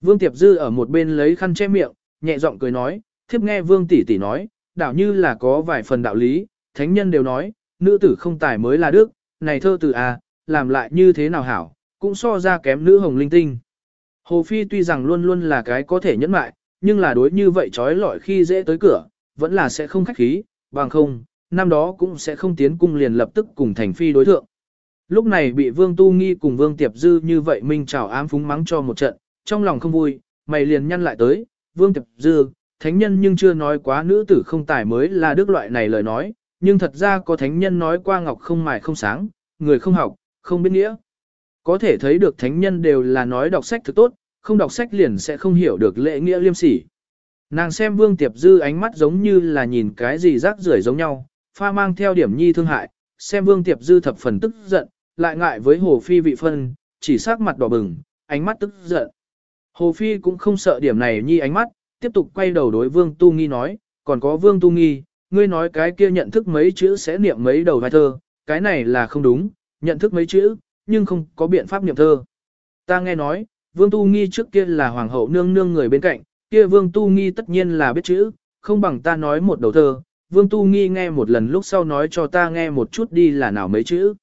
Vương Tiệp Dư ở một bên lấy khăn che miệng, nhẹ giọng cười nói, thiếp nghe Vương tỷ tỷ nói, đảo như là có vài phần đạo lý, thánh nhân đều nói, nữ tử không tài mới là đức, này thơ tử à, làm lại như thế nào hảo, cũng so ra kém nữ hồng linh tinh. Hồ Phi tuy rằng luôn luôn là cái có thể nhẫn mại, nhưng là đối như vậy trói lọi khi dễ tới cửa, vẫn là sẽ không khách khí, bằng không, năm đó cũng sẽ không tiến cung liền lập tức cùng thành phi đối thượng. Lúc này bị Vương Tu Nghi cùng Vương Tiệp Dư như vậy minh chào ám phúng mắng cho một trận, trong lòng không vui, mày liền nhăn lại tới, Vương Tiệp Dư, thánh nhân nhưng chưa nói quá nữ tử không tài mới là đức loại này lời nói, nhưng thật ra có thánh nhân nói qua ngọc không mài không sáng, người không học, không biết nghĩa. Có thể thấy được thánh nhân đều là nói đọc sách thực tốt, không đọc sách liền sẽ không hiểu được lễ nghĩa liêm sỉ. Nàng xem Vương Tiệp Dư ánh mắt giống như là nhìn cái gì rác rưởi giống nhau, pha mang theo điểm nhi thương hại, xem Vương Tiệp Dư thập phần tức giận, lại ngại với Hồ Phi vị phân, chỉ sắc mặt đỏ bừng, ánh mắt tức giận. Hồ Phi cũng không sợ điểm này nhi ánh mắt, tiếp tục quay đầu đối Vương Tu Nghi nói, còn có Vương Tu Nghi, ngươi nói cái kia nhận thức mấy chữ sẽ niệm mấy đầu vai thơ, cái này là không đúng, nhận thức mấy chữ, nhưng không có biện pháp niệm thơ. Ta nghe nói, Vương Tu Nghi trước kia là hoàng hậu nương nương người bên cạnh, kia Vương Tu Nghi tất nhiên là biết chữ, không bằng ta nói một đầu thơ. Vương Tu Nghi nghe một lần lúc sau nói cho ta nghe một chút đi là nào mấy chữ.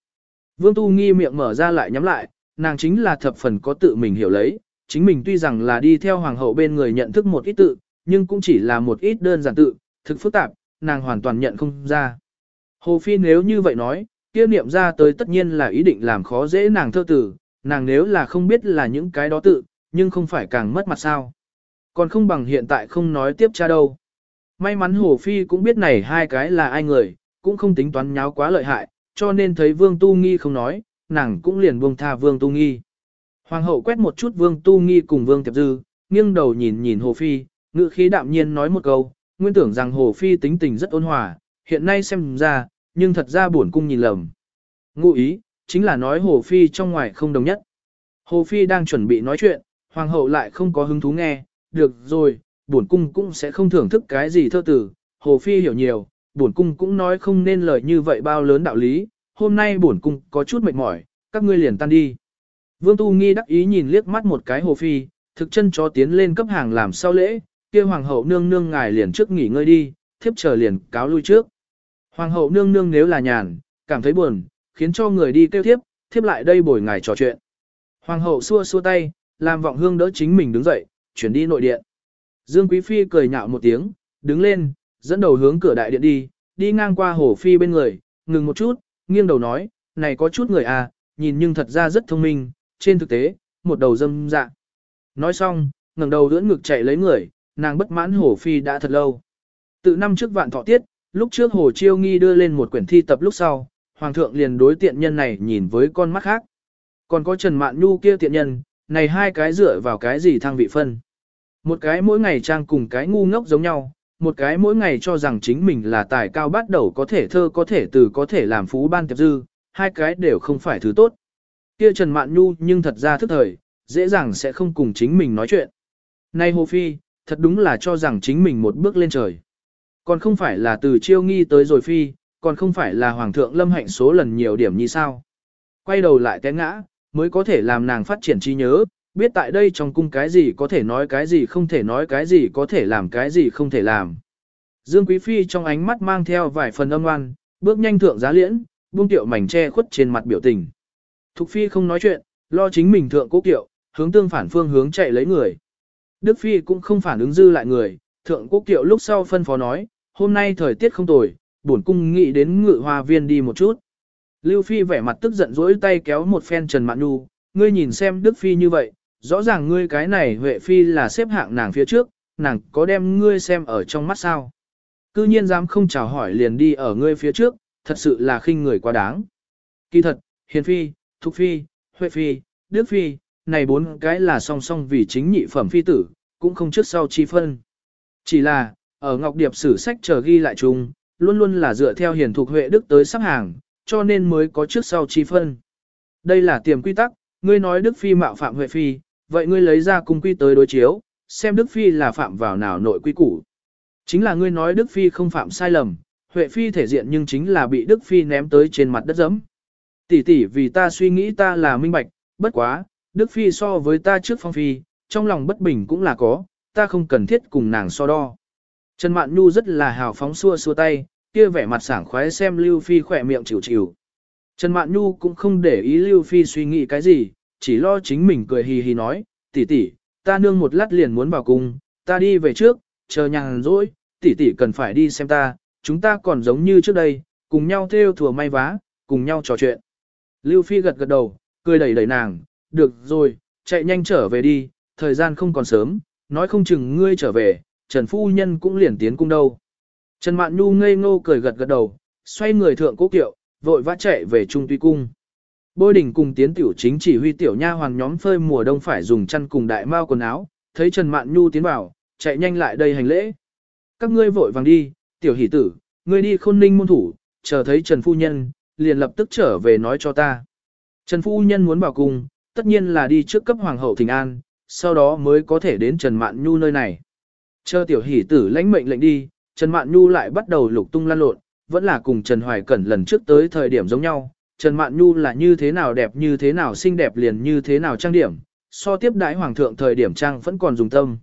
Vương Tu Nghi miệng mở ra lại nhắm lại, nàng chính là thập phần có tự mình hiểu lấy, chính mình tuy rằng là đi theo hoàng hậu bên người nhận thức một ít tự, nhưng cũng chỉ là một ít đơn giản tự, thực phức tạp, nàng hoàn toàn nhận không ra. Hồ Phi nếu như vậy nói, kia niệm ra tới tất nhiên là ý định làm khó dễ nàng thơ tử, nàng nếu là không biết là những cái đó tự, nhưng không phải càng mất mặt sao. Còn không bằng hiện tại không nói tiếp cha đâu. May mắn Hồ Phi cũng biết này hai cái là ai người, cũng không tính toán nháo quá lợi hại, cho nên thấy Vương Tu Nghi không nói, nàng cũng liền buông tha Vương Tu Nghi. Hoàng hậu quét một chút Vương Tu Nghi cùng Vương Tiệp Dư, nghiêng đầu nhìn nhìn Hồ Phi, ngữ khí đạm nhiên nói một câu, nguyên tưởng rằng Hồ Phi tính tình rất ôn hòa, hiện nay xem ra, nhưng thật ra buồn cung nhìn lầm. Ngụ ý, chính là nói Hồ Phi trong ngoài không đồng nhất. Hồ Phi đang chuẩn bị nói chuyện, Hoàng hậu lại không có hứng thú nghe, được rồi, buồn cung cũng sẽ không thưởng thức cái gì thơ tử, Hồ Phi hiểu nhiều, buồn cung cũng nói không nên lời như vậy bao lớn đạo lý, hôm nay buồn cung có chút mệt mỏi, các ngươi liền tan đi. Vương Tu Nghi đắc ý nhìn liếc mắt một cái Hồ Phi, thực chân cho tiến lên cấp hàng làm sau lễ, kia hoàng hậu nương nương ngài liền trước nghỉ ngơi đi, thiếp chờ liền cáo lui trước. Hoàng hậu nương nương nếu là nhàn, cảm thấy buồn, khiến cho người đi kêu thiếp, thiếp lại đây bồi ngài trò chuyện. Hoàng hậu xua xua tay, làm vọng hương đỡ chính mình đứng dậy, chuyển đi nội điện. Dương Quý Phi cười nhạo một tiếng, đứng lên, dẫn đầu hướng cửa đại điện đi, đi ngang qua Hổ phi bên người, ngừng một chút, nghiêng đầu nói, này có chút người à, nhìn nhưng thật ra rất thông minh, trên thực tế, một đầu dâm dạ. Nói xong, ngẩng đầu đưỡn ngực chạy lấy người, nàng bất mãn Hổ phi đã thật lâu. Từ năm trước vạn thọ tiết, lúc trước hồ chiêu nghi đưa lên một quyển thi tập lúc sau, hoàng thượng liền đối tiện nhân này nhìn với con mắt khác. Còn có Trần Mạn Nhu kia tiện nhân, này hai cái dựa vào cái gì thăng vị phân. Một cái mỗi ngày trang cùng cái ngu ngốc giống nhau, một cái mỗi ngày cho rằng chính mình là tài cao bắt đầu có thể thơ có thể từ có thể làm phú ban tiệp dư, hai cái đều không phải thứ tốt. Kia Trần Mạn Nhu nhưng thật ra thức thời, dễ dàng sẽ không cùng chính mình nói chuyện. Nay Hồ Phi, thật đúng là cho rằng chính mình một bước lên trời. Còn không phải là từ chiêu nghi tới rồi Phi, còn không phải là Hoàng thượng lâm hạnh số lần nhiều điểm như sao. Quay đầu lại té ngã, mới có thể làm nàng phát triển trí nhớ, biết tại đây trong cung cái gì có thể nói cái gì không thể nói cái gì có thể làm cái gì không thể làm. Dương Quý Phi trong ánh mắt mang theo vài phần âm oan, bước nhanh thượng giá liễn, buông tiệu mảnh che khuất trên mặt biểu tình. Thục Phi không nói chuyện, lo chính mình thượng cố kiệu, hướng tương phản phương hướng chạy lấy người. Đức Phi cũng không phản ứng dư lại người, thượng cố kiệu lúc sau phân phó nói, hôm nay thời tiết không tồi, bổn cung nghĩ đến ngự hoa viên đi một chút. Lưu Phi vẻ mặt tức giận dỗi tay kéo một phen Trần Mạn Nhu, ngươi nhìn xem Đức Phi như vậy, rõ ràng ngươi cái này Huệ Phi là xếp hạng nàng phía trước, nàng có đem ngươi xem ở trong mắt sao. Cư nhiên dám không chào hỏi liền đi ở ngươi phía trước, thật sự là khinh người quá đáng. Kỳ thật, Hiền Phi, Thục Phi, Huệ Phi, Đức Phi, này bốn cái là song song vì chính nhị phẩm phi tử, cũng không trước sau chi phân. Chỉ là, ở Ngọc Điệp sử sách chờ ghi lại chung, luôn luôn là dựa theo hiền thuộc Huệ Đức tới sắp hàng, cho nên mới có trước sau chi phân. Đây là tiềm quy tắc, ngươi nói Đức Phi mạo phạm Huệ Phi, vậy ngươi lấy ra cung quy tới đối chiếu, xem Đức Phi là phạm vào nào nội quy củ. Chính là ngươi nói Đức Phi không phạm sai lầm, Huệ Phi thể diện nhưng chính là bị Đức Phi ném tới trên mặt đất dẫm. Tỷ tỷ vì ta suy nghĩ ta là minh bạch, bất quá, Đức Phi so với ta trước phong phi, trong lòng bất bình cũng là có, ta không cần thiết cùng nàng so đo. Trần Mạn Nhu rất là hào phóng xua xua tay, kia vẻ mặt sảng khoái xem Lưu Phi khỏe miệng chịu chịu. Trần Mạn Nhu cũng không để ý Lưu Phi suy nghĩ cái gì, chỉ lo chính mình cười hì hì nói, tỷ tỷ, ta nương một lát liền muốn vào cung, ta đi về trước, chờ nhàn rỗi, tỷ tỷ cần phải đi xem ta, chúng ta còn giống như trước đây, cùng nhau theo thùa may vá, cùng nhau trò chuyện. Lưu Phi gật gật đầu, cười đẩy đẩy nàng, được rồi, chạy nhanh trở về đi, thời gian không còn sớm, nói không chừng ngươi trở về, Trần Phu Nhân cũng liền tiến cung đâu. Trần Mạn Nhu ngây ngô cười gật gật đầu, xoay người thượng cố kiệu, vội vã chạy về Trung Tuy Cung. Bôi đỉnh cùng tiến tiểu chính chỉ huy tiểu nha hoàng nhóm phơi mùa đông phải dùng chăn cùng đại mao quần áo, thấy Trần Mạn Nhu tiến vào, chạy nhanh lại đây hành lễ. Các ngươi vội vàng đi, tiểu hỷ tử, ngươi đi khôn ninh môn thủ, chờ thấy Trần Phu Nhân, liền lập tức trở về nói cho ta. Trần Phu Nhân muốn vào cung, tất nhiên là đi trước cấp Hoàng hậu Thịnh An, sau đó mới có thể đến Trần Mạn Nhu nơi này. Chờ tiểu hỷ tử lãnh mệnh lệnh đi, Trần Mạn Nhu lại bắt đầu lục tung lan lộn, vẫn là cùng Trần Hoài Cẩn lần trước tới thời điểm giống nhau. Trần Mạn Nhu là như thế nào đẹp như thế nào xinh đẹp liền như thế nào trang điểm, so tiếp đãi hoàng thượng thời điểm trang vẫn còn dùng tâm.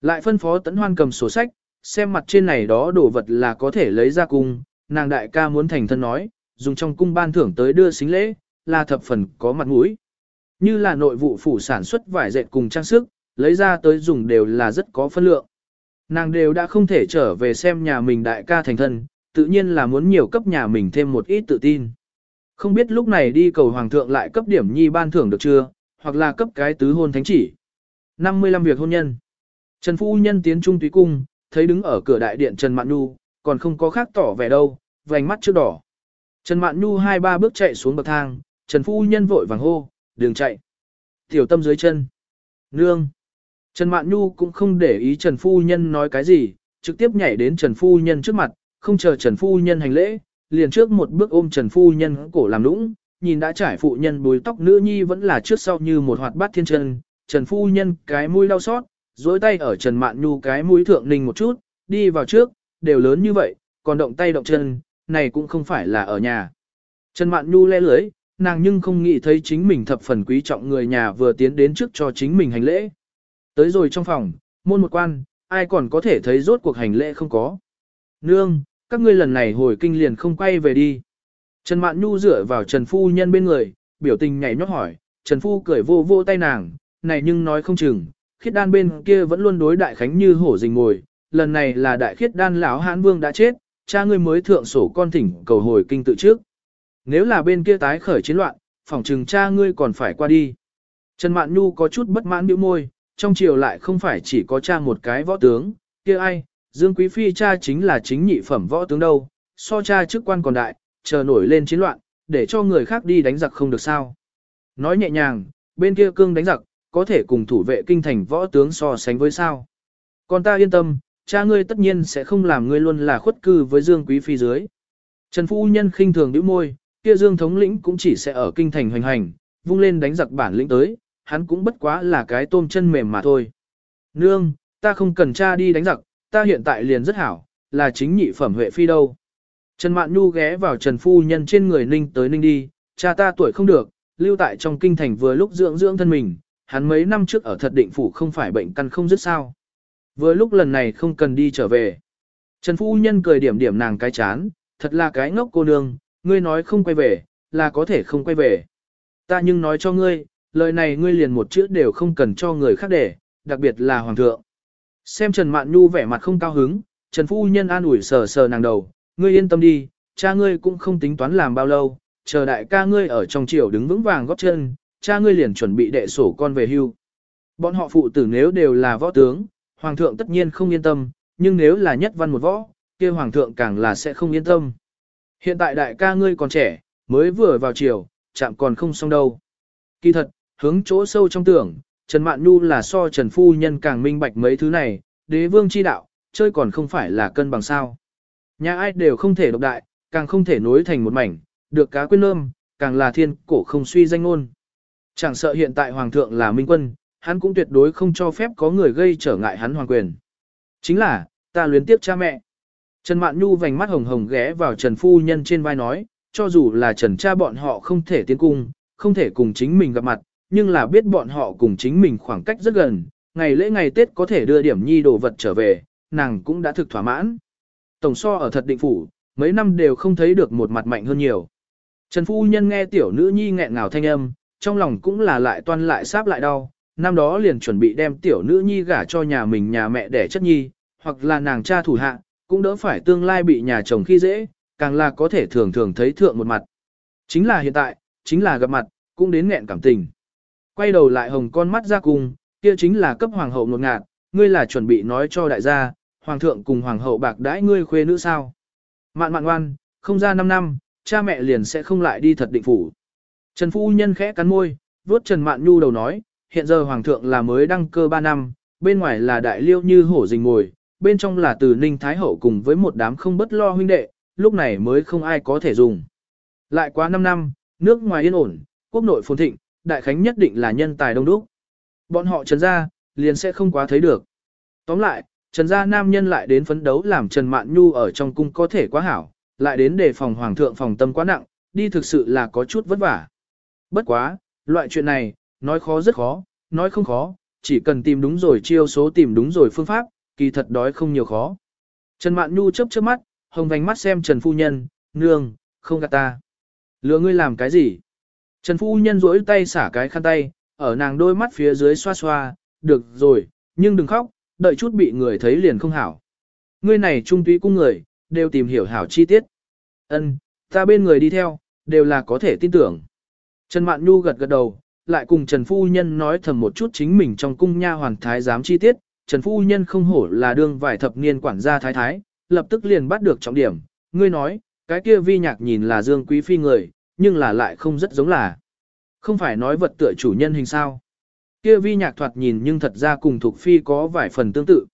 Lại phân phó tấn hoan cầm sổ sách, xem mặt trên này đó đồ vật là có thể lấy ra cung, nàng đại ca muốn thành thân nói, dùng trong cung ban thưởng tới đưa xính lễ, là thập phần có mặt mũi. Như là nội vụ phủ sản xuất vải dệt cùng trang sức, lấy ra tới dùng đều là rất có phân lượng. Nàng đều đã không thể trở về xem nhà mình đại ca thành thân, tự nhiên là muốn nhiều cấp nhà mình thêm một ít tự tin. Không biết lúc này đi cầu hoàng thượng lại cấp điểm nhi ban thưởng được chưa, hoặc là cấp cái tứ hôn thánh chỉ. 55 việc hôn nhân. Trần Phu Nhân tiến trung túy cung, thấy đứng ở cửa đại điện Trần Mạn Nhu, còn không có khác tỏ vẻ đâu, vành mắt chưa đỏ. Trần Mạn Nhu hai ba bước chạy xuống bậc thang, Trần Phu Nhân vội vàng hô, đường chạy. Tiểu tâm dưới chân. Nương. Trần Mạn Nhu cũng không để ý Trần Phu Nhân nói cái gì, trực tiếp nhảy đến Trần Phu Nhân trước mặt, không chờ Trần Phu Nhân hành lễ, liền trước một bước ôm Trần Phu Nhân cổ làm lũng, nhìn đã trải phụ nhân bùi tóc nữ nhi vẫn là trước sau như một hoạt bát thiên chân, Trần Phu Nhân cái mũi đau xót, dối tay ở Trần Mạn Nhu cái mũi thượng ninh một chút, đi vào trước, đều lớn như vậy, còn động tay động chân, này cũng không phải là ở nhà. Trần Mạn Nhu le lưới, nàng nhưng không nghĩ thấy chính mình thập phần quý trọng người nhà vừa tiến đến trước cho chính mình hành lễ. Tới rồi trong phòng, môn một quan, ai còn có thể thấy rốt cuộc hành lễ không có. Nương, các ngươi lần này hồi kinh liền không quay về đi. Trần Mạn Nhu dựa vào Trần Phu Nhân bên người, biểu tình nhảy nhót hỏi, Trần Phu cười vô vô tay nàng, này nhưng nói không chừng, khiết đan bên kia vẫn luôn đối đại khánh như hổ rình ngồi, lần này là đại khiết đan lão hãn vương đã chết, cha ngươi mới thượng sổ con thỉnh cầu hồi kinh tự trước. Nếu là bên kia tái khởi chiến loạn, phỏng chừng cha ngươi còn phải qua đi. Trần Mạn Nhu có chút bất mãn bĩu môi, trong triều lại không phải chỉ có cha một cái võ tướng, kia ai, Dương Quý Phi cha chính là chính nhị phẩm võ tướng đâu, so cha chức quan còn đại, chờ nổi lên chiến loạn, để cho người khác đi đánh giặc không được sao. Nói nhẹ nhàng, bên kia cương đánh giặc, có thể cùng thủ vệ kinh thành võ tướng so sánh với sao. Còn ta yên tâm, cha ngươi tất nhiên sẽ không làm ngươi luôn là khuất cư với Dương Quý Phi dưới. Trần Phu Nhân khinh thường nhíu môi, kia Dương thống lĩnh cũng chỉ sẽ ở kinh thành hoành hành, vung lên đánh giặc bản lĩnh tới, hắn cũng bất quá là cái tôm chân mềm mà thôi. Nương, ta không cần cha đi đánh giặc, ta hiện tại liền rất hảo, là chính nhị phẩm huệ phi đâu. Trần Mạn Nhu ghé vào Trần Phu Nhân trên người ninh tới ninh đi, cha ta tuổi không được, lưu tại trong kinh thành vừa lúc dưỡng dưỡng thân mình, hắn mấy năm trước ở thật định phủ không phải bệnh căn không dứt sao. Vừa lúc lần này không cần đi trở về. Trần Phu Nhân cười điểm điểm nàng cái chán, thật là cái ngốc cô nương, ngươi nói không quay về, là có thể không quay về. Ta nhưng nói cho ngươi, lời này ngươi liền một chữ đều không cần cho người khác để, đặc biệt là hoàng thượng. Xem Trần Mạn Nhu vẻ mặt không cao hứng, Trần Phu Nhân an ủi sờ sờ nàng đầu, ngươi yên tâm đi, cha ngươi cũng không tính toán làm bao lâu, chờ đại ca ngươi ở trong triều đứng vững vàng góp chân, cha ngươi liền chuẩn bị đệ sổ con về hưu. Bọn họ phụ tử nếu đều là võ tướng, hoàng thượng tất nhiên không yên tâm, nhưng nếu là nhất văn một võ, kia hoàng thượng càng là sẽ không yên tâm. Hiện tại đại ca ngươi còn trẻ, mới vừa vào triều, chạm còn không xong đâu. Kỳ thật, hướng chỗ sâu trong tưởng, Trần Mạn Nhu là so Trần Phu Nhân càng minh bạch mấy thứ này, đế vương chi đạo, chơi còn không phải là cân bằng sao. Nhà ai đều không thể độc đại, càng không thể nối thành một mảnh, được cá quên lơm, càng là thiên cổ không suy danh ngôn. Chẳng sợ hiện tại Hoàng thượng là minh quân, hắn cũng tuyệt đối không cho phép có người gây trở ngại hắn hoàng quyền. Chính là, ta luyến tiếp cha mẹ. Trần Mạn Nhu vành mắt hồng hồng ghé vào Trần Phu Nhân trên vai nói, cho dù là Trần cha bọn họ không thể tiến cung, không thể cùng chính mình gặp mặt, nhưng là biết bọn họ cùng chính mình khoảng cách rất gần, ngày lễ ngày Tết có thể đưa điểm nhi đồ vật trở về, nàng cũng đã thực thỏa mãn. Tổng so ở thật định phủ, mấy năm đều không thấy được một mặt mạnh hơn nhiều. Trần Phu Nhân nghe tiểu nữ nhi nghẹn ngào thanh âm, trong lòng cũng là lại toan lại sáp lại đau, năm đó liền chuẩn bị đem tiểu nữ nhi gả cho nhà mình nhà mẹ đẻ chất nhi, hoặc là nàng cha thủ hạ, cũng đỡ phải tương lai bị nhà chồng khi dễ, càng là có thể thường thường thấy thượng một mặt. Chính là hiện tại, chính là gặp mặt, cũng đến nghẹn cảm tình. Quay đầu lại hồng con mắt ra cùng, kia chính là cấp hoàng hậu ngột ngạt, ngươi là chuẩn bị nói cho đại gia, hoàng thượng cùng hoàng hậu bạc đãi ngươi khuê nữ sao. Mạn mạn ngoan, không ra 5 năm, cha mẹ liền sẽ không lại đi thật định phủ. Trần Phu Nhân khẽ cắn môi, vuốt Trần Mạn Nhu đầu nói, hiện giờ hoàng thượng là mới đăng cơ 3 năm, bên ngoài là đại liêu như hổ rình ngồi, bên trong là từ Ninh Thái Hậu cùng với một đám không bất lo huynh đệ, lúc này mới không ai có thể dùng. Lại quá 5 năm, nước ngoài yên ổn, quốc nội phồn thịnh, đại khánh nhất định là nhân tài đông đúc. Bọn họ trần gia, liền sẽ không quá thấy được. Tóm lại, trần gia nam nhân lại đến phấn đấu làm Trần Mạn Nhu ở trong cung có thể quá hảo, lại đến đề phòng hoàng thượng phòng tâm quá nặng, đi thực sự là có chút vất vả. Bất quá, loại chuyện này, nói khó rất khó, nói không khó, chỉ cần tìm đúng rồi chiêu số tìm đúng rồi phương pháp, kỳ thật đói không nhiều khó. Trần Mạn Nhu chớp chớp mắt, hồng vành mắt xem Trần Phu Nhân, nương, không gạt ta. Lừa ngươi làm cái gì? Trần Phu Nhân duỗi tay xả cái khăn tay, ở nàng đôi mắt phía dưới xoa xoa, được rồi, nhưng đừng khóc, đợi chút bị người thấy liền không hảo. Ngươi này trung túy cung người, đều tìm hiểu hảo chi tiết. Ân, ta bên người đi theo, đều là có thể tin tưởng. Trần Mạn Nhu gật gật đầu, lại cùng Trần Phu Nhân nói thầm một chút chính mình trong cung nha hoàn thái giám chi tiết, Trần Phu Nhân không hổ là đương vài thập niên quản gia thái thái, lập tức liền bắt được trọng điểm, ngươi nói, cái kia vi nhạc nhìn là Dương Quý Phi người, nhưng là lại không rất giống là. Không phải nói vật tựa chủ nhân hình sao. Kia vi nhạc thoạt nhìn nhưng thật ra cùng Thục Phi có vài phần tương tự.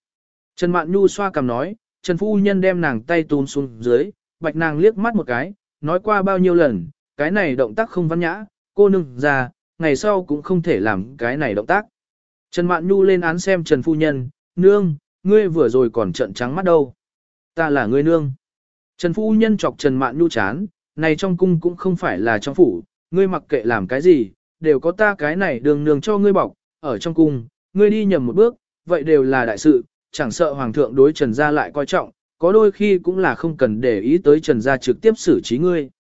Trần Mạn Nhu xoa cầm nói, Trần Phu Nhân đem nàng tay tún xuống dưới, bạch nàng liếc mắt một cái, nói qua bao nhiêu lần, cái này động tác không văn nhã, cô nương ra, ngày sau cũng không thể làm cái này động tác. Trần Mạn Nhu lên án xem Trần Phu Nhân, nương, ngươi vừa rồi còn trận trắng mắt đâu. Ta là ngươi nương. Trần Phu Nhân chọc Trần Mạn Nhu chán, này trong cung cũng không phải là trong phủ, ngươi mặc kệ làm cái gì, đều có ta cái này đường nương cho ngươi bọc, ở trong cung, ngươi đi nhầm một bước, vậy đều là đại sự, chẳng sợ hoàng thượng đối Trần gia lại coi trọng, có đôi khi cũng là không cần để ý tới Trần gia trực tiếp xử trí ngươi.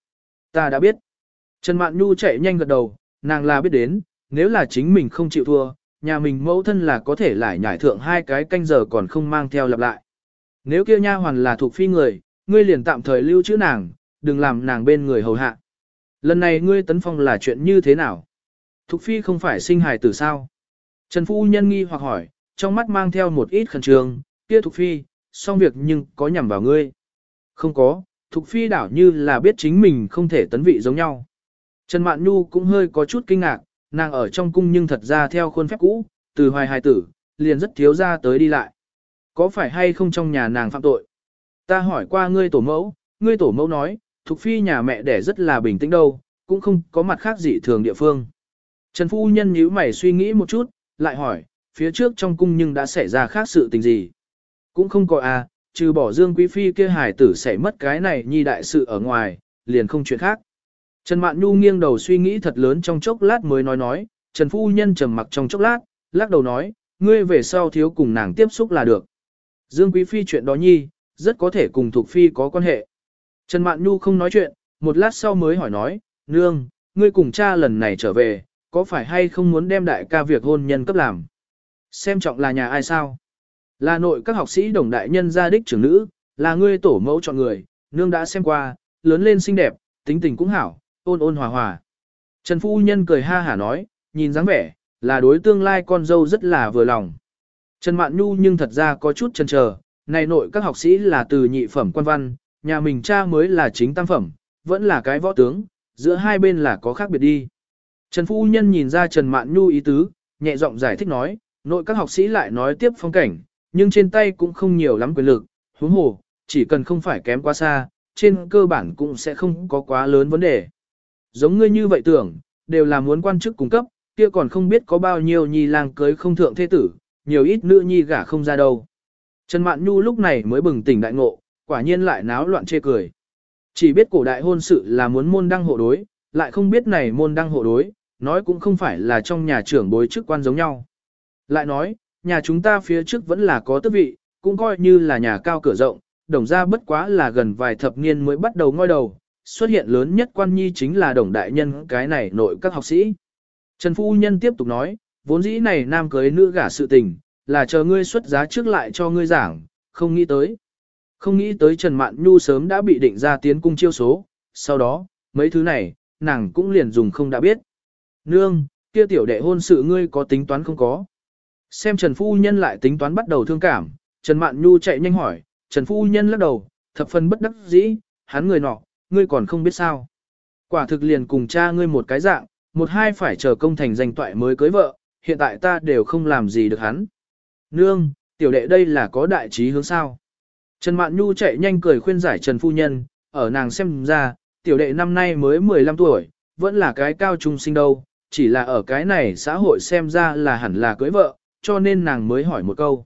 Ta đã biết. Trần Mạn Nhu chạy nhanh gật đầu, nàng là biết đến, nếu là chính mình không chịu thua, nhà mình mẫu thân là có thể lại nhảy thượng hai cái canh giờ còn không mang theo lặp lại. Nếu kia nha hoàn là thuộc phi người, ngươi liền tạm thời lưu chữ nàng, đừng làm nàng bên người hầu hạ. Lần này ngươi tấn phong là chuyện như thế nào? Thục phi không phải sinh hài tử sao? Trần Phu Nhân nghi hoặc hỏi, trong mắt mang theo một ít khẩn trương, kia Thục phi, xong việc nhưng có nhằm vào ngươi. Không có, Thục phi đảo như là biết chính mình không thể tấn vị giống nhau. Trần Mạn Nhu cũng hơi có chút kinh ngạc, nàng ở trong cung nhưng thật ra theo khuôn phép cũ, từ hoài hài tử, liền rất thiếu ra tới đi lại. Có phải hay không trong nhà nàng phạm tội? Ta hỏi qua ngươi tổ mẫu, ngươi tổ mẫu nói, Thục Phi nhà mẹ đẻ rất là bình tĩnh đâu, cũng không có mặt khác gì thường địa phương. Trần Phu Nhân nhíu mày suy nghĩ một chút, lại hỏi, phía trước trong cung nhưng đã xảy ra khác sự tình gì? Cũng không có à, trừ bỏ Dương Quý Phi kia hài tử sẽ mất cái này nhi đại sự ở ngoài, liền không chuyện khác. Trần Mạn Nhu nghiêng đầu suy nghĩ thật lớn trong chốc lát mới nói nói, Trần Phu Nhân trầm mặc trong chốc lát, lắc đầu nói, ngươi về sau thiếu cùng nàng tiếp xúc là được. Dương Quý Phi chuyện đó nhi, rất có thể cùng Thục Phi có quan hệ. Trần Mạn Nhu không nói chuyện, một lát sau mới hỏi nói, nương, ngươi cùng cha lần này trở về, có phải hay không muốn đem đại ca việc hôn nhân cấp làm? Xem trọng là nhà ai sao? Là nội các học sĩ đồng đại nhân gia đích trưởng nữ, là ngươi tổ mẫu chọn người, nương đã xem qua, lớn lên xinh đẹp, tính tình cũng hảo, ôn ôn hòa hòa. Trần Phu Nhân cười ha hả nói, nhìn dáng vẻ, là đối tương lai con dâu rất là vừa lòng. Trần Mạn Nhu nhưng thật ra có chút chần chờ, này nội các học sĩ là từ nhị phẩm quan văn, nhà mình cha mới là chính tam phẩm, vẫn là cái võ tướng, giữa hai bên là có khác biệt đi. Trần Phu Nhân nhìn ra Trần Mạn Nhu ý tứ, nhẹ giọng giải thích nói, nội các học sĩ lại nói tiếp phong cảnh, nhưng trên tay cũng không nhiều lắm quyền lực, huống hồ, chỉ cần không phải kém quá xa, trên cơ bản cũng sẽ không có quá lớn vấn đề. Giống ngươi như vậy tưởng, đều là muốn quan chức cung cấp, kia còn không biết có bao nhiêu nhi lang cưới không thượng thế tử, nhiều ít nữ nhi gả không ra đâu. Trần Mạn Nhu lúc này mới bừng tỉnh đại ngộ, quả nhiên lại náo loạn chê cười. Chỉ biết cổ đại hôn sự là muốn môn đăng hộ đối, lại không biết này môn đăng hộ đối, nói cũng không phải là trong nhà trưởng bối chức quan giống nhau. Lại nói, nhà chúng ta phía trước vẫn là có tước vị, cũng coi như là nhà cao cửa rộng, đồng ra bất quá là gần vài thập niên mới bắt đầu ngoi đầu, xuất hiện lớn nhất quan nhi chính là đồng đại nhân cái này nội các học sĩ. Trần Phu Nhân tiếp tục nói, vốn dĩ này nam cưới nữ gả sự tình, là chờ ngươi xuất giá trước lại cho ngươi giảng, không nghĩ tới. Không nghĩ tới Trần Mạn Nhu sớm đã bị định ra tiến cung chiêu số, sau đó, mấy thứ này, nàng cũng liền dùng không đã biết. Nương, kia tiểu đệ hôn sự ngươi có tính toán không có. Xem Trần Phu Nhân lại tính toán bắt đầu thương cảm, Trần Mạn Nhu chạy nhanh hỏi, Trần Phu Nhân lắc đầu, thập phần bất đắc dĩ, hắn người nọ, ngươi còn không biết sao. Quả thực liền cùng cha ngươi một cái dạng, một hai phải chờ công thành danh toại mới cưới vợ, hiện tại ta đều không làm gì được hắn. Nương, tiểu đệ đây là có đại trí hướng sao. Trần Mạn Nhu chạy nhanh cười khuyên giải Trần Phu Nhân, ở nàng xem ra, tiểu đệ năm nay mới 15 tuổi, vẫn là cái cao trung sinh đâu, chỉ là ở cái này xã hội xem ra là hẳn là cưới vợ, cho nên nàng mới hỏi một câu.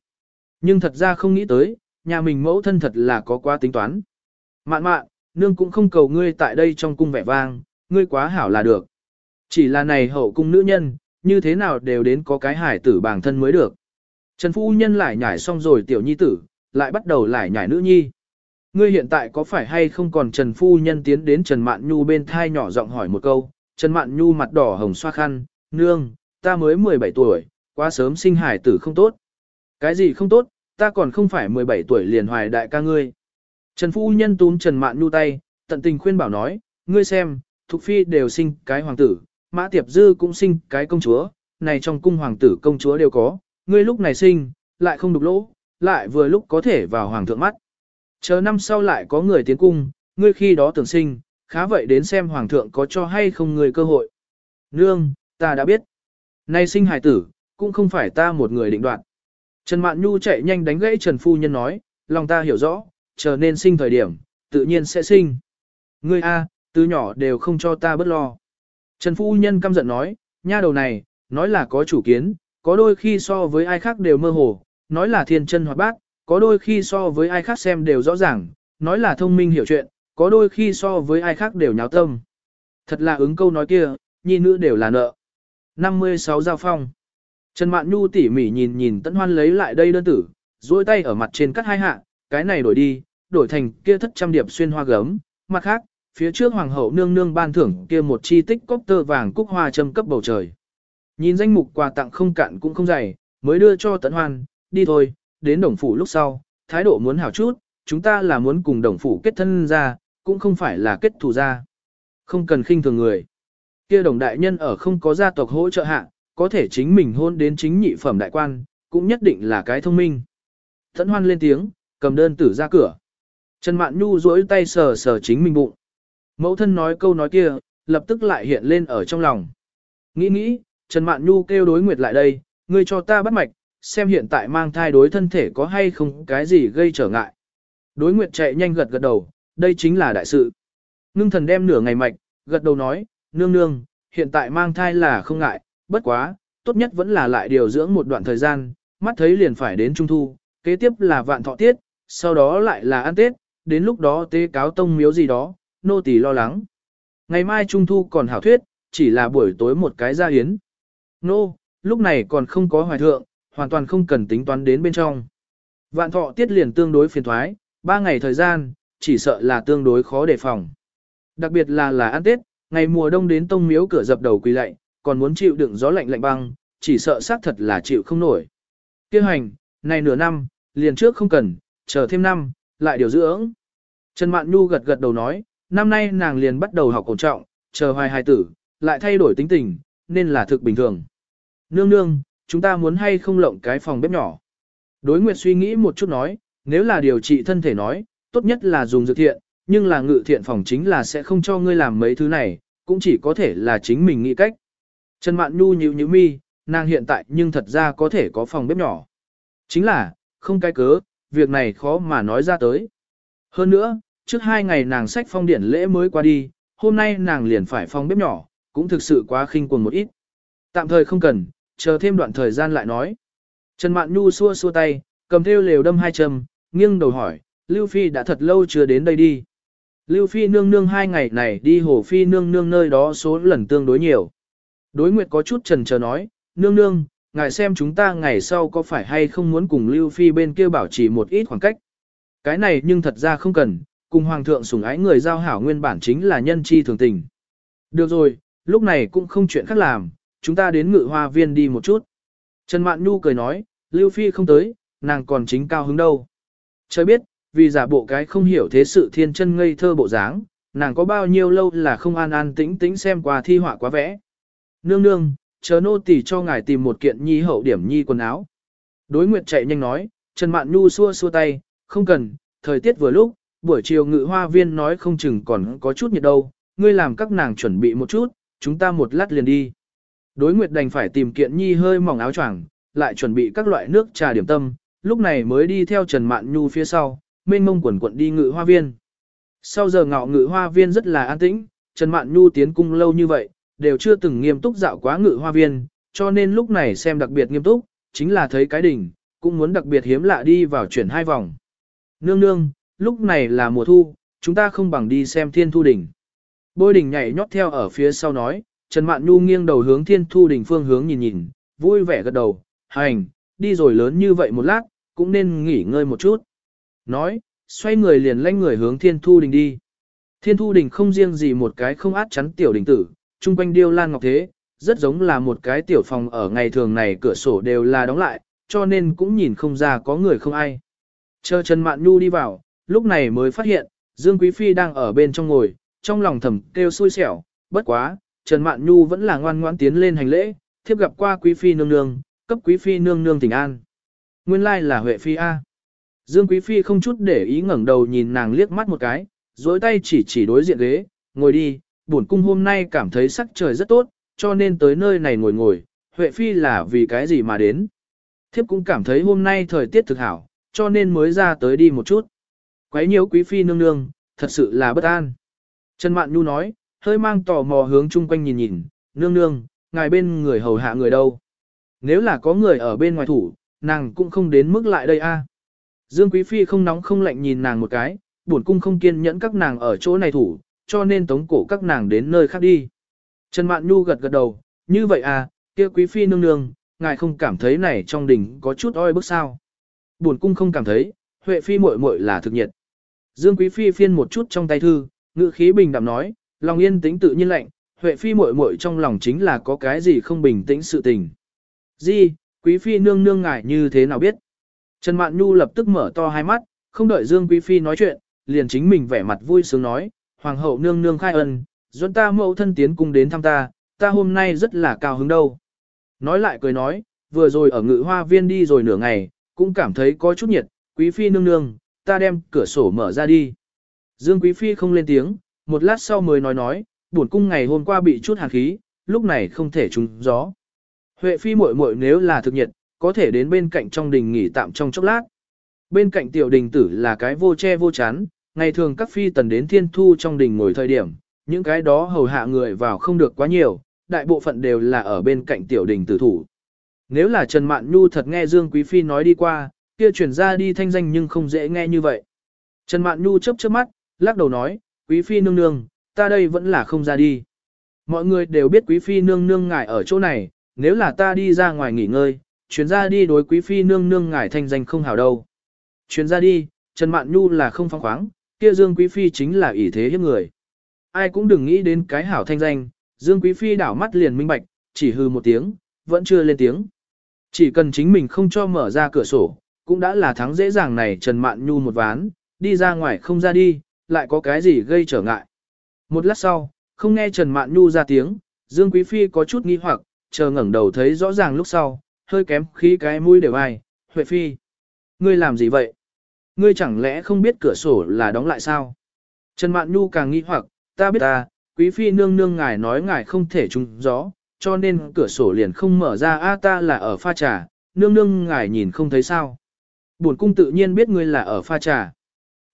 Nhưng thật ra không nghĩ tới, nhà mình mẫu thân thật là có quá tính toán. Mạn mạn, nương cũng không cầu ngươi tại đây trong cung vẻ vang, ngươi quá hảo là được. Chỉ là này hậu cung nữ nhân, như thế nào đều đến có cái hải tử bản thân mới được. Trần Phu Nhân lại nhảy xong rồi tiểu nhi tử, lại bắt đầu lại nhảy nữ nhi. Ngươi hiện tại có phải hay không còn Trần Phu Nhân tiến đến Trần Mạn Nhu bên thai nhỏ giọng hỏi một câu, Trần Mạn Nhu mặt đỏ hồng xoa khăn, nương, ta mới 17 tuổi, quá sớm sinh hải tử không tốt. Cái gì không tốt, ta còn không phải 17 tuổi liền hoài đại ca ngươi. Trần Phu Nhân túm Trần Mạn Nhu tay, tận tình khuyên bảo nói, ngươi xem, Thục Phi đều sinh cái hoàng tử, Mã Tiệp Dư cũng sinh cái công chúa, này trong cung hoàng tử công chúa đều có, ngươi lúc này sinh, lại không đục lỗ, lại vừa lúc có thể vào hoàng thượng mắt. Chờ năm sau lại có người tiến cung, ngươi khi đó tưởng sinh, khá vậy đến xem hoàng thượng có cho hay không người cơ hội. Nương, ta đã biết. Nay sinh hài tử, cũng không phải ta một người định đoạt. Trần Mạn Nhu chạy nhanh đánh gãy Trần Phu Nhân nói, lòng ta hiểu rõ, chờ nên sinh thời điểm, tự nhiên sẽ sinh. Ngươi A, từ nhỏ đều không cho ta bất lo. Trần Phu Nhân căm giận nói, nha đầu này, nói là có chủ kiến, có đôi khi so với ai khác đều mơ hồ, nói là thiên chân hoạt bát, có đôi khi so với ai khác xem đều rõ ràng, nói là thông minh hiểu chuyện, có đôi khi so với ai khác đều nháo tâm. Thật là ứng câu nói kia, nhi nữ đều là nợ. 56 giao phong. Trần Mạn Nhu tỉ mỉ nhìn nhìn Tấn Hoan lấy lại đây đơn tử, duỗi tay ở mặt trên cắt hai hạ, cái này đổi đi, đổi thành kia thất trăm điệp xuyên hoa gấm, mặt khác, phía trước hoàng hậu nương nương ban thưởng kia một chi tích cốc tơ vàng cúc hoa châm cấp bầu trời. Nhìn danh mục quà tặng không cạn cũng không dày, mới đưa cho Tấn Hoan, đi thôi, đến đồng phủ lúc sau, thái độ muốn hảo chút, chúng ta là muốn cùng đồng phủ kết thân ra, cũng không phải là kết thù ra. Không cần khinh thường người. Kia đồng đại nhân ở không có gia tộc hỗ trợ hạ, có thể chính mình hôn đến chính nhị phẩm đại quan, cũng nhất định là cái thông minh. Thẫn hoan lên tiếng, cầm đơn tử ra cửa. Trần Mạn Nhu duỗi tay sờ sờ chính mình bụng. Mẫu thân nói câu nói kia, lập tức lại hiện lên ở trong lòng. Nghĩ nghĩ, Trần Mạn Nhu kêu đối nguyệt lại đây, ngươi cho ta bắt mạch, xem hiện tại mang thai đối thân thể có hay không cái gì gây trở ngại. Đối nguyệt chạy nhanh gật gật đầu, đây chính là đại sự. Ngưng thần đem nửa ngày mạch, gật đầu nói, nương nương, hiện tại mang thai là không ngại, bất quá, tốt nhất vẫn là lại điều dưỡng một đoạn thời gian, mắt thấy liền phải đến trung thu, kế tiếp là vạn thọ tiết, sau đó lại là ăn tết, đến lúc đó tế cáo tông miếu gì đó, nô tỳ lo lắng. Ngày mai trung thu còn hảo thuyết, chỉ là buổi tối một cái gia hiến. Nô, lúc này còn không có hoài thượng, hoàn toàn không cần tính toán đến bên trong. Vạn thọ tiết liền tương đối phiền thoái, ba ngày thời gian, chỉ sợ là tương đối khó đề phòng. Đặc biệt là là ăn Tết, ngày mùa đông đến tông miếu cửa dập đầu quỳ lạy, còn muốn chịu đựng gió lạnh lạnh băng, chỉ sợ xác thật là chịu không nổi. Kêu hành, này nửa năm, liền trước không cần, chờ thêm năm, lại điều dưỡng. Trần Mạn Nhu gật gật đầu nói, năm nay nàng liền bắt đầu học cổ trọng, chờ hoài hài tử, lại thay đổi tính tình, nên là thực bình thường. Nương nương, chúng ta muốn hay không lộng cái phòng bếp nhỏ. Đối nguyệt suy nghĩ một chút nói, nếu là điều trị thân thể nói, tốt nhất là dùng dược thiện, nhưng là ngự thiện phòng chính là sẽ không cho ngươi làm mấy thứ này, cũng chỉ có thể là chính mình nghĩ cách. Trần Mạn Nhu nhíu nhíu mi, nàng hiện tại nhưng thật ra có thể có phòng bếp nhỏ. Chính là, không cái cớ, việc này khó mà nói ra tới. Hơn nữa, trước hai ngày nàng sách phong điển lễ mới qua đi, hôm nay nàng liền phải phòng bếp nhỏ, cũng thực sự quá khinh quần một ít. Tạm thời không cần, chờ thêm đoạn thời gian lại nói. Trần Mạn Nhu xua xua tay, cầm theo lều đâm hai châm, nghiêng đầu hỏi, Lưu Phi đã thật lâu chưa đến đây đi. Lưu Phi nương nương hai ngày này đi hồ Phi nương nương nơi đó số lần tương đối nhiều. Đối nguyệt có chút trần chờ nói, nương nương, ngài xem chúng ta ngày sau có phải hay không muốn cùng Lưu Phi bên kia bảo trì một ít khoảng cách. Cái này nhưng thật ra không cần, cùng Hoàng thượng sủng ái người giao hảo nguyên bản chính là nhân chi thường tình. Được rồi, lúc này cũng không chuyện khác làm, chúng ta đến ngự hoa viên đi một chút. Trần Mạn Nhu cười nói, Lưu Phi không tới, nàng còn chính cao hứng đâu. Trời biết, vì giả bộ cái không hiểu thế sự thiên chân ngây thơ bộ dáng, nàng có bao nhiêu lâu là không an an tĩnh tĩnh xem qua thi họa quá vẽ. Nương nương, chờ nô tỳ cho ngài tìm một kiện nhi hậu điểm nhi quần áo. Đối nguyệt chạy nhanh nói, Trần Mạn Nhu xua xua tay, không cần, thời tiết vừa lúc, buổi chiều ngự hoa viên nói không chừng còn có chút nhiệt đâu, ngươi làm các nàng chuẩn bị một chút, chúng ta một lát liền đi. Đối nguyệt đành phải tìm kiện nhi hơi mỏng áo choàng, lại chuẩn bị các loại nước trà điểm tâm, lúc này mới đi theo Trần Mạn Nhu phía sau, mênh mông quần quận đi ngự hoa viên. Sau giờ ngọ ngự hoa viên rất là an tĩnh, Trần Mạn Nhu tiến cung lâu như vậy, đều chưa từng nghiêm túc dạo quá ngự hoa viên, cho nên lúc này xem đặc biệt nghiêm túc, chính là thấy cái đỉnh, cũng muốn đặc biệt hiếm lạ đi vào chuyển hai vòng. Nương nương, lúc này là mùa thu, chúng ta không bằng đi xem thiên thu đỉnh. Bôi đỉnh nhảy nhót theo ở phía sau nói, Trần Mạn Nhu nghiêng đầu hướng thiên thu đỉnh phương hướng nhìn nhìn, vui vẻ gật đầu, hành, đi rồi lớn như vậy một lát, cũng nên nghỉ ngơi một chút. Nói, xoay người liền lanh người hướng thiên thu đình đi. Thiên thu đình không riêng gì một cái không át chắn tiểu đình tử, chung quanh điêu lan ngọc thế, rất giống là một cái tiểu phòng ở ngày thường này cửa sổ đều là đóng lại, cho nên cũng nhìn không ra có người không ai. Chờ Trần Mạn Nhu đi vào, lúc này mới phát hiện, Dương Quý Phi đang ở bên trong ngồi, trong lòng thầm kêu xui xẻo, bất quá, Trần Mạn Nhu vẫn là ngoan ngoãn tiến lên hành lễ, thiếp gặp qua Quý Phi nương nương, cấp Quý Phi nương nương tỉnh an. Nguyên lai là Huệ Phi A. Dương Quý Phi không chút để ý ngẩng đầu nhìn nàng liếc mắt một cái, duỗi tay chỉ chỉ đối diện ghế, ngồi đi, bổn cung hôm nay cảm thấy sắc trời rất tốt, cho nên tới nơi này ngồi ngồi, Huệ Phi là vì cái gì mà đến. Thiếp cũng cảm thấy hôm nay thời tiết thực hảo, cho nên mới ra tới đi một chút. Quấy nhiễu quý phi nương nương, thật sự là bất an. Trần Mạn Nhu nói, hơi mang tò mò hướng chung quanh nhìn nhìn, nương nương, ngài bên người hầu hạ người đâu. Nếu là có người ở bên ngoài thủ, nàng cũng không đến mức lại đây a. Dương Quý Phi không nóng không lạnh nhìn nàng một cái, buồn cung không kiên nhẫn các nàng ở chỗ này thủ, cho nên tống cổ các nàng đến nơi khác đi. Trần Mạn Nhu gật gật đầu, như vậy à, kia Quý Phi nương nương, ngài không cảm thấy này trong đỉnh có chút oi bức sao. Buồn cung không cảm thấy, Huệ Phi muội muội là thực nhiệt. Dương Quý Phi phiên một chút trong tay thư, ngữ khí bình đạm nói, lòng yên tĩnh tự nhiên lạnh, Huệ Phi muội muội trong lòng chính là có cái gì không bình tĩnh sự tình. Di, Quý Phi nương nương ngài như thế nào biết? Trần Mạn Nhu lập tức mở to hai mắt, không đợi Dương Quý Phi nói chuyện, liền chính mình vẻ mặt vui sướng nói, Hoàng hậu nương nương khai ân, dẫn ta mẫu thân tiến cung đến thăm ta, ta hôm nay rất là cao hứng đâu. Nói lại cười nói, vừa rồi ở ngự hoa viên đi rồi nửa ngày, cũng cảm thấy có chút nhiệt, Quý Phi nương nương, ta đem cửa sổ mở ra đi. Dương Quý Phi không lên tiếng, một lát sau mới nói nói, buồn cung ngày hôm qua bị chút hàn khí, lúc này không thể trúng gió. Huệ Phi muội muội nếu là thực nhiệt, có thể đến bên cạnh trong đình nghỉ tạm trong chốc lát. Bên cạnh tiểu đình tử là cái vô che vô chán, ngày thường các phi tần đến thiên thu trong đình ngồi thời điểm, những cái đó hầu hạ người vào không được quá nhiều, đại bộ phận đều là ở bên cạnh tiểu đình tử thủ. Nếu là Trần Mạn Nhu thật nghe Dương Quý Phi nói đi qua, kia chuyển ra đi thanh danh nhưng không dễ nghe như vậy. Trần Mạn Nhu chớp chớp mắt, lắc đầu nói, Quý Phi nương nương, ta đây vẫn là không ra đi. Mọi người đều biết Quý Phi nương nương ngài ở chỗ này, nếu là ta đi ra ngoài nghỉ ngơi, chuyến ra đi đối quý phi nương nương ngải thanh danh không hảo đâu. Chuyến ra đi, Trần Mạn Nhu là không phong khoáng, kia Dương Quý Phi chính là ỷ thế hiếp người. Ai cũng đừng nghĩ đến cái hảo thanh danh, Dương Quý Phi đảo mắt liền minh bạch, chỉ hư một tiếng, vẫn chưa lên tiếng. Chỉ cần chính mình không cho mở ra cửa sổ, cũng đã là thắng dễ dàng này Trần Mạn Nhu một ván, đi ra ngoài không ra đi, lại có cái gì gây trở ngại. Một lát sau, không nghe Trần Mạn Nhu ra tiếng, Dương Quý Phi có chút nghi hoặc, chờ ngẩng đầu thấy rõ ràng lúc sau, hơi kém khí cái mũi đều ai, Huệ Phi. Ngươi làm gì vậy? Ngươi chẳng lẽ không biết cửa sổ là đóng lại sao? Trần Mạn Nhu càng nghi hoặc, ta biết ta, quý phi nương nương ngài nói ngài không thể trúng gió, cho nên cửa sổ liền không mở ra a ta là ở pha trà, nương nương ngài nhìn không thấy sao. Bổn cung tự nhiên biết ngươi là ở pha trà.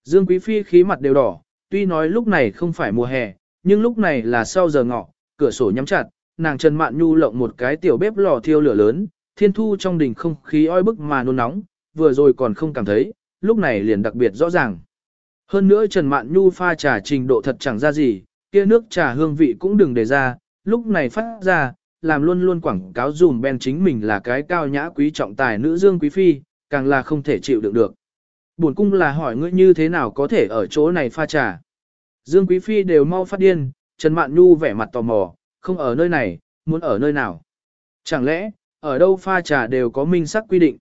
Dương quý phi khí mặt đều đỏ, tuy nói lúc này không phải mùa hè, nhưng lúc này là sau giờ ngọ, cửa sổ nhắm chặt, nàng Trần Mạn Nhu lộng một cái tiểu bếp lò thiêu lửa lớn, thiên thu trong đình không khí oi bức mà nôn nóng, vừa rồi còn không cảm thấy, lúc này liền đặc biệt rõ ràng. Hơn nữa Trần Mạn Nhu pha trà trình độ thật chẳng ra gì, kia nước trà hương vị cũng đừng để ra, lúc này phát ra, làm luôn luôn quảng cáo dùm ben chính mình là cái cao nhã quý trọng tài nữ dương quý phi, càng là không thể chịu đựng được. Buồn cung là hỏi ngươi như thế nào có thể ở chỗ này pha trà. Dương quý phi đều mau phát điên, Trần Mạn Nhu vẻ mặt tò mò, không ở nơi này, muốn ở nơi nào. Chẳng lẽ, ở đâu pha trà đều có minh sắc quy định.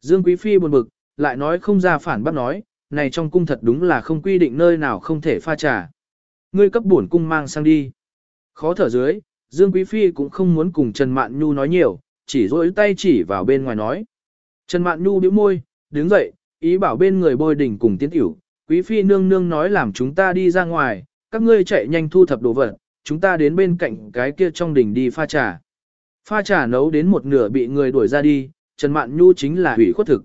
Dương Quý Phi buồn bực, lại nói không ra phản bác nói, này trong cung thật đúng là không quy định nơi nào không thể pha trà. Ngươi cấp bổn cung mang sang đi. Khó thở dưới, Dương Quý Phi cũng không muốn cùng Trần Mạn Nhu nói nhiều, chỉ rỗi tay chỉ vào bên ngoài nói. Trần Mạn Nhu bĩu môi, đứng dậy, ý bảo bên người bôi đỉnh cùng tiến tiểu. Quý Phi nương nương nói làm chúng ta đi ra ngoài, các ngươi chạy nhanh thu thập đồ vật, chúng ta đến bên cạnh cái kia trong đỉnh đi pha trà. Pha trà nấu đến một nửa bị người đuổi ra đi, Trần Mạn Nhu chính là hủy khuất thực.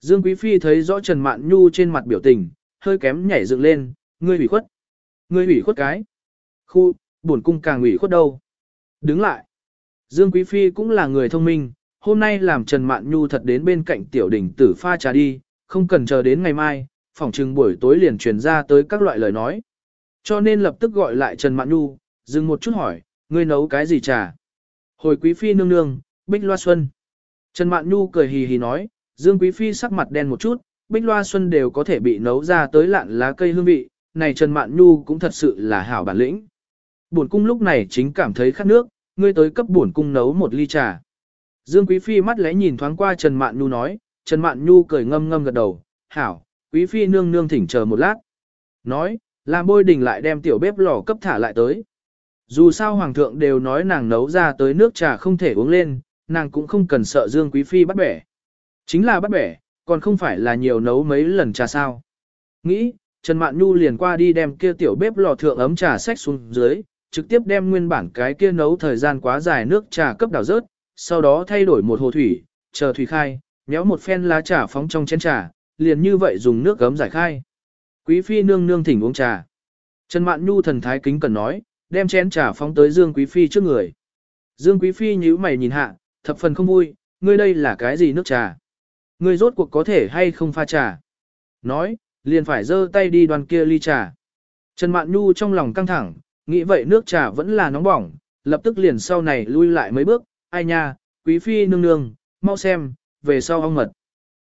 Dương Quý Phi thấy rõ Trần Mạn Nhu trên mặt biểu tình, hơi kém nhảy dựng lên, ngươi hủy khuất. Ngươi hủy khuất cái. Khu, buồn cung càng hủy khuất đâu. Đứng lại. Dương Quý Phi cũng là người thông minh, hôm nay làm Trần Mạn Nhu thật đến bên cạnh tiểu đỉnh tử pha trà đi, không cần chờ đến ngày mai, phỏng chừng buổi tối liền truyền ra tới các loại lời nói. Cho nên lập tức gọi lại Trần Mạn Nhu, dừng một chút hỏi, ngươi nấu cái gì trà? Hồi quý phi nương nương, bích loa xuân. Trần Mạn Nhu cười hì hì nói, Dương Quý Phi sắc mặt đen một chút, bích loa xuân đều có thể bị nấu ra tới lạn lá cây hương vị, này Trần Mạn Nhu cũng thật sự là hảo bản lĩnh. Bổn cung lúc này chính cảm thấy khát nước, ngươi tới cấp bổn cung nấu một ly trà. Dương Quý Phi mắt lẽ nhìn thoáng qua Trần Mạn Nhu nói, Trần Mạn Nhu cười ngâm ngâm gật đầu, hảo, Quý Phi nương nương thỉnh chờ một lát. Nói, làm bôi đình lại đem tiểu bếp lò cấp thả lại tới. Dù sao hoàng thượng đều nói nàng nấu ra tới nước trà không thể uống lên, nàng cũng không cần sợ Dương Quý Phi bắt bẻ. Chính là bắt bẻ, còn không phải là nhiều nấu mấy lần trà sao. Nghĩ, Trần Mạn Nhu liền qua đi đem kia tiểu bếp lò thượng ấm trà sách xuống dưới, trực tiếp đem nguyên bản cái kia nấu thời gian quá dài nước trà cấp đảo rớt, sau đó thay đổi một hồ thủy, chờ thủy khai, nhéo một phen lá trà phóng trong chén trà, liền như vậy dùng nước gấm giải khai. Quý phi nương nương thỉnh uống trà. Trần Mạn Nhu thần thái kính cần nói, đem chén trà phóng tới Dương Quý phi trước người. Dương Quý phi nhíu mày nhìn hạ, thập phần không vui, ngươi đây là cái gì nước trà? Ngươi rốt cuộc có thể hay không pha trà? Nói, liền phải giơ tay đi đoàn kia ly trà. Trần Mạn Nhu trong lòng căng thẳng, nghĩ vậy nước trà vẫn là nóng bỏng, lập tức liền sau này lui lại mấy bước, ai nha, quý phi nương nương, mau xem, về sau ong mật.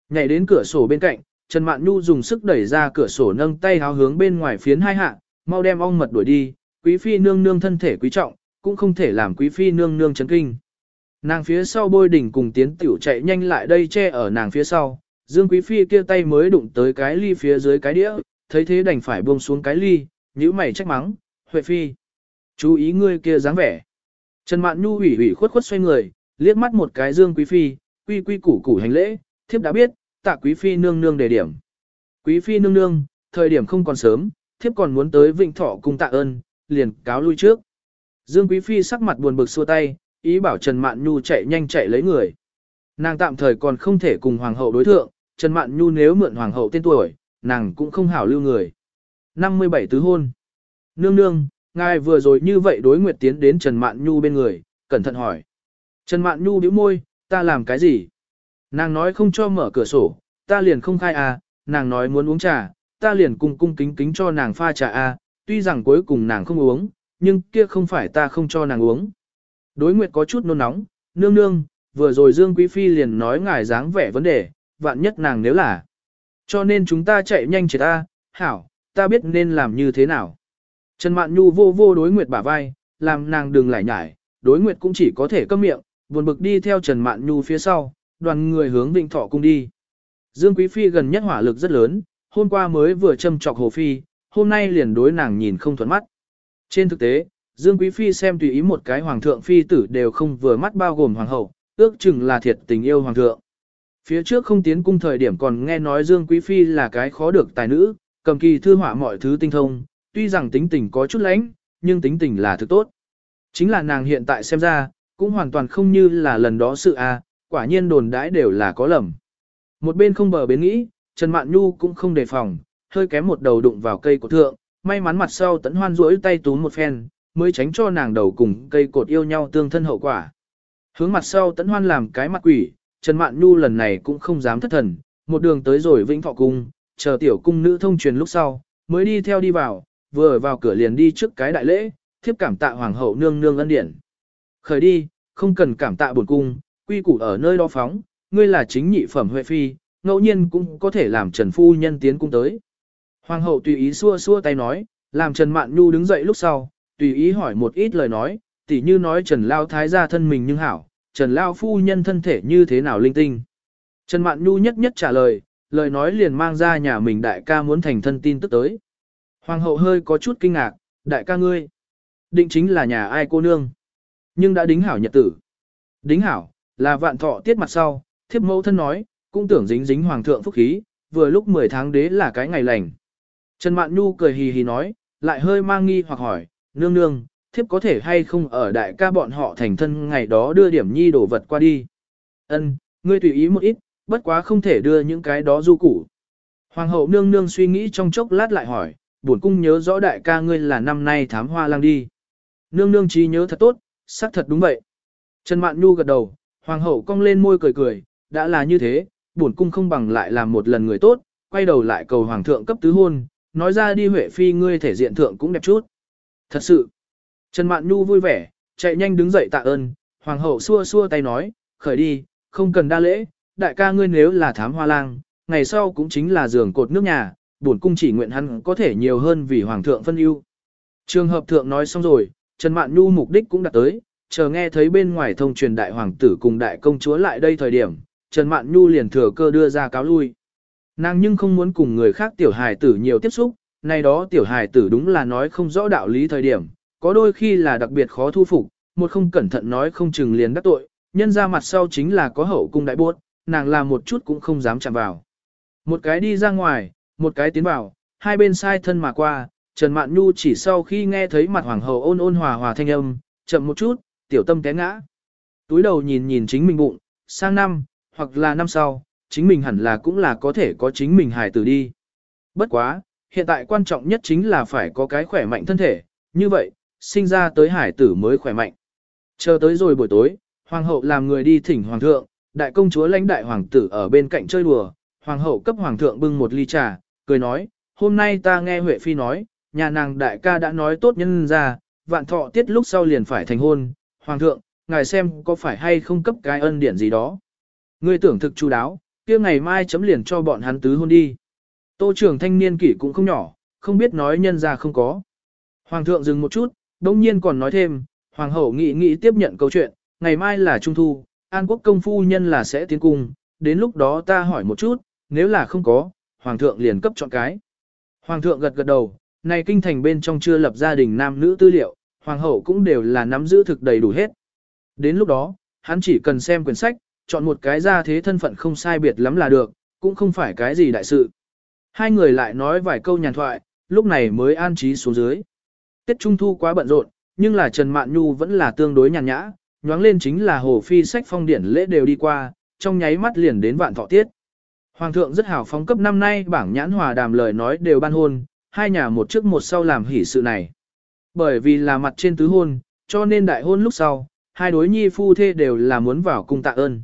Nhảy đến cửa sổ bên cạnh, Trần Mạn Nhu dùng sức đẩy ra cửa sổ nâng tay háo hướng bên ngoài phiến hai hạ, mau đem ong mật đuổi đi, quý phi nương nương thân thể quý trọng, cũng không thể làm quý phi nương nương chấn kinh. Nàng phía sau bôi đỉnh cùng tiến tiểu chạy nhanh lại đây che ở nàng phía sau, Dương Quý Phi kia tay mới đụng tới cái ly phía dưới cái đĩa, thấy thế đành phải buông xuống cái ly, nhíu mày trách mắng, Huệ Phi. Chú ý ngươi kia dáng vẻ. Trần Mạn Nhu ủy ủy khuất khuất xoay người, liếc mắt một cái Dương Quý Phi, quy quy củ củ hành lễ, thiếp đã biết, tạ Quý Phi nương nương đề điểm. Quý Phi nương nương, thời điểm không còn sớm, thiếp còn muốn tới Vịnh Thọ cùng tạ ơn, liền cáo lui trước. Dương Quý Phi sắc mặt buồn bực xua tay, ý bảo Trần Mạn Nhu chạy nhanh chạy lấy người. Nàng tạm thời còn không thể cùng Hoàng hậu đối thượng, Trần Mạn Nhu nếu mượn Hoàng hậu tên tuổi, nàng cũng không hảo lưu người. 57 tứ hôn. Nương nương, ngài vừa rồi như vậy đối nguyệt tiến đến Trần Mạn Nhu bên người, cẩn thận hỏi. Trần Mạn Nhu bĩu môi, ta làm cái gì? Nàng nói không cho mở cửa sổ, ta liền không khai à, nàng nói muốn uống trà, ta liền cung cung kính kính cho nàng pha trà à, tuy rằng cuối cùng nàng không uống, nhưng kia không phải ta không cho nàng uống. Đối nguyệt có chút nôn nóng, nương nương, vừa rồi Dương Quý Phi liền nói ngài dáng vẻ vấn đề, vạn nhất nàng nếu là. Cho nên chúng ta chạy nhanh chết ta, hảo, ta biết nên làm như thế nào. Trần Mạn Nhu vô vô đối nguyệt bả vai, làm nàng đừng lại nhải, đối nguyệt cũng chỉ có thể câm miệng, buồn bực đi theo Trần Mạn Nhu phía sau, đoàn người hướng Vịnh Thọ cung đi. Dương Quý Phi gần nhất hỏa lực rất lớn, hôm qua mới vừa châm chọc Hồ Phi, hôm nay liền đối nàng nhìn không thuận mắt. Trên thực tế, Dương Quý Phi xem tùy ý một cái hoàng thượng phi tử đều không vừa mắt bao gồm hoàng hậu, ước chừng là thiệt tình yêu hoàng thượng. Phía trước không tiến cung thời điểm còn nghe nói Dương Quý Phi là cái khó được tài nữ, cầm kỳ thư họa mọi thứ tinh thông, tuy rằng tính tình có chút lãnh, nhưng tính tình là thứ tốt. Chính là nàng hiện tại xem ra, cũng hoàn toàn không như là lần đó sự a, quả nhiên đồn đãi đều là có lầm. Một bên không bờ bến nghĩ, Trần Mạn Nhu cũng không đề phòng, hơi kém một đầu đụng vào cây của thượng, may mắn mặt sau tấn hoan duỗi tay túm một phen, mới tránh cho nàng đầu cùng cây cột yêu nhau tương thân hậu quả. Hướng mặt sau tấn hoan làm cái mặt quỷ, Trần Mạn Nhu lần này cũng không dám thất thần, một đường tới rồi Vĩnh Thọ Cung, chờ tiểu cung nữ thông truyền lúc sau, mới đi theo đi vào, vừa ở vào cửa liền đi trước cái đại lễ, thiếp cảm tạ hoàng hậu nương nương ân điển. Khởi đi, không cần cảm tạ bổn cung, quy củ ở nơi đó phóng, ngươi là chính nhị phẩm huệ phi, ngẫu nhiên cũng có thể làm Trần phu nhân tiến cung tới. Hoàng hậu tùy ý xua xua tay nói, làm Trần Mạn Nhu đứng dậy lúc sau, tùy ý hỏi một ít lời nói, tỉ như nói Trần Lao Thái gia thân mình nhưng hảo, Trần Lao phu nhân thân thể như thế nào linh tinh. Trần Mạn Nhu nhất nhất trả lời, lời nói liền mang ra nhà mình đại ca muốn thành thân tin tức tới. Hoàng hậu hơi có chút kinh ngạc, đại ca ngươi. Định chính là nhà ai cô nương. Nhưng đã đính hảo nhật tử. Đính hảo, là vạn thọ tiết mặt sau, thiếp mẫu thân nói, cũng tưởng dính dính hoàng thượng phúc khí, vừa lúc 10 tháng đế là cái ngày lành. Trần Mạn Nhu cười hì hì nói, lại hơi mang nghi hoặc hỏi, nương nương, thiếp có thể hay không ở đại ca bọn họ thành thân ngày đó đưa điểm nhi đồ vật qua đi. Ân, ngươi tùy ý một ít, bất quá không thể đưa những cái đó du củ. Hoàng hậu nương nương suy nghĩ trong chốc lát lại hỏi, bổn cung nhớ rõ đại ca ngươi là năm nay thám hoa lang đi. Nương nương trí nhớ thật tốt, xác thật đúng vậy. Trần Mạn Nhu gật đầu, hoàng hậu cong lên môi cười cười, đã là như thế, bổn cung không bằng lại làm một lần người tốt, quay đầu lại cầu hoàng thượng cấp tứ hôn, nói ra đi Huệ Phi ngươi thể diện thượng cũng đẹp chút. Thật sự, Trần Mạn Nhu vui vẻ, chạy nhanh đứng dậy tạ ơn, hoàng hậu xua xua tay nói, khởi đi, không cần đa lễ, đại ca ngươi nếu là thám hoa lang, ngày sau cũng chính là giường cột nước nhà, bổn cung chỉ nguyện hắn có thể nhiều hơn vì hoàng thượng phân ưu. Trường hợp thượng nói xong rồi, Trần Mạn Nhu mục đích cũng đạt tới, chờ nghe thấy bên ngoài thông truyền đại hoàng tử cùng đại công chúa lại đây thời điểm, Trần Mạn Nhu liền thừa cơ đưa ra cáo lui. Nàng nhưng không muốn cùng người khác tiểu hài tử nhiều tiếp xúc, nay đó tiểu hài tử đúng là nói không rõ đạo lý thời điểm, có đôi khi là đặc biệt khó thu phục, một không cẩn thận nói không chừng liền đắc tội, nhân ra mặt sau chính là có hậu cung đại buốt, nàng làm một chút cũng không dám chạm vào. Một cái đi ra ngoài, một cái tiến vào, hai bên sai thân mà qua, Trần Mạn Nhu chỉ sau khi nghe thấy mặt hoàng hậu ôn ôn hòa hòa thanh âm, chậm một chút, tiểu tâm té ngã. Túi đầu nhìn nhìn chính mình bụng, sang năm, hoặc là năm sau, chính mình hẳn là cũng là có thể có chính mình hài tử đi. Bất quá, hiện tại quan trọng nhất chính là phải có cái khỏe mạnh thân thể, như vậy, sinh ra tới hải tử mới khỏe mạnh. Chờ tới rồi buổi tối, hoàng hậu làm người đi thỉnh hoàng thượng, đại công chúa lãnh đại hoàng tử ở bên cạnh chơi đùa, hoàng hậu cấp hoàng thượng bưng một ly trà, cười nói, hôm nay ta nghe Huệ Phi nói, nhà nàng đại ca đã nói tốt nhân ra, vạn thọ tiết lúc sau liền phải thành hôn, hoàng thượng, ngài xem có phải hay không cấp cái ân điển gì đó. Ngươi tưởng thực chu đáo, kia ngày mai chấm liền cho bọn hắn tứ hôn đi. Tô trưởng thanh niên kỷ cũng không nhỏ, không biết nói nhân ra không có. Hoàng thượng dừng một chút, đông nhiên còn nói thêm, hoàng hậu nghị nghị tiếp nhận câu chuyện, ngày mai là trung thu, an quốc công phu nhân là sẽ tiến cung, đến lúc đó ta hỏi một chút, nếu là không có, hoàng thượng liền cấp chọn cái. Hoàng thượng gật gật đầu, này kinh thành bên trong chưa lập gia đình nam nữ tư liệu, hoàng hậu cũng đều là nắm giữ thực đầy đủ hết. Đến lúc đó, hắn chỉ cần xem quyển sách, chọn một cái ra thế thân phận không sai biệt lắm là được, cũng không phải cái gì đại sự. Hai người lại nói vài câu nhàn thoại, lúc này mới an trí xuống dưới. Tết Trung Thu quá bận rộn, nhưng là Trần Mạn Nhu vẫn là tương đối nhàn nhã, nhoáng lên chính là Hồ Phi sách phong điển lễ đều đi qua, trong nháy mắt liền đến vạn thọ tiết. Hoàng thượng rất hào phóng cấp năm nay bảng nhãn hòa đàm lời nói đều ban hôn, hai nhà một trước một sau làm hỷ sự này. Bởi vì là mặt trên tứ hôn, cho nên đại hôn lúc sau, hai đối nhi phu thê đều là muốn vào cung tạ ơn.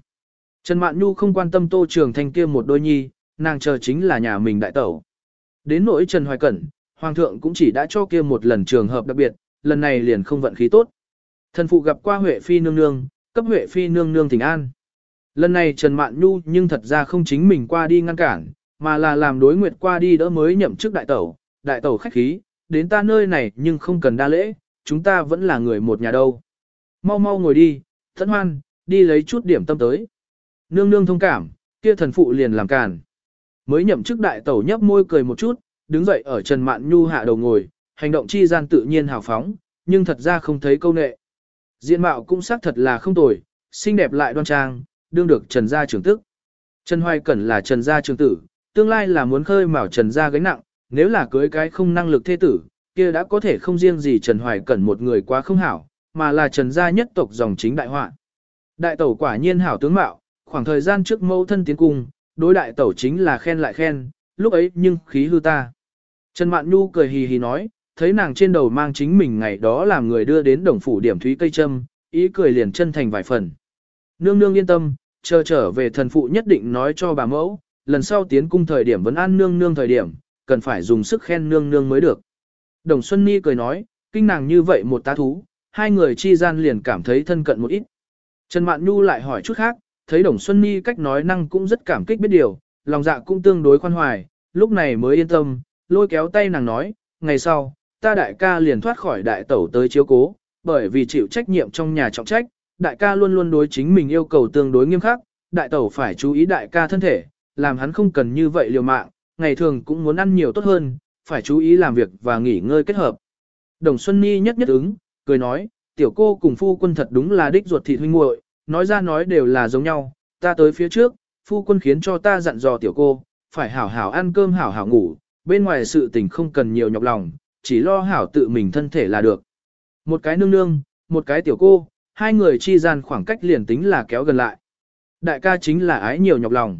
Trần Mạn Nhu không quan tâm Tô Trường Thanh kia một đôi nhi, nàng chờ chính là nhà mình đại tẩu. Đến nỗi Trần Hoài Cẩn, Hoàng thượng cũng chỉ đã cho kia một lần trường hợp đặc biệt, lần này liền không vận khí tốt. Thần phụ gặp qua Huệ Phi nương nương, cấp Huệ Phi nương nương thỉnh an. Lần này Trần Mạn Nhu nhưng thật ra không chính mình qua đi ngăn cản, mà là làm đối nguyệt qua đi đỡ mới nhậm chức đại tẩu, đại tẩu khách khí, đến ta nơi này nhưng không cần đa lễ, chúng ta vẫn là người một nhà đâu. Mau mau ngồi đi, thẫn hoan, đi lấy chút điểm tâm tới. Nương nương thông cảm, kia thần phụ liền làm càn. Mới nhậm chức đại tẩu nhấp môi cười một chút, đứng dậy ở Trần Mạn Nhu hạ đầu ngồi, hành động chi gian tự nhiên hào phóng, nhưng thật ra không thấy câu nệ. Diện mạo cũng xác thật là không tồi, xinh đẹp lại đoan trang, đương được Trần gia trưởng tức. Trần Hoài Cẩn là Trần gia trưởng tử, tương lai là muốn khơi mào Trần gia gánh nặng, nếu là cưới cái không năng lực thế tử, kia đã có thể không riêng gì Trần Hoài Cẩn một người quá không hảo, mà là Trần gia nhất tộc dòng chính đại họa. Đại tẩu quả nhiên hảo tướng mạo, khoảng thời gian trước mẫu thân tiến cung, đối đại tẩu chính là khen lại khen, lúc ấy nhưng khí hư ta. Trần Mạn Nhu cười hì hì nói, thấy nàng trên đầu mang chính mình ngày đó làm người đưa đến đồng phủ điểm thúy cây trâm, ý cười liền chân thành vài phần. Nương nương yên tâm, chờ trở về thần phụ nhất định nói cho bà mẫu, lần sau tiến cung thời điểm vẫn an nương nương thời điểm, cần phải dùng sức khen nương nương mới được. Đồng Xuân Ni cười nói, kinh nàng như vậy một tá thú, hai người chi gian liền cảm thấy thân cận một ít. Trần Mạn Nhu lại hỏi chút khác, thấy Đồng Xuân Ni cách nói năng cũng rất cảm kích biết điều, lòng dạ cũng tương đối khoan hoài, lúc này mới yên tâm, lôi kéo tay nàng nói, ngày sau, ta đại ca liền thoát khỏi đại tẩu tới chiếu cố, bởi vì chịu trách nhiệm trong nhà trọng trách, đại ca luôn luôn đối chính mình yêu cầu tương đối nghiêm khắc, đại tẩu phải chú ý đại ca thân thể, làm hắn không cần như vậy liều mạng, ngày thường cũng muốn ăn nhiều tốt hơn, phải chú ý làm việc và nghỉ ngơi kết hợp. Đồng Xuân Ni nhất nhất ứng, cười nói, tiểu cô cùng phu quân thật đúng là đích ruột thịt huynh muội, nói ra nói đều là giống nhau, ta tới phía trước, phu quân khiến cho ta dặn dò tiểu cô, phải hảo hảo ăn cơm hảo hảo ngủ, bên ngoài sự tình không cần nhiều nhọc lòng, chỉ lo hảo tự mình thân thể là được. Một cái nương nương, một cái tiểu cô, hai người chi gian khoảng cách liền tính là kéo gần lại. Đại ca chính là ái nhiều nhọc lòng.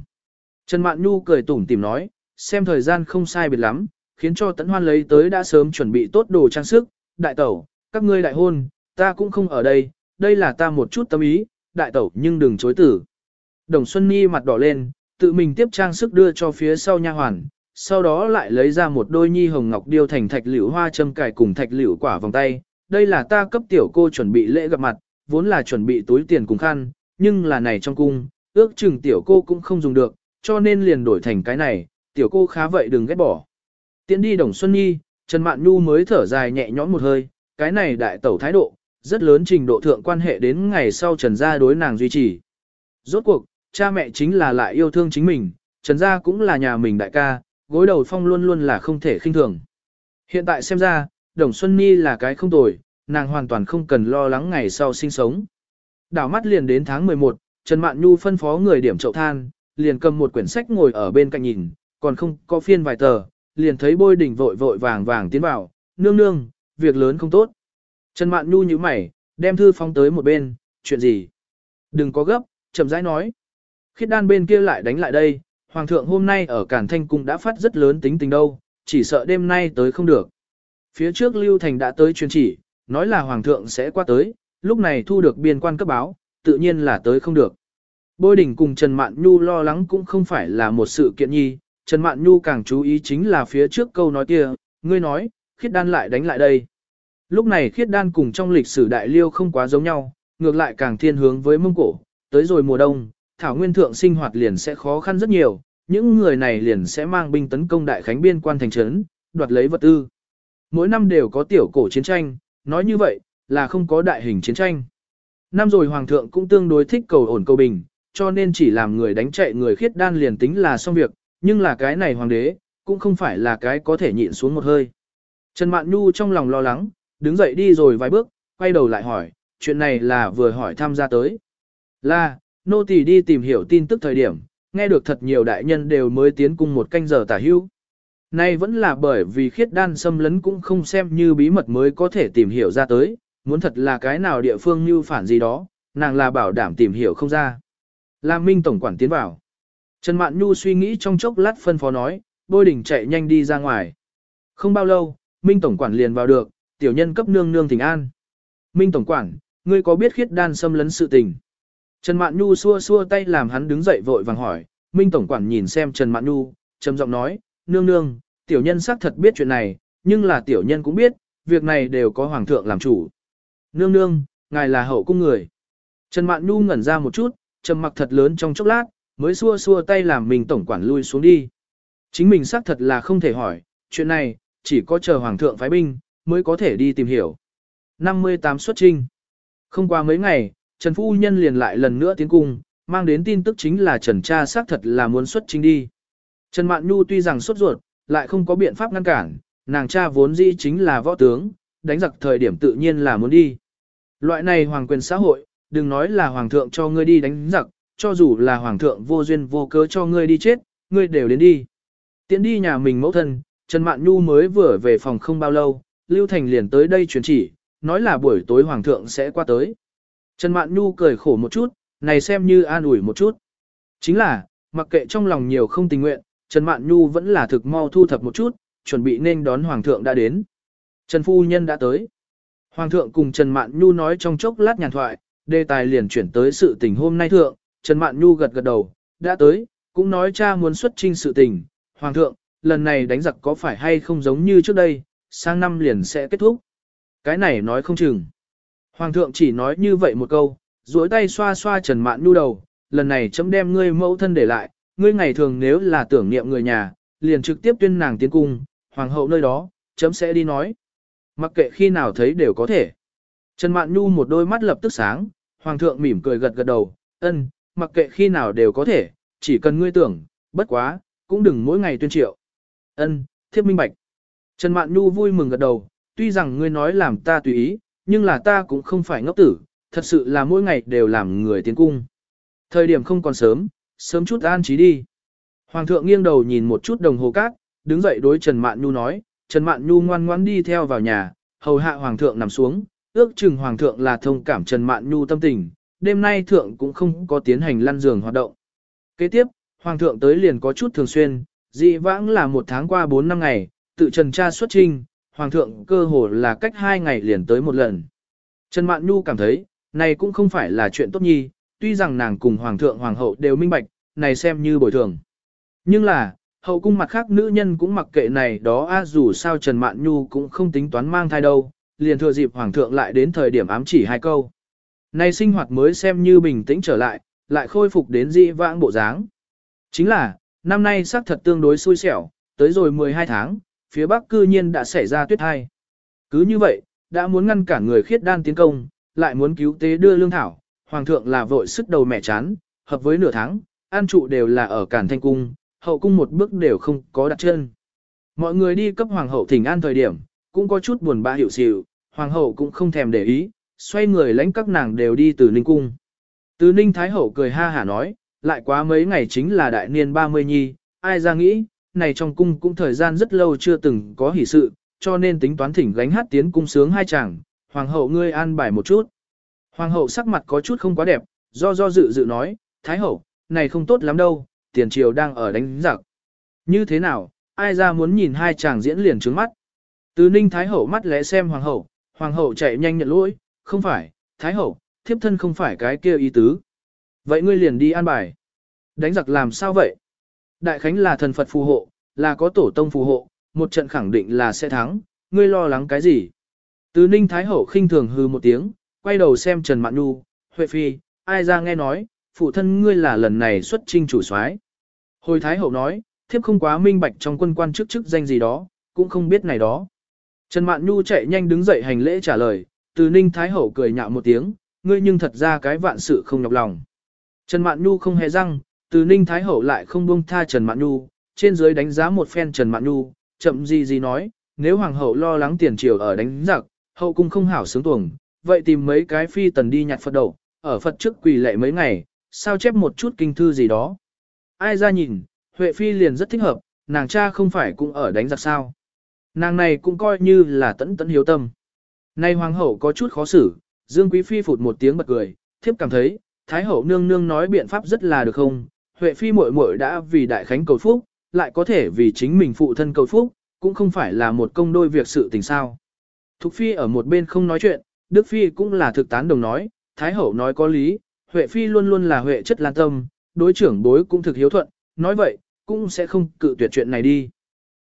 Trần Mạn Nhu cười tủm tìm nói, xem thời gian không sai biệt lắm, khiến cho Tấn Hoan lấy tới đã sớm chuẩn bị tốt đồ trang sức, đại tẩu, các ngươi đại hôn, ta cũng không ở đây, đây là ta một chút tâm ý, đại tẩu nhưng đừng chối tử. Đồng Xuân Nhi mặt đỏ lên, tự mình tiếp trang sức đưa cho phía sau nha hoàn, sau đó lại lấy ra một đôi nhi hồng ngọc điêu thành thạch liễu hoa châm cài cùng thạch liễu quả vòng tay. Đây là ta cấp tiểu cô chuẩn bị lễ gặp mặt, vốn là chuẩn bị túi tiền cùng khăn, nhưng là này trong cung, ước chừng tiểu cô cũng không dùng được, cho nên liền đổi thành cái này, tiểu cô khá vậy đừng ghét bỏ. Tiến đi Đồng Xuân Nhi, Trần Mạn Nhu mới thở dài nhẹ nhõm một hơi, cái này đại tẩu thái độ, rất lớn trình độ thượng quan hệ đến ngày sau Trần gia đối nàng duy trì. Rốt cuộc, cha mẹ chính là lại yêu thương chính mình, Trần gia cũng là nhà mình đại ca, gối đầu phong luôn luôn là không thể khinh thường. Hiện tại xem ra, Đồng Xuân Nhi là cái không tồi, nàng hoàn toàn không cần lo lắng ngày sau sinh sống. Đảo mắt liền đến tháng 11, Trần Mạn Nhu phân phó người điểm chậu than, liền cầm một quyển sách ngồi ở bên cạnh nhìn, còn không có phiên vài tờ, liền thấy bôi đỉnh vội vội vàng vàng tiến vào, nương nương, việc lớn không tốt. Trần Mạn Nhu như mày, đem thư phóng tới một bên, chuyện gì? Đừng có gấp, chậm rãi nói. Khiết đan bên kia lại đánh lại đây, Hoàng thượng hôm nay ở Cản Thanh Cung đã phát rất lớn tính tình đâu, chỉ sợ đêm nay tới không được. Phía trước Lưu Thành đã tới truyền chỉ, nói là Hoàng thượng sẽ qua tới, lúc này thu được biên quan cấp báo, tự nhiên là tới không được. Bôi đỉnh cùng Trần Mạn Nhu lo lắng cũng không phải là một sự kiện nhi, Trần Mạn Nhu càng chú ý chính là phía trước câu nói kia, ngươi nói, khiết đan lại đánh lại đây. Lúc này khiết đan cùng trong lịch sử đại liêu không quá giống nhau, ngược lại càng thiên hướng với mông cổ, tới rồi mùa đông, thảo nguyên thượng sinh hoạt liền sẽ khó khăn rất nhiều, những người này liền sẽ mang binh tấn công đại khánh biên quan thành trấn, đoạt lấy vật tư. Mỗi năm đều có tiểu cổ chiến tranh, nói như vậy, là không có đại hình chiến tranh. Năm rồi hoàng thượng cũng tương đối thích cầu ổn cầu bình, cho nên chỉ làm người đánh chạy người khiết đan liền tính là xong việc, nhưng là cái này hoàng đế, cũng không phải là cái có thể nhịn xuống một hơi. Trần Mạn Nhu trong lòng lo lắng, đứng dậy đi rồi vài bước, quay đầu lại hỏi, chuyện này là vừa hỏi tham gia tới. Là, nô tỳ đi tìm hiểu tin tức thời điểm, nghe được thật nhiều đại nhân đều mới tiến cung một canh giờ tả hữu. Nay vẫn là bởi vì khiết đan xâm lấn cũng không xem như bí mật mới có thể tìm hiểu ra tới, muốn thật là cái nào địa phương như phản gì đó, nàng là bảo đảm tìm hiểu không ra. Lam Minh Tổng quản tiến vào. Trần Mạn Nhu suy nghĩ trong chốc lát phân phó nói, bôi đỉnh chạy nhanh đi ra ngoài. Không bao lâu, Minh Tổng quản liền vào được, tiểu nhân cấp nương nương thỉnh an. Minh Tổng quản, ngươi có biết khiết đan xâm lấn sự tình? Trần Mạn Nhu xua xua tay làm hắn đứng dậy vội vàng hỏi, Minh Tổng quản nhìn xem Trần Mạn Nhu, trầm giọng nói, nương nương, tiểu nhân xác thật biết chuyện này, nhưng là tiểu nhân cũng biết, việc này đều có Hoàng thượng làm chủ. Nương nương, ngài là hậu cung người. Trần Mạn Nhu ngẩn ra một chút, trầm mặc thật lớn trong chốc lát, mới xua xua tay làm mình tổng quản lui xuống đi. Chính mình xác thật là không thể hỏi, chuyện này, chỉ có chờ Hoàng thượng phái binh, mới có thể đi tìm hiểu. 58 xuất trinh. Không qua mấy ngày, Trần Phu Nhân liền lại lần nữa tiến cung, mang đến tin tức chính là Trần Cha xác thật là muốn xuất trinh đi. Trần Mạn Nhu tuy rằng sốt ruột, lại không có biện pháp ngăn cản, nàng cha vốn dĩ chính là võ tướng, đánh giặc thời điểm tự nhiên là muốn đi. Loại này hoàng quyền xã hội, đừng nói là hoàng thượng cho ngươi đi đánh giặc, cho dù là hoàng thượng vô duyên vô cớ cho ngươi đi chết, ngươi đều đến đi. Tiến đi nhà mình mẫu thân, Trần Mạn Nhu mới vừa về phòng không bao lâu, Lưu Thành liền tới đây truyền chỉ, nói là buổi tối hoàng thượng sẽ qua tới. Trần Mạn Nhu cười khổ một chút, này xem như an ủi một chút. Chính là, mặc kệ trong lòng nhiều không tình nguyện, Trần Mạn Nhu vẫn là thực mau thu thập một chút, chuẩn bị nên đón hoàng thượng đã đến. Trần Phu Nhân đã tới. Hoàng thượng cùng Trần Mạn Nhu nói trong chốc lát nhàn thoại, đề tài liền chuyển tới sự tình hôm nay thượng, Trần Mạn Nhu gật gật đầu, đã tới, cũng nói cha muốn xuất trinh sự tình, Hoàng thượng, lần này đánh giặc có phải hay không giống như trước đây, sang năm liền sẽ kết thúc. Cái này nói không chừng. Hoàng thượng chỉ nói như vậy một câu, duỗi tay xoa xoa Trần Mạn Nhu đầu, lần này chấm đem ngươi mẫu thân để lại, ngươi ngày thường nếu là tưởng niệm người nhà, liền trực tiếp tuyên nàng tiến cung, hoàng hậu nơi đó, chấm sẽ đi nói. Mặc kệ khi nào thấy đều có thể. Trần Mạn Nhu một đôi mắt lập tức sáng, hoàng thượng mỉm cười gật gật đầu, ân, mặc kệ khi nào đều có thể, chỉ cần ngươi tưởng, bất quá, cũng đừng mỗi ngày tuyên triệu. Ân, thiếp minh bạch. Trần Mạn Nhu vui mừng gật đầu, tuy rằng ngươi nói làm ta tùy ý, nhưng là ta cũng không phải ngốc tử, thật sự là mỗi ngày đều làm người tiến cung. Thời điểm không còn sớm, sớm chút an trí đi. Hoàng thượng nghiêng đầu nhìn một chút đồng hồ cát, đứng dậy đối Trần Mạn Nhu nói, Trần Mạn Nhu ngoan ngoãn đi theo vào nhà, hầu hạ Hoàng thượng nằm xuống, ước chừng Hoàng thượng là thông cảm Trần Mạn Nhu tâm tình, đêm nay thượng cũng không có tiến hành lăn giường hoạt động. Kế tiếp, Hoàng thượng tới liền có chút thường xuyên, dị vãng là một tháng qua 4 năm ngày, tự Trần tra xuất trinh, Hoàng thượng cơ hồ là cách hai ngày liền tới một lần. Trần Mạn Nhu cảm thấy, này cũng không phải là chuyện tốt nhi, tuy rằng nàng cùng Hoàng thượng Hoàng hậu đều minh bạch, này xem như bồi thường. Nhưng là, hậu cung mặt khác nữ nhân cũng mặc kệ này đó a dù sao Trần Mạn Nhu cũng không tính toán mang thai đâu, liền thừa dịp Hoàng thượng lại đến thời điểm ám chỉ hai câu. Này sinh hoạt mới xem như bình tĩnh trở lại, lại khôi phục đến dị vãng bộ dáng. Chính là, năm nay xác thật tương đối xui xẻo, tới rồi 12 tháng, phía Bắc cư nhiên đã xảy ra tuyết hai. Cứ như vậy, đã muốn ngăn cản người khiết đan tiến công, lại muốn cứu tế đưa lương thảo, Hoàng thượng là vội sức đầu mẹ chán, hợp với nửa tháng, an trụ đều là ở Cản Thanh Cung, hậu cung một bước đều không có đặt chân. Mọi người đi cấp Hoàng hậu thỉnh an thời điểm, cũng có chút buồn bã hiểu xỉu, Hoàng hậu cũng không thèm để ý, xoay người lãnh các nàng đều đi từ Ninh Cung. Từ Ninh Thái Hậu cười ha hả nói, lại quá mấy ngày chính là đại niên 30 nhi, ai ra nghĩ, này trong cung cũng thời gian rất lâu chưa từng có hỷ sự, cho nên tính toán thỉnh gánh hát tiến cung sướng hai chàng, hoàng hậu ngươi an bài một chút. Hoàng hậu sắc mặt có chút không quá đẹp, do do dự dự nói, thái hậu, này không tốt lắm đâu, tiền triều đang ở đánh giặc. Như thế nào, ai ra muốn nhìn hai chàng diễn liền trướng mắt. Từ ninh thái hậu mắt lẽ xem hoàng hậu, hoàng hậu chạy nhanh nhận lỗi, không phải, thái hậu, thiếp thân không phải cái kia ý tứ. Vậy ngươi liền đi an bài. Đánh giặc làm sao vậy? Đại Khánh là thần Phật phù hộ, là có tổ tông phù hộ, một trận khẳng định là sẽ thắng, ngươi lo lắng cái gì? Từ Ninh Thái Hậu khinh thường hư một tiếng, quay đầu xem Trần Mạn Nhu, Huệ Phi, ai ra nghe nói, phụ thân ngươi là lần này xuất trinh chủ soái. Hồi Thái Hậu nói, thiếp không quá minh bạch trong quân quan chức chức danh gì đó, cũng không biết này đó. Trần Mạn Nhu chạy nhanh đứng dậy hành lễ trả lời, từ Ninh Thái Hậu cười nhạo một tiếng, ngươi nhưng thật ra cái vạn sự không nhọc lòng. Trần Mạn Nhu không hề răng, từ Ninh Thái Hậu lại không buông tha Trần Mạn Nhu, trên dưới đánh giá một phen Trần Mạn Nhu, chậm gì gì nói, nếu Hoàng hậu lo lắng tiền triều ở đánh giặc, hậu cung không hảo sướng tuồng, vậy tìm mấy cái phi tần đi nhặt Phật đầu, ở Phật trước quỳ lệ mấy ngày, sao chép một chút kinh thư gì đó. Ai ra nhìn, Huệ Phi liền rất thích hợp, nàng cha không phải cũng ở đánh giặc sao. Nàng này cũng coi như là tẫn tẫn hiếu tâm. Nay Hoàng hậu có chút khó xử, Dương Quý Phi phụt một tiếng bật cười, thiếp cảm thấy, Thái hậu nương nương nói biện pháp rất là được không, Huệ Phi muội muội đã vì đại khánh cầu phúc, lại có thể vì chính mình phụ thân cầu phúc, cũng không phải là một công đôi việc sự tình sao. Thục Phi ở một bên không nói chuyện, Đức Phi cũng là thực tán đồng nói, Thái hậu nói có lý, Huệ Phi luôn luôn là Huệ chất lan tâm, đối trưởng bối cũng thực hiếu thuận, nói vậy, cũng sẽ không cự tuyệt chuyện này đi.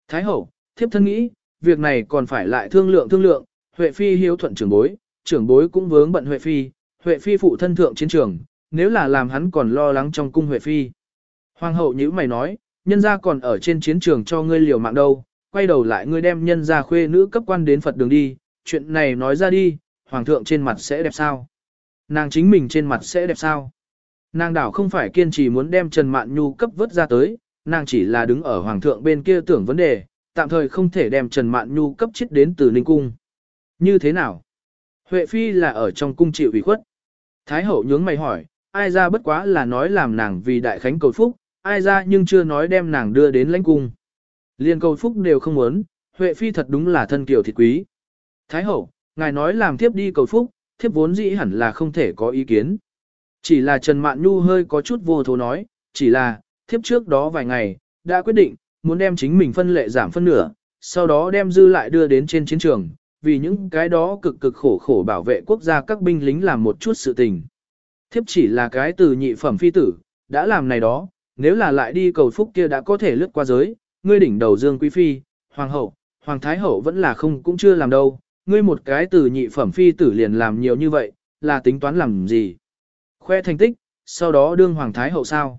Thái hậu, thiếp thân nghĩ, việc này còn phải lại thương lượng thương lượng, Huệ Phi hiếu thuận trưởng bối, trưởng bối cũng vướng bận Huệ Phi, Huệ Phi phụ thân thượng chiến trường, nếu là làm hắn còn lo lắng trong cung Huệ Phi. Hoàng hậu như mày nói, nhân gia còn ở trên chiến trường cho ngươi liều mạng đâu, quay đầu lại ngươi đem nhân gia khuê nữ cấp quan đến Phật đường đi, chuyện này nói ra đi, hoàng thượng trên mặt sẽ đẹp sao? Nàng chính mình trên mặt sẽ đẹp sao? Nàng đảo không phải kiên trì muốn đem Trần Mạn Nhu cấp vớt ra tới, nàng chỉ là đứng ở hoàng thượng bên kia tưởng vấn đề, tạm thời không thể đem Trần Mạn Nhu cấp chết đến từ Ninh Cung. Như thế nào? Huệ Phi là ở trong cung chịu ủy khuất. Thái hậu nhướng mày hỏi, ai ra bất quá là nói làm nàng vì đại khánh cầu phúc, ai ra nhưng chưa nói đem nàng đưa đến lãnh cung. Liên cầu phúc đều không muốn, Huệ Phi thật đúng là thân kiều thịt quý. Thái hậu, ngài nói làm thiếp đi cầu phúc, thiếp vốn dĩ hẳn là không thể có ý kiến. Chỉ là Trần Mạn Nhu hơi có chút vô thố nói, chỉ là, thiếp trước đó vài ngày, đã quyết định, muốn đem chính mình phân lệ giảm phân nửa, sau đó đem dư lại đưa đến trên chiến trường, vì những cái đó cực cực khổ khổ bảo vệ quốc gia các binh lính làm một chút sự tình. Thiếp chỉ là cái từ nhị phẩm phi tử, đã làm này đó, nếu là lại đi cầu phúc kia đã có thể lướt qua giới, ngươi đỉnh đầu dương quý phi, hoàng hậu, hoàng thái hậu vẫn là không cũng chưa làm đâu, ngươi một cái từ nhị phẩm phi tử liền làm nhiều như vậy, là tính toán làm gì? Khoe thành tích, sau đó đương hoàng thái hậu sao?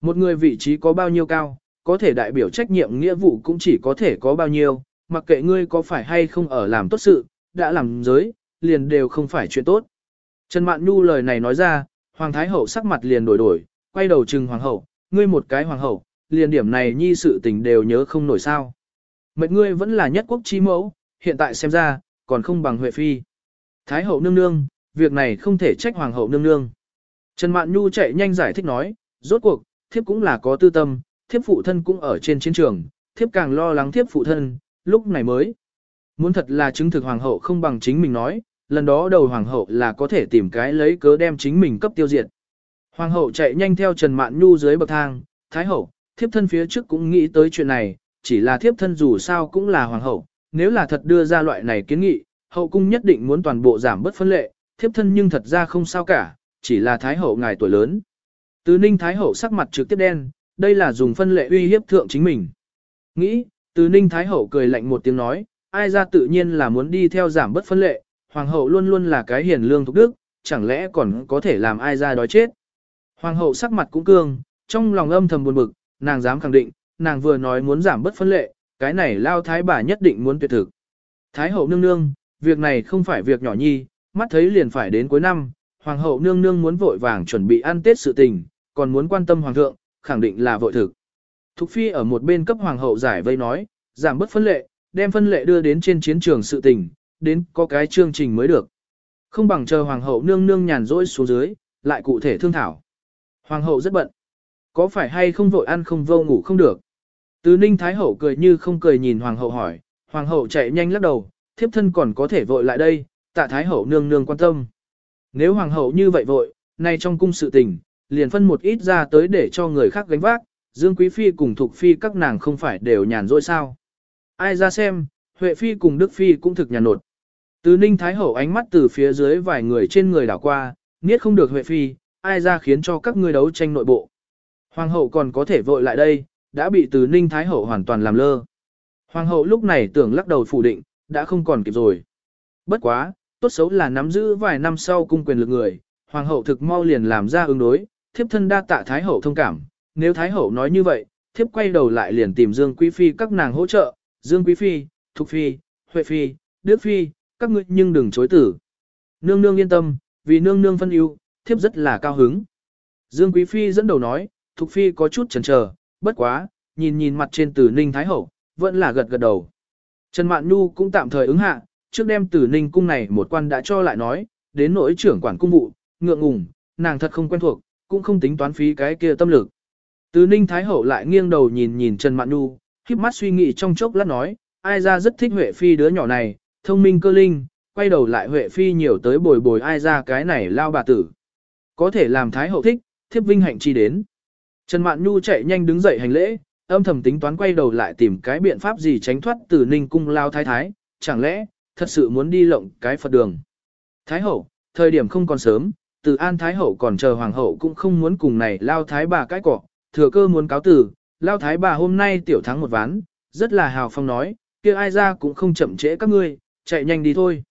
Một người vị trí có bao nhiêu cao, có thể đại biểu trách nhiệm nghĩa vụ cũng chỉ có thể có bao nhiêu, mặc kệ ngươi có phải hay không ở làm tốt sự, đã làm giới, liền đều không phải chuyện tốt. Trần Mạn Nhu lời này nói ra, Hoàng Thái Hậu sắc mặt liền đổi đổi, quay đầu trừng Hoàng Hậu, ngươi một cái Hoàng Hậu, liền điểm này nhi sự tình đều nhớ không nổi sao. Mệnh ngươi vẫn là nhất quốc chi mẫu, hiện tại xem ra, còn không bằng Huệ Phi. Thái Hậu nương nương, việc này không thể trách Hoàng Hậu nương nương. Trần Mạn Nhu chạy nhanh giải thích nói, rốt cuộc, thiếp cũng là có tư tâm, thiếp phụ thân cũng ở trên chiến trường, thiếp càng lo lắng thiếp phụ thân, lúc này mới. Muốn thật là chứng thực hoàng hậu không bằng chính mình nói, lần đó đầu hoàng hậu là có thể tìm cái lấy cớ đem chính mình cấp tiêu diệt. Hoàng hậu chạy nhanh theo Trần Mạn Nhu dưới bậc thang, thái hậu, thiếp thân phía trước cũng nghĩ tới chuyện này, chỉ là thiếp thân dù sao cũng là hoàng hậu, nếu là thật đưa ra loại này kiến nghị, hậu cung nhất định muốn toàn bộ giảm bất phân lệ, thiếp thân nhưng thật ra không sao cả, chỉ là thái hậu ngài tuổi lớn. tứ ninh thái hậu sắc mặt trực tiếp đen, đây là dùng phân lệ uy hiếp thượng chính mình. Nghĩ, từ ninh thái hậu cười lạnh một tiếng nói, ai ra tự nhiên là muốn đi theo giảm bất phân lệ, hoàng hậu luôn luôn là cái hiền lương thục đức, chẳng lẽ còn có thể làm ai ra đói chết. Hoàng hậu sắc mặt cũng cương, trong lòng âm thầm buồn bực, nàng dám khẳng định, nàng vừa nói muốn giảm bất phân lệ, cái này lao thái bà nhất định muốn tuyệt thực. Thái hậu nương nương, việc này không phải việc nhỏ nhi, mắt thấy liền phải đến cuối năm, hoàng hậu nương nương muốn vội vàng chuẩn bị ăn tết sự tình, còn muốn quan tâm hoàng thượng, khẳng định là vội thực. Thục phi ở một bên cấp hoàng hậu giải vây nói, giảm bớt phân lệ, đem phân lệ đưa đến trên chiến trường sự tình, đến có cái chương trình mới được. Không bằng chờ hoàng hậu nương nương nhàn rỗi xuống dưới, lại cụ thể thương thảo. Hoàng hậu rất bận. Có phải hay không vội ăn không vô ngủ không được. Từ ninh thái hậu cười như không cười nhìn hoàng hậu hỏi, hoàng hậu chạy nhanh lắc đầu, thiếp thân còn có thể vội lại đây, tạ thái hậu nương nương quan tâm. Nếu hoàng hậu như vậy vội, nay trong cung sự tình, liền phân một ít ra tới để cho người khác gánh vác, Dương Quý Phi cùng Thục Phi các nàng không phải đều nhàn rỗi sao. Ai ra xem, Huệ Phi cùng Đức Phi cũng thực nhàn nột. Từ Ninh Thái Hậu ánh mắt từ phía dưới vài người trên người đảo qua, niết không được Huệ Phi, ai ra khiến cho các ngươi đấu tranh nội bộ. Hoàng hậu còn có thể vội lại đây, đã bị từ Ninh Thái Hậu hoàn toàn làm lơ. Hoàng hậu lúc này tưởng lắc đầu phủ định, đã không còn kịp rồi. Bất quá, tốt xấu là nắm giữ vài năm sau cung quyền lực người, Hoàng hậu thực mau liền làm ra ứng đối, thiếp thân đa tạ Thái Hậu thông cảm. Nếu Thái Hậu nói như vậy, thiếp quay đầu lại liền tìm Dương Quý Phi các nàng hỗ trợ, Dương Quý Phi, Thục Phi, Huệ Phi, Đức Phi, các ngươi nhưng đừng chối tử. Nương nương yên tâm, vì nương nương phân ưu, thiếp rất là cao hứng. Dương Quý Phi dẫn đầu nói, Thục Phi có chút chần chờ, bất quá, nhìn nhìn mặt trên tử ninh thái hậu, vẫn là gật gật đầu. Trần Mạn Nhu cũng tạm thời ứng hạ, trước đem tử ninh cung này một quan đã cho lại nói, đến nỗi trưởng quản cung vụ, ngượng ngùng, nàng thật không quen thuộc, cũng không tính toán phí cái kia tâm lực. Từ ninh thái hậu lại nghiêng đầu nhìn nhìn Trần Mạn Nhu, khiếp mắt suy nghĩ trong chốc lát nói, ai ra rất thích Huệ Phi đứa nhỏ này, thông minh cơ linh, quay đầu lại Huệ Phi nhiều tới bồi bồi ai ra cái này lao bà tử. Có thể làm Thái Hậu thích, thiếp vinh hạnh chi đến. Trần Mạn Nhu chạy nhanh đứng dậy hành lễ, âm thầm tính toán quay đầu lại tìm cái biện pháp gì tránh thoát từ ninh cung lao thái thái, chẳng lẽ, thật sự muốn đi lộng cái Phật đường. Thái Hậu, thời điểm không còn sớm, từ An Thái Hậu còn chờ Hoàng Hậu cũng không muốn cùng này lao thái bà cái cọ, thừa cơ muốn cáo tử, lao thái bà hôm nay tiểu thắng một ván, rất là hào phong nói, kia ai ra cũng không chậm trễ các ngươi, chạy nhanh đi thôi.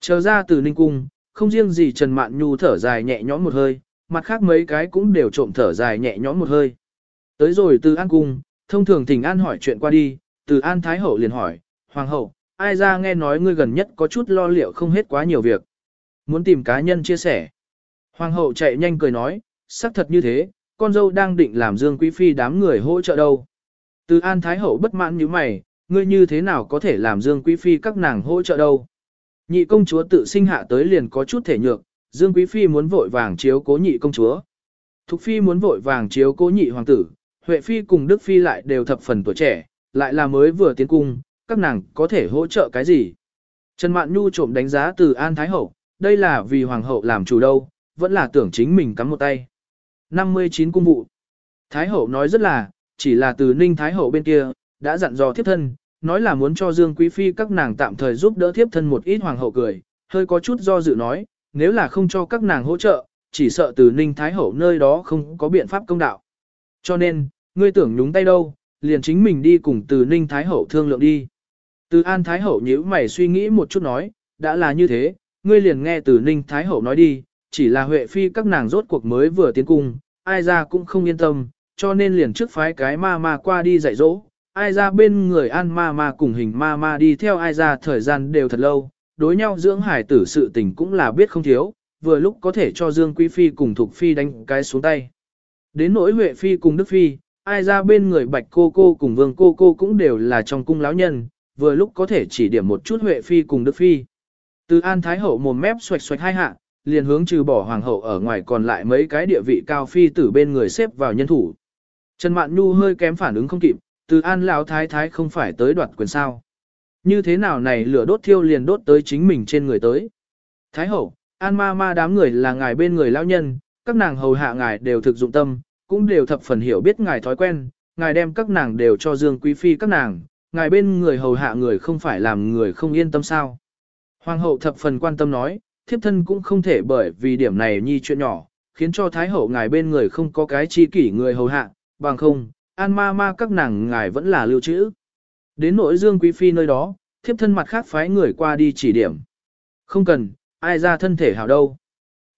Chờ ra từ Ninh Cung, không riêng gì Trần Mạn Nhu thở dài nhẹ nhõm một hơi, mặt khác mấy cái cũng đều trộm thở dài nhẹ nhõm một hơi. Tới rồi từ An Cung, thông thường Thỉnh An hỏi chuyện qua đi, từ An Thái Hậu liền hỏi, Hoàng Hậu, ai ra nghe nói ngươi gần nhất có chút lo liệu không hết quá nhiều việc. Muốn tìm cá nhân chia sẻ. Hoàng Hậu chạy nhanh cười nói, xác thật như thế, con dâu đang định làm Dương Quý Phi đám người hỗ trợ đâu. Từ An Thái Hậu bất mãn như mày, ngươi như thế nào có thể làm Dương Quý Phi các nàng hỗ trợ đâu. Nhị công chúa tự sinh hạ tới liền có chút thể nhược, Dương Quý Phi muốn vội vàng chiếu cố nhị công chúa. Thục Phi muốn vội vàng chiếu cố nhị hoàng tử, Huệ Phi cùng Đức Phi lại đều thập phần tuổi trẻ, lại là mới vừa tiến cung, các nàng có thể hỗ trợ cái gì. Trần Mạn Nhu trộm đánh giá từ An Thái Hậu, đây là vì hoàng hậu làm chủ đâu, vẫn là tưởng chính mình cắm một tay. 59 cung vụ. Thái Hậu nói rất là, chỉ là từ Ninh Thái Hậu bên kia, đã dặn dò thiếp thân, nói là muốn cho Dương Quý Phi các nàng tạm thời giúp đỡ thiếp thân một ít hoàng hậu cười, hơi có chút do dự nói, nếu là không cho các nàng hỗ trợ, chỉ sợ từ Ninh Thái Hậu nơi đó không có biện pháp công đạo. Cho nên, ngươi tưởng nhúng tay đâu, liền chính mình đi cùng từ Ninh Thái Hậu thương lượng đi. Từ An Thái Hậu nhíu mày suy nghĩ một chút nói, đã là như thế, ngươi liền nghe từ Ninh Thái Hậu nói đi, chỉ là Huệ Phi các nàng rốt cuộc mới vừa tiến cung, ai ra cũng không yên tâm, cho nên liền trước phái cái ma ma qua đi dạy dỗ, ai ra bên người an ma ma cùng hình ma ma đi theo ai ra thời gian đều thật lâu, đối nhau dưỡng hải tử sự tình cũng là biết không thiếu, vừa lúc có thể cho Dương Quý Phi cùng Thục Phi đánh cái xuống tay. Đến nỗi Huệ Phi cùng Đức Phi, ai ra bên người Bạch Cô Cô cùng Vương Cô Cô cũng đều là trong cung lão nhân, vừa lúc có thể chỉ điểm một chút Huệ Phi cùng Đức Phi. Từ An Thái Hậu mồm mép xoạch xoạch hai hạ, liền hướng trừ bỏ Hoàng Hậu ở ngoài còn lại mấy cái địa vị cao phi tử bên người xếp vào nhân thủ. Trần Mạn Nhu hơi kém phản ứng không kịp, từ An Lão Thái Thái không phải tới đoạt quyền sao. Như thế nào này lửa đốt thiêu liền đốt tới chính mình trên người tới. Thái Hậu, An Ma Ma đám người là ngài bên người lão nhân, các nàng hầu hạ ngài đều thực dụng tâm, cũng đều thập phần hiểu biết ngài thói quen, ngài đem các nàng đều cho Dương Quý Phi các nàng, ngài bên người hầu hạ người không phải làm người không yên tâm sao. Hoàng hậu thập phần quan tâm nói, thiếp thân cũng không thể bởi vì điểm này nhi chuyện nhỏ, khiến cho Thái hậu ngài bên người không có cái chi kỷ người hầu hạ, bằng không, an ma ma các nàng ngài vẫn là lưu trữ. Đến nỗi Dương Quý Phi nơi đó, thiếp thân mặt khác phái người qua đi chỉ điểm. Không cần, ai ra thân thể hảo đâu.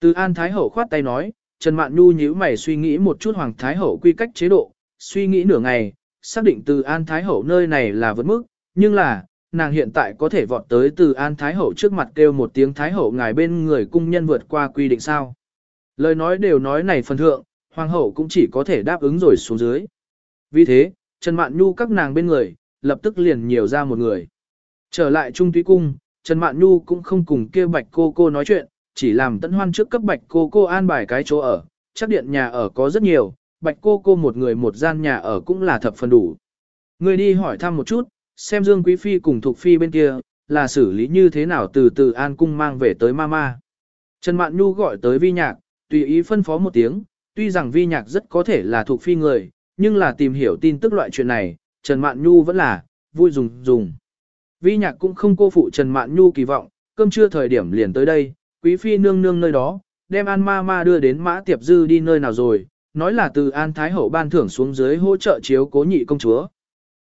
Từ An Thái Hậu khoát tay nói, Trần Mạn Nhu nhíu mày suy nghĩ một chút Hoàng Thái Hậu quy cách chế độ, suy nghĩ nửa ngày, xác định từ An Thái Hậu nơi này là vượt mức, nhưng là, nàng hiện tại có thể vọt tới từ An Thái Hậu trước mặt kêu một tiếng Thái Hậu ngài bên người cung nhân vượt qua quy định sao. Lời nói đều nói này phần thượng, Hoàng Hậu cũng chỉ có thể đáp ứng rồi xuống dưới. Vì thế, Trần Mạn Nhu các nàng bên người, lập tức liền nhiều ra một người. Trở lại Trung tuy Cung, Trần Mạn Nhu cũng không cùng kia bạch cô cô nói chuyện, chỉ làm tận hoan trước cấp bạch cô cô an bài cái chỗ ở, chắc điện nhà ở có rất nhiều, bạch cô cô một người một gian nhà ở cũng là thập phần đủ. người đi hỏi thăm một chút, xem Dương Quý Phi cùng Thục Phi bên kia, là xử lý như thế nào từ từ An Cung mang về tới Mama. Trần Mạn Nhu gọi tới Vi Nhạc, tùy ý phân phó một tiếng, tuy rằng Vi Nhạc rất có thể là Thục Phi người, nhưng là tìm hiểu tin tức loại chuyện này, Trần Mạn Nhu vẫn là, vui dùng dùng. Vi Nhạc cũng không cô phụ Trần Mạn Nhu kỳ vọng, cơm trưa thời điểm liền tới đây, Quý Phi nương nương nơi đó, đem An Mama đưa đến Mã Tiệp Dư đi nơi nào rồi, nói là từ An Thái Hậu ban thưởng xuống dưới hỗ trợ chiếu cố nhị công chúa.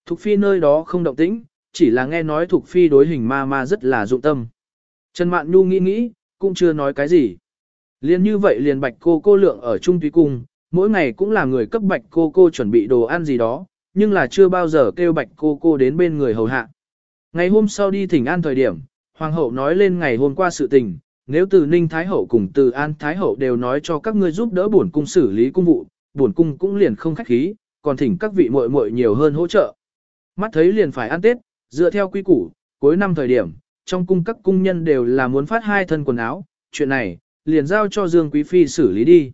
Thục Phi nơi đó không động tĩnh, chỉ là nghe nói Thục Phi đối hình ma ma rất là dụng tâm. Trần Mạn Nhu nghĩ nghĩ, cũng chưa nói cái gì. Liên như vậy liền bạch cô cô lượng ở Trung Túy Cung, mỗi ngày cũng là người cấp bạch cô cô chuẩn bị đồ ăn gì đó, nhưng là chưa bao giờ kêu bạch cô cô đến bên người hầu hạ. Ngày hôm sau đi thỉnh an thời điểm, Hoàng hậu nói lên ngày hôm qua sự tình, nếu từ Ninh Thái Hậu cùng từ An Thái Hậu đều nói cho các ngươi giúp đỡ bổn cung xử lý cung vụ, bổn cung cũng liền không khách khí, còn thỉnh các vị muội muội nhiều hơn hỗ trợ. Mắt thấy liền phải ăn Tết, dựa theo quy củ, cuối năm thời điểm, trong cung các cung nhân đều là muốn phát hai thân quần áo, chuyện này, liền giao cho Dương Quý Phi xử lý đi.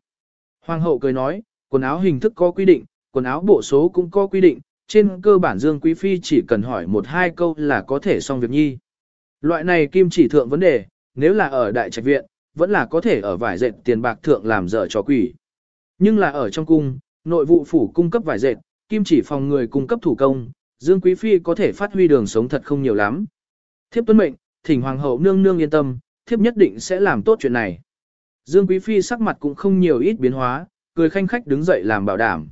Hoàng hậu cười nói, quần áo hình thức có quy định, quần áo bộ số cũng có quy định, trên cơ bản Dương Quý Phi chỉ cần hỏi một hai câu là có thể xong việc nhi. Loại này kim chỉ thượng vấn đề, nếu là ở đại trạch viện, vẫn là có thể ở vải dệt tiền bạc thượng làm dở cho quỷ. Nhưng là ở trong cung, nội vụ phủ cung cấp vải dệt, kim chỉ phòng người cung cấp thủ công, Dương Quý Phi có thể phát huy đường sống thật không nhiều lắm. Thiếp tuân mệnh, thỉnh Hoàng hậu nương nương yên tâm, thiếp nhất định sẽ làm tốt chuyện này. Dương Quý Phi sắc mặt cũng không nhiều ít biến hóa, cười khanh khách đứng dậy làm bảo đảm.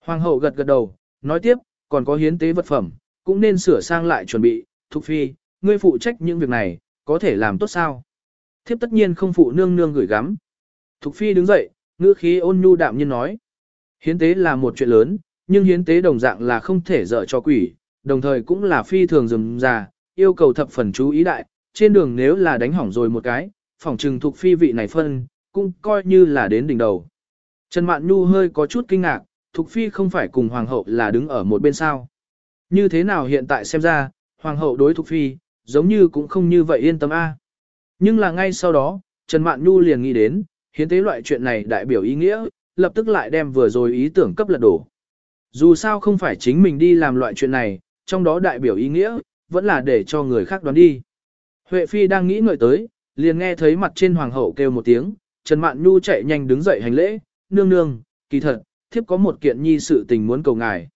Hoàng hậu gật gật đầu, nói tiếp, còn có hiến tế vật phẩm, cũng nên sửa sang lại chuẩn bị, Thục Phi, ngươi phụ trách những việc này, có thể làm tốt sao? Thiếp tất nhiên không phụ nương nương gửi gắm. Thục Phi đứng dậy, ngữ khí ôn nhu đạm nhiên nói. Hiến tế là một chuyện lớn, nhưng hiến tế đồng dạng là không thể dở cho quỷ, đồng thời cũng là phi thường dừng già, yêu cầu thập phần chú ý đại, trên đường nếu là đánh hỏng rồi một cái, phỏng trừng thuộc Phi vị này phân, cũng coi như là đến đỉnh đầu. Trần Mạn Nhu hơi có chút kinh ngạc, thuộc Phi không phải cùng Hoàng hậu là đứng ở một bên sao. Như thế nào hiện tại xem ra, Hoàng hậu đối thuộc Phi, giống như cũng không như vậy yên tâm a. Nhưng là ngay sau đó, Trần Mạn Nhu liền nghĩ đến, hiến tế loại chuyện này đại biểu ý nghĩa, lập tức lại đem vừa rồi ý tưởng cấp lật đổ. Dù sao không phải chính mình đi làm loại chuyện này, trong đó đại biểu ý nghĩa, vẫn là để cho người khác đoán đi. Huệ Phi đang nghĩ ngợi tới, liền nghe thấy mặt trên hoàng hậu kêu một tiếng, Trần Mạn Nhu chạy nhanh đứng dậy hành lễ, nương nương, kỳ thật, thiếp có một kiện nhi sự tình muốn cầu ngài.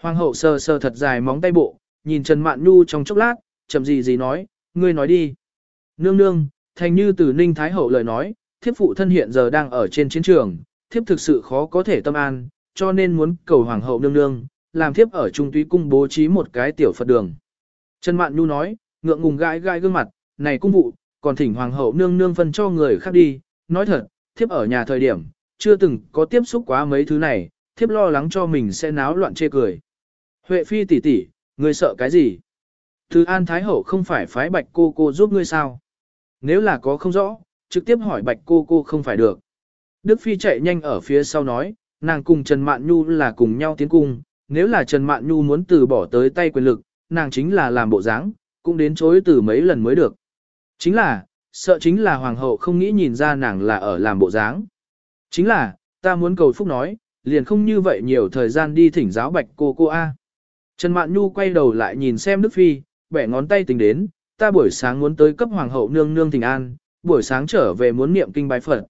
Hoàng hậu sờ sờ thật dài móng tay bộ, nhìn Trần Mạn Nhu trong chốc lát, chậm gì gì nói, ngươi nói đi. Nương nương, thành như từ Ninh Thái Hậu lời nói, thiếp phụ thân hiện giờ đang ở trên chiến trường, thiếp thực sự khó có thể tâm an, cho nên muốn cầu Hoàng hậu nương nương, làm thiếp ở trung túy cung bố trí một cái tiểu Phật đường. Trần Mạn Nhu nói, ngượng ngùng gãi gãi gương mặt, này cung vụ, còn thỉnh Hoàng hậu nương nương phân cho người khác đi, nói thật, thiếp ở nhà thời điểm, chưa từng có tiếp xúc quá mấy thứ này, thiếp lo lắng cho mình sẽ náo loạn chê cười. Huệ phi tỷ tỷ, ngươi sợ cái gì? Từ An Thái Hậu không phải phái bạch cô cô giúp ngươi sao? Nếu là có không rõ, trực tiếp hỏi bạch cô cô không phải được. Đức Phi chạy nhanh ở phía sau nói, nàng cùng Trần Mạn Nhu là cùng nhau tiến cung, nếu là Trần Mạn Nhu muốn từ bỏ tới tay quyền lực, nàng chính là làm bộ dáng, cũng đến chối từ mấy lần mới được. Chính là, sợ chính là hoàng hậu không nghĩ nhìn ra nàng là ở làm bộ dáng. Chính là, ta muốn cầu phúc nói, liền không như vậy nhiều thời gian đi thỉnh giáo bạch cô cô A. Trần Mạn Nhu quay đầu lại nhìn xem Đức Phi, bẻ ngón tay tính đến, ta buổi sáng muốn tới cấp hoàng hậu nương nương thỉnh an, buổi sáng trở về muốn niệm kinh bái Phật.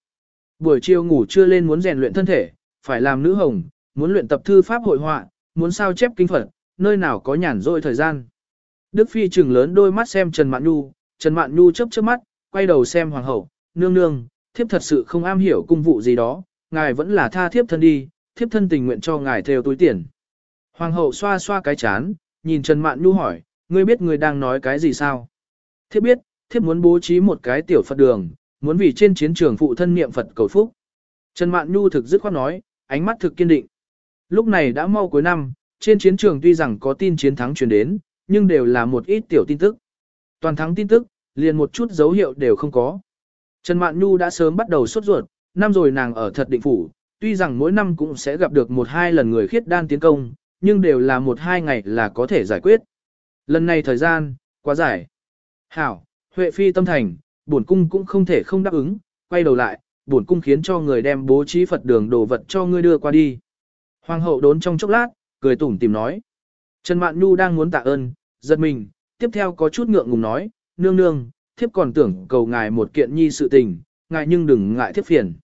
Buổi chiều ngủ trưa lên muốn rèn luyện thân thể, phải làm nữ hồng, muốn luyện tập thư pháp hội họa, muốn sao chép kinh Phật, nơi nào có nhàn rỗi thời gian. Đức Phi trừng lớn đôi mắt xem Trần Mạn Nhu, Trần Mạn Nhu chớp chớp mắt, quay đầu xem hoàng hậu, nương nương, thiếp thật sự không am hiểu cung vụ gì đó, ngài vẫn là tha thiếp thân đi, thiếp thân tình nguyện cho ngài theo túi tiền. Hoàng hậu xoa xoa cái chán, nhìn Trần Mạn Nhu hỏi, ngươi biết ngươi đang nói cái gì sao? Thiếp biết, thiếp muốn bố trí một cái tiểu Phật đường, muốn vì trên chiến trường phụ thân niệm Phật cầu phúc. Trần Mạn Nhu thực dứt khoát nói, ánh mắt thực kiên định. Lúc này đã mau cuối năm, trên chiến trường tuy rằng có tin chiến thắng truyền đến, nhưng đều là một ít tiểu tin tức. Toàn thắng tin tức, liền một chút dấu hiệu đều không có. Trần Mạn Nhu đã sớm bắt đầu sốt ruột, năm rồi nàng ở thật định phủ, tuy rằng mỗi năm cũng sẽ gặp được một hai lần người khiết đan tiến công, nhưng đều là một hai ngày là có thể giải quyết. Lần này thời gian, quá dài. Hảo, Huệ Phi tâm thành, bổn cung cũng không thể không đáp ứng, quay đầu lại, bổn cung khiến cho người đem bố trí Phật đường đồ vật cho ngươi đưa qua đi. Hoàng hậu đốn trong chốc lát, cười tủm tìm nói. Trần Mạn Nhu đang muốn tạ ơn, giật mình, tiếp theo có chút ngượng ngùng nói, nương nương, thiếp còn tưởng cầu ngài một kiện nhi sự tình, ngài nhưng đừng ngại thiếp phiền.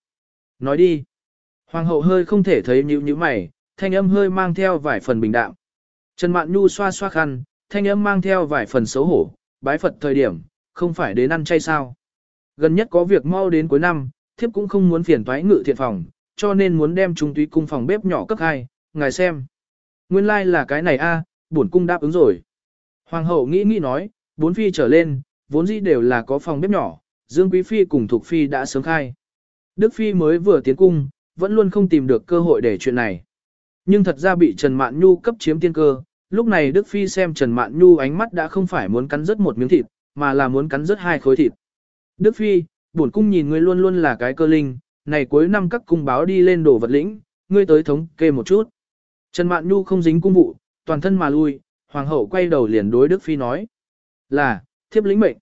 Nói đi. Hoàng hậu hơi không thể thấy nhíu nhíu mày, thanh âm hơi mang theo vài phần bình đạm. Trần Mạn Nhu xoa xoa khăn, thanh âm mang theo vài phần xấu hổ, bái Phật thời điểm, không phải đến ăn chay sao. Gần nhất có việc mau đến cuối năm, thiếp cũng không muốn phiền toái ngự thiện phòng, cho nên muốn đem trung túy cung phòng bếp nhỏ cấp hai, ngài xem. Nguyên lai like là cái này a, bổn cung đáp ứng rồi. Hoàng hậu nghĩ nghĩ nói, bốn phi trở lên, vốn dĩ đều là có phòng bếp nhỏ, Dương Quý Phi cùng Thục Phi đã sớm khai. Đức Phi mới vừa tiến cung, vẫn luôn không tìm được cơ hội để chuyện này. Nhưng thật ra bị Trần Mạn Nhu cấp chiếm tiên cơ, lúc này Đức Phi xem Trần Mạn Nhu ánh mắt đã không phải muốn cắn rớt một miếng thịt, mà là muốn cắn rớt hai khối thịt. Đức Phi, bổn cung nhìn ngươi luôn luôn là cái cơ linh, này cuối năm các cung báo đi lên đổ vật lĩnh, ngươi tới thống kê một chút. Trần Mạn Nhu không dính cung vụ, toàn thân mà lui, hoàng hậu quay đầu liền đối Đức Phi nói. Là, thiếp lĩnh mệnh.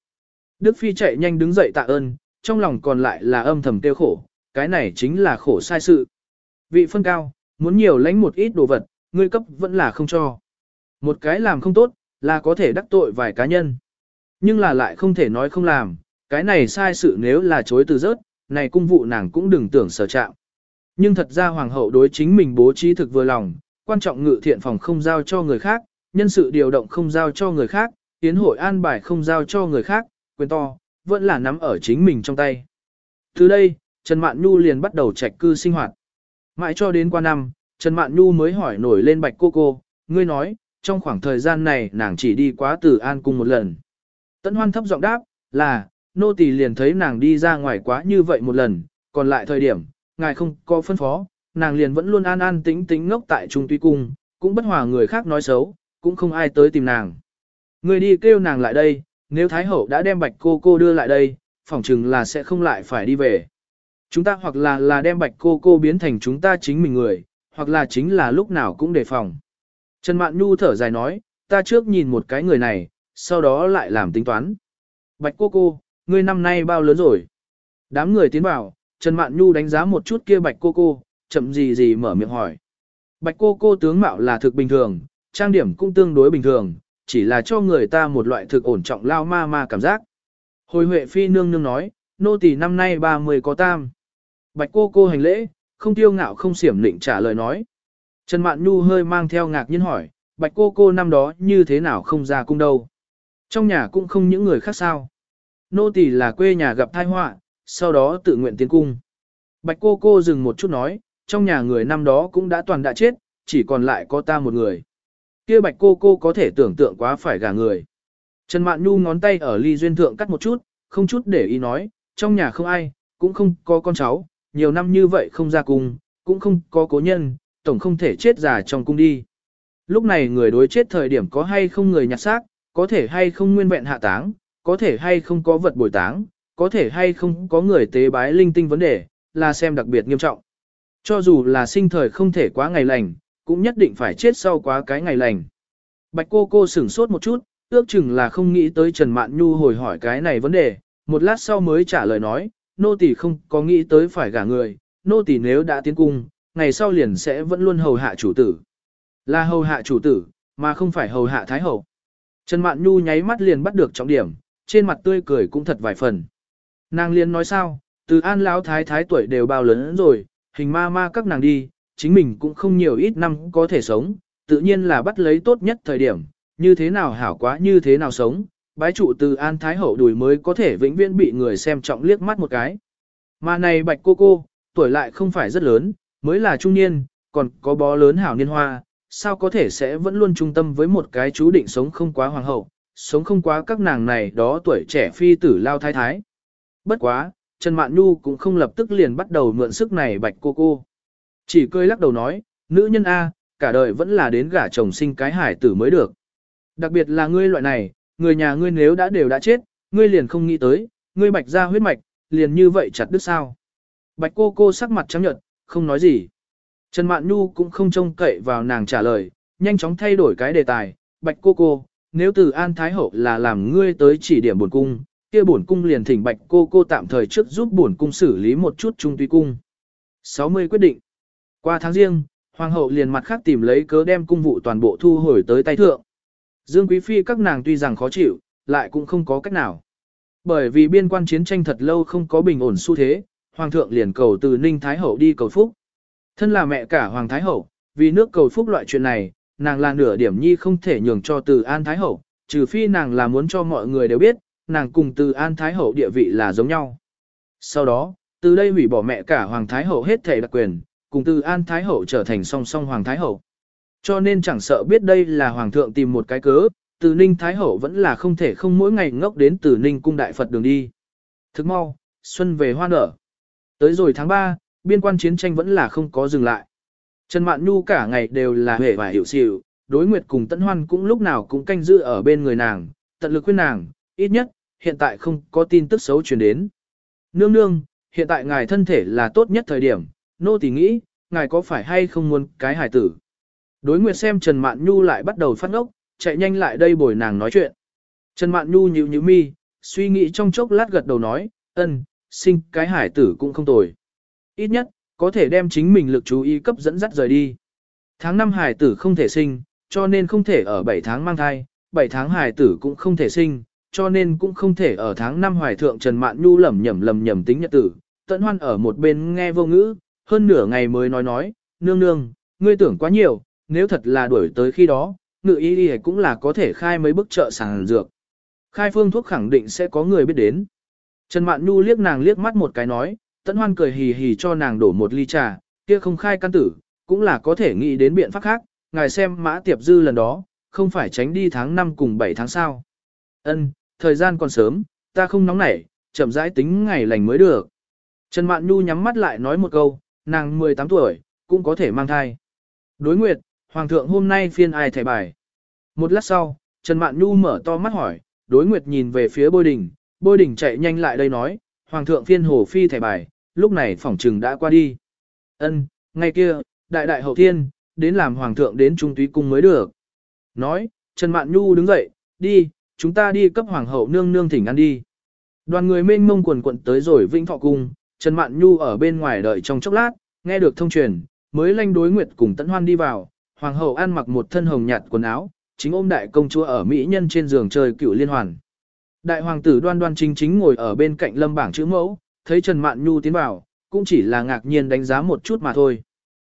Đức Phi chạy nhanh đứng dậy tạ ơn, trong lòng còn lại là âm thầm tiêu khổ, cái này chính là khổ sai sự. Vị phân cao, muốn nhiều lãnh một ít đồ vật, ngươi cấp vẫn là không cho. Một cái làm không tốt, là có thể đắc tội vài cá nhân. Nhưng là lại không thể nói không làm, cái này sai sự nếu là chối từ rớt, này cung vụ nàng cũng đừng tưởng sở trạng. Nhưng thật ra hoàng hậu đối chính mình bố trí thực vừa lòng, quan trọng ngự thiện phòng không giao cho người khác, nhân sự điều động không giao cho người khác, tiến hội an bài không giao cho người khác, quyền to, vẫn là nắm ở chính mình trong tay. Từ đây, Trần Mạn Nhu liền bắt đầu trạch cư sinh hoạt. Mãi cho đến qua năm, Trần Mạn Nhu mới hỏi nổi lên bạch cô cô, ngươi nói, trong khoảng thời gian này nàng chỉ đi quá từ an cung một lần. Tấn hoan thấp giọng đáp, là, nô tỳ liền thấy nàng đi ra ngoài quá như vậy một lần, còn lại thời điểm, ngài không có phân phó, nàng liền vẫn luôn an an tĩnh tĩnh ngốc tại trung tuy cung, cũng bất hòa người khác nói xấu, cũng không ai tới tìm nàng. Người đi kêu nàng lại đây, nếu Thái Hậu đã đem bạch cô cô đưa lại đây, phỏng chừng là sẽ không lại phải đi về. Chúng ta hoặc là là đem bạch cô cô biến thành chúng ta chính mình người, hoặc là chính là lúc nào cũng đề phòng. Trần Mạn Nhu thở dài nói, ta trước nhìn một cái người này, sau đó lại làm tính toán. Bạch cô cô, ngươi năm nay bao lớn rồi? Đám người tiến vào, Trần Mạn Nhu đánh giá một chút kia bạch cô cô, chậm gì gì mở miệng hỏi. Bạch cô cô tướng mạo là thực bình thường, trang điểm cũng tương đối bình thường, chỉ là cho người ta một loại thực ổn trọng lao ma ma cảm giác. Hồi Huệ Phi nương nương nói, nô tỳ năm nay 30 có tam. Bạch cô cô hành lễ, không tiêu ngạo không xiểm lịnh trả lời nói. Trần Mạn Nhu hơi mang theo ngạc nhiên hỏi, bạch cô cô năm đó như thế nào không ra cung đâu. Trong nhà cũng không những người khác sao. Nô tỳ là quê nhà gặp tai họa, sau đó tự nguyện tiến cung. Bạch cô cô dừng một chút nói, trong nhà người năm đó cũng đã toàn đã chết, chỉ còn lại có ta một người. Kia bạch cô cô có thể tưởng tượng quá phải gả người. Trần Mạn Nhu ngón tay ở ly duyên thượng cắt một chút, không chút để ý nói, trong nhà không ai, cũng không có con cháu, nhiều năm như vậy không ra cung, cũng không có cố nhân, tổng không thể chết già trong cung đi. Lúc này người đối chết thời điểm có hay không người nhặt xác, có thể hay không nguyên vẹn hạ táng, có thể hay không có vật bồi táng, có thể hay không có người tế bái linh tinh vấn đề, là xem đặc biệt nghiêm trọng. Cho dù là sinh thời không thể quá ngày lành, cũng nhất định phải chết sau quá cái ngày lành. Bạch cô cô sửng sốt một chút, ước chừng là không nghĩ tới Trần Mạn Nhu hồi hỏi cái này vấn đề, một lát sau mới trả lời nói, nô tỳ không có nghĩ tới phải gả người, nô tỳ nếu đã tiến cung, ngày sau liền sẽ vẫn luôn hầu hạ chủ tử. Là hầu hạ chủ tử, mà không phải hầu hạ thái hậu. Trần Mạn Nhu nháy mắt liền bắt được trọng điểm, trên mặt tươi cười cũng thật vài phần. Nàng liền nói sao, từ an lão thái thái tuổi đều bao lớn rồi, hình ma ma các nàng đi, chính mình cũng không nhiều ít năm có thể sống, tự nhiên là bắt lấy tốt nhất thời điểm, như thế nào hảo quá như thế nào sống, bái trụ từ an thái hậu đùi mới có thể vĩnh viễn bị người xem trọng liếc mắt một cái. Mà này bạch cô cô, tuổi lại không phải rất lớn, mới là trung niên, còn có bó lớn hảo niên hoa, sao có thể sẽ vẫn luôn trung tâm với một cái chú định sống không quá hoàng hậu, sống không quá các nàng này đó tuổi trẻ phi tử lao thái thái. Bất quá, Trần Mạn Nhu cũng không lập tức liền bắt đầu mượn sức này bạch cô cô. Chỉ cười lắc đầu nói, nữ nhân A, cả đời vẫn là đến gả chồng sinh cái hải tử mới được. Đặc biệt là ngươi loại này, người nhà ngươi nếu đã đều đã chết, ngươi liền không nghĩ tới, ngươi bạch ra huyết mạch, liền như vậy chặt đứt sao. Bạch cô cô sắc mặt trắng nhợt, không nói gì. Trần Mạn Nhu cũng không trông cậy vào nàng trả lời, nhanh chóng thay đổi cái đề tài. Bạch cô cô, nếu từ An Thái Hậu là làm ngươi tới chỉ điểm buồn cung, kia buồn cung liền thỉnh Bạch cô cô tạm thời trước giúp buồn cung xử lý một chút trung tuy cung. 60 quyết định. Qua tháng riêng, Hoàng hậu liền mặt khác tìm lấy cớ đem cung vụ toàn bộ thu hồi tới tay thượng. Dương Quý Phi các nàng tuy rằng khó chịu, lại cũng không có cách nào. Bởi vì biên quan chiến tranh thật lâu không có bình ổn xu thế, Hoàng thượng liền cầu từ Ninh Thái Hậu đi cầu phúc. Thân là mẹ cả Hoàng Thái Hậu, vì nước cầu phúc loại chuyện này, nàng là nửa điểm nhi không thể nhường cho từ An Thái Hậu, trừ phi nàng là muốn cho mọi người đều biết, nàng cùng từ An Thái Hậu địa vị là giống nhau. Sau đó, từ đây hủy bỏ mẹ cả Hoàng Thái Hậu hết thể đặc quyền, cùng từ An Thái Hậu trở thành song song Hoàng Thái Hậu. Cho nên chẳng sợ biết đây là Hoàng thượng tìm một cái cớ, từ Ninh Thái Hậu vẫn là không thể không mỗi ngày ngốc đến từ Ninh Cung Đại Phật đường đi. Thức mau, xuân về hoa nở. Tới rồi tháng 3, biên quan chiến tranh vẫn là không có dừng lại. Trần Mạn Nhu cả ngày đều là hề và hiểu xỉu, đối nguyệt cùng Tấn Hoan cũng lúc nào cũng canh giữ ở bên người nàng, tận lực khuyên nàng, ít nhất, hiện tại không có tin tức xấu truyền đến. Nương nương, hiện tại ngài thân thể là tốt nhất thời điểm, nô tỳ nghĩ, ngài có phải hay không muốn cái hài tử. Đối nguyệt xem Trần Mạn Nhu lại bắt đầu phát ngốc, chạy nhanh lại đây bồi nàng nói chuyện. Trần Mạn Nhu nhíu nhíu mi, suy nghĩ trong chốc lát gật đầu nói, ân, sinh cái hải tử cũng không tồi. Ít nhất, có thể đem chính mình lực chú ý cấp dẫn dắt rời đi. Tháng 5 hải tử không thể sinh, cho nên không thể ở 7 tháng mang thai, 7 tháng hải tử cũng không thể sinh, cho nên cũng không thể ở tháng 5 hoài thượng Trần Mạn Nhu lẩm nhẩm lẩm nhẩm tính nhật tử. Tận hoan ở một bên nghe vô ngữ, hơn nửa ngày mới nói nói, nương nương, ngươi tưởng quá nhiều, nếu thật là đuổi tới khi đó, ngự y y cũng là có thể khai mấy bức chợ sàng dược. Khai phương thuốc khẳng định sẽ có người biết đến. Trần Mạn Nhu liếc nàng liếc mắt một cái nói, Tấn Hoan cười hì hì cho nàng đổ một ly trà, kia không khai căn tử, cũng là có thể nghĩ đến biện pháp khác, ngài xem mã tiệp dư lần đó, không phải tránh đi tháng 5 cùng 7 tháng sau. Ân, thời gian còn sớm, ta không nóng nảy, chậm rãi tính ngày lành mới được. Trần Mạn Nhu nhắm mắt lại nói một câu, nàng 18 tuổi, cũng có thể mang thai. Đối nguyệt, Hoàng thượng hôm nay phiên ai thẻ bài. Một lát sau, Trần Mạn Nhu mở to mắt hỏi, đối nguyệt nhìn về phía bôi đình, bôi đình chạy nhanh lại đây nói, Hoàng thượng phiên hồ phi thẻ bài, lúc này phỏng trừng đã qua đi. Ân, ngay kia, đại đại hậu thiên, đến làm Hoàng thượng đến trung túy cung mới được. Nói, Trần Mạn Nhu đứng dậy, đi, chúng ta đi cấp Hoàng hậu nương nương thỉnh ăn đi. Đoàn người mênh mông quần quận tới rồi Vĩnh Thọ Cung, Trần Mạn Nhu ở bên ngoài đợi trong chốc lát, nghe được thông truyền, mới lanh đối nguyệt cùng tận Hoan đi vào, hoàng hậu ăn mặc một thân hồng nhạt quần áo, chính ôm đại công chúa ở mỹ nhân trên giường chơi cựu liên hoàn. Đại hoàng tử đoan đoan chính chính ngồi ở bên cạnh lâm bảng chữ mẫu, thấy Trần Mạn Nhu tiến vào, cũng chỉ là ngạc nhiên đánh giá một chút mà thôi.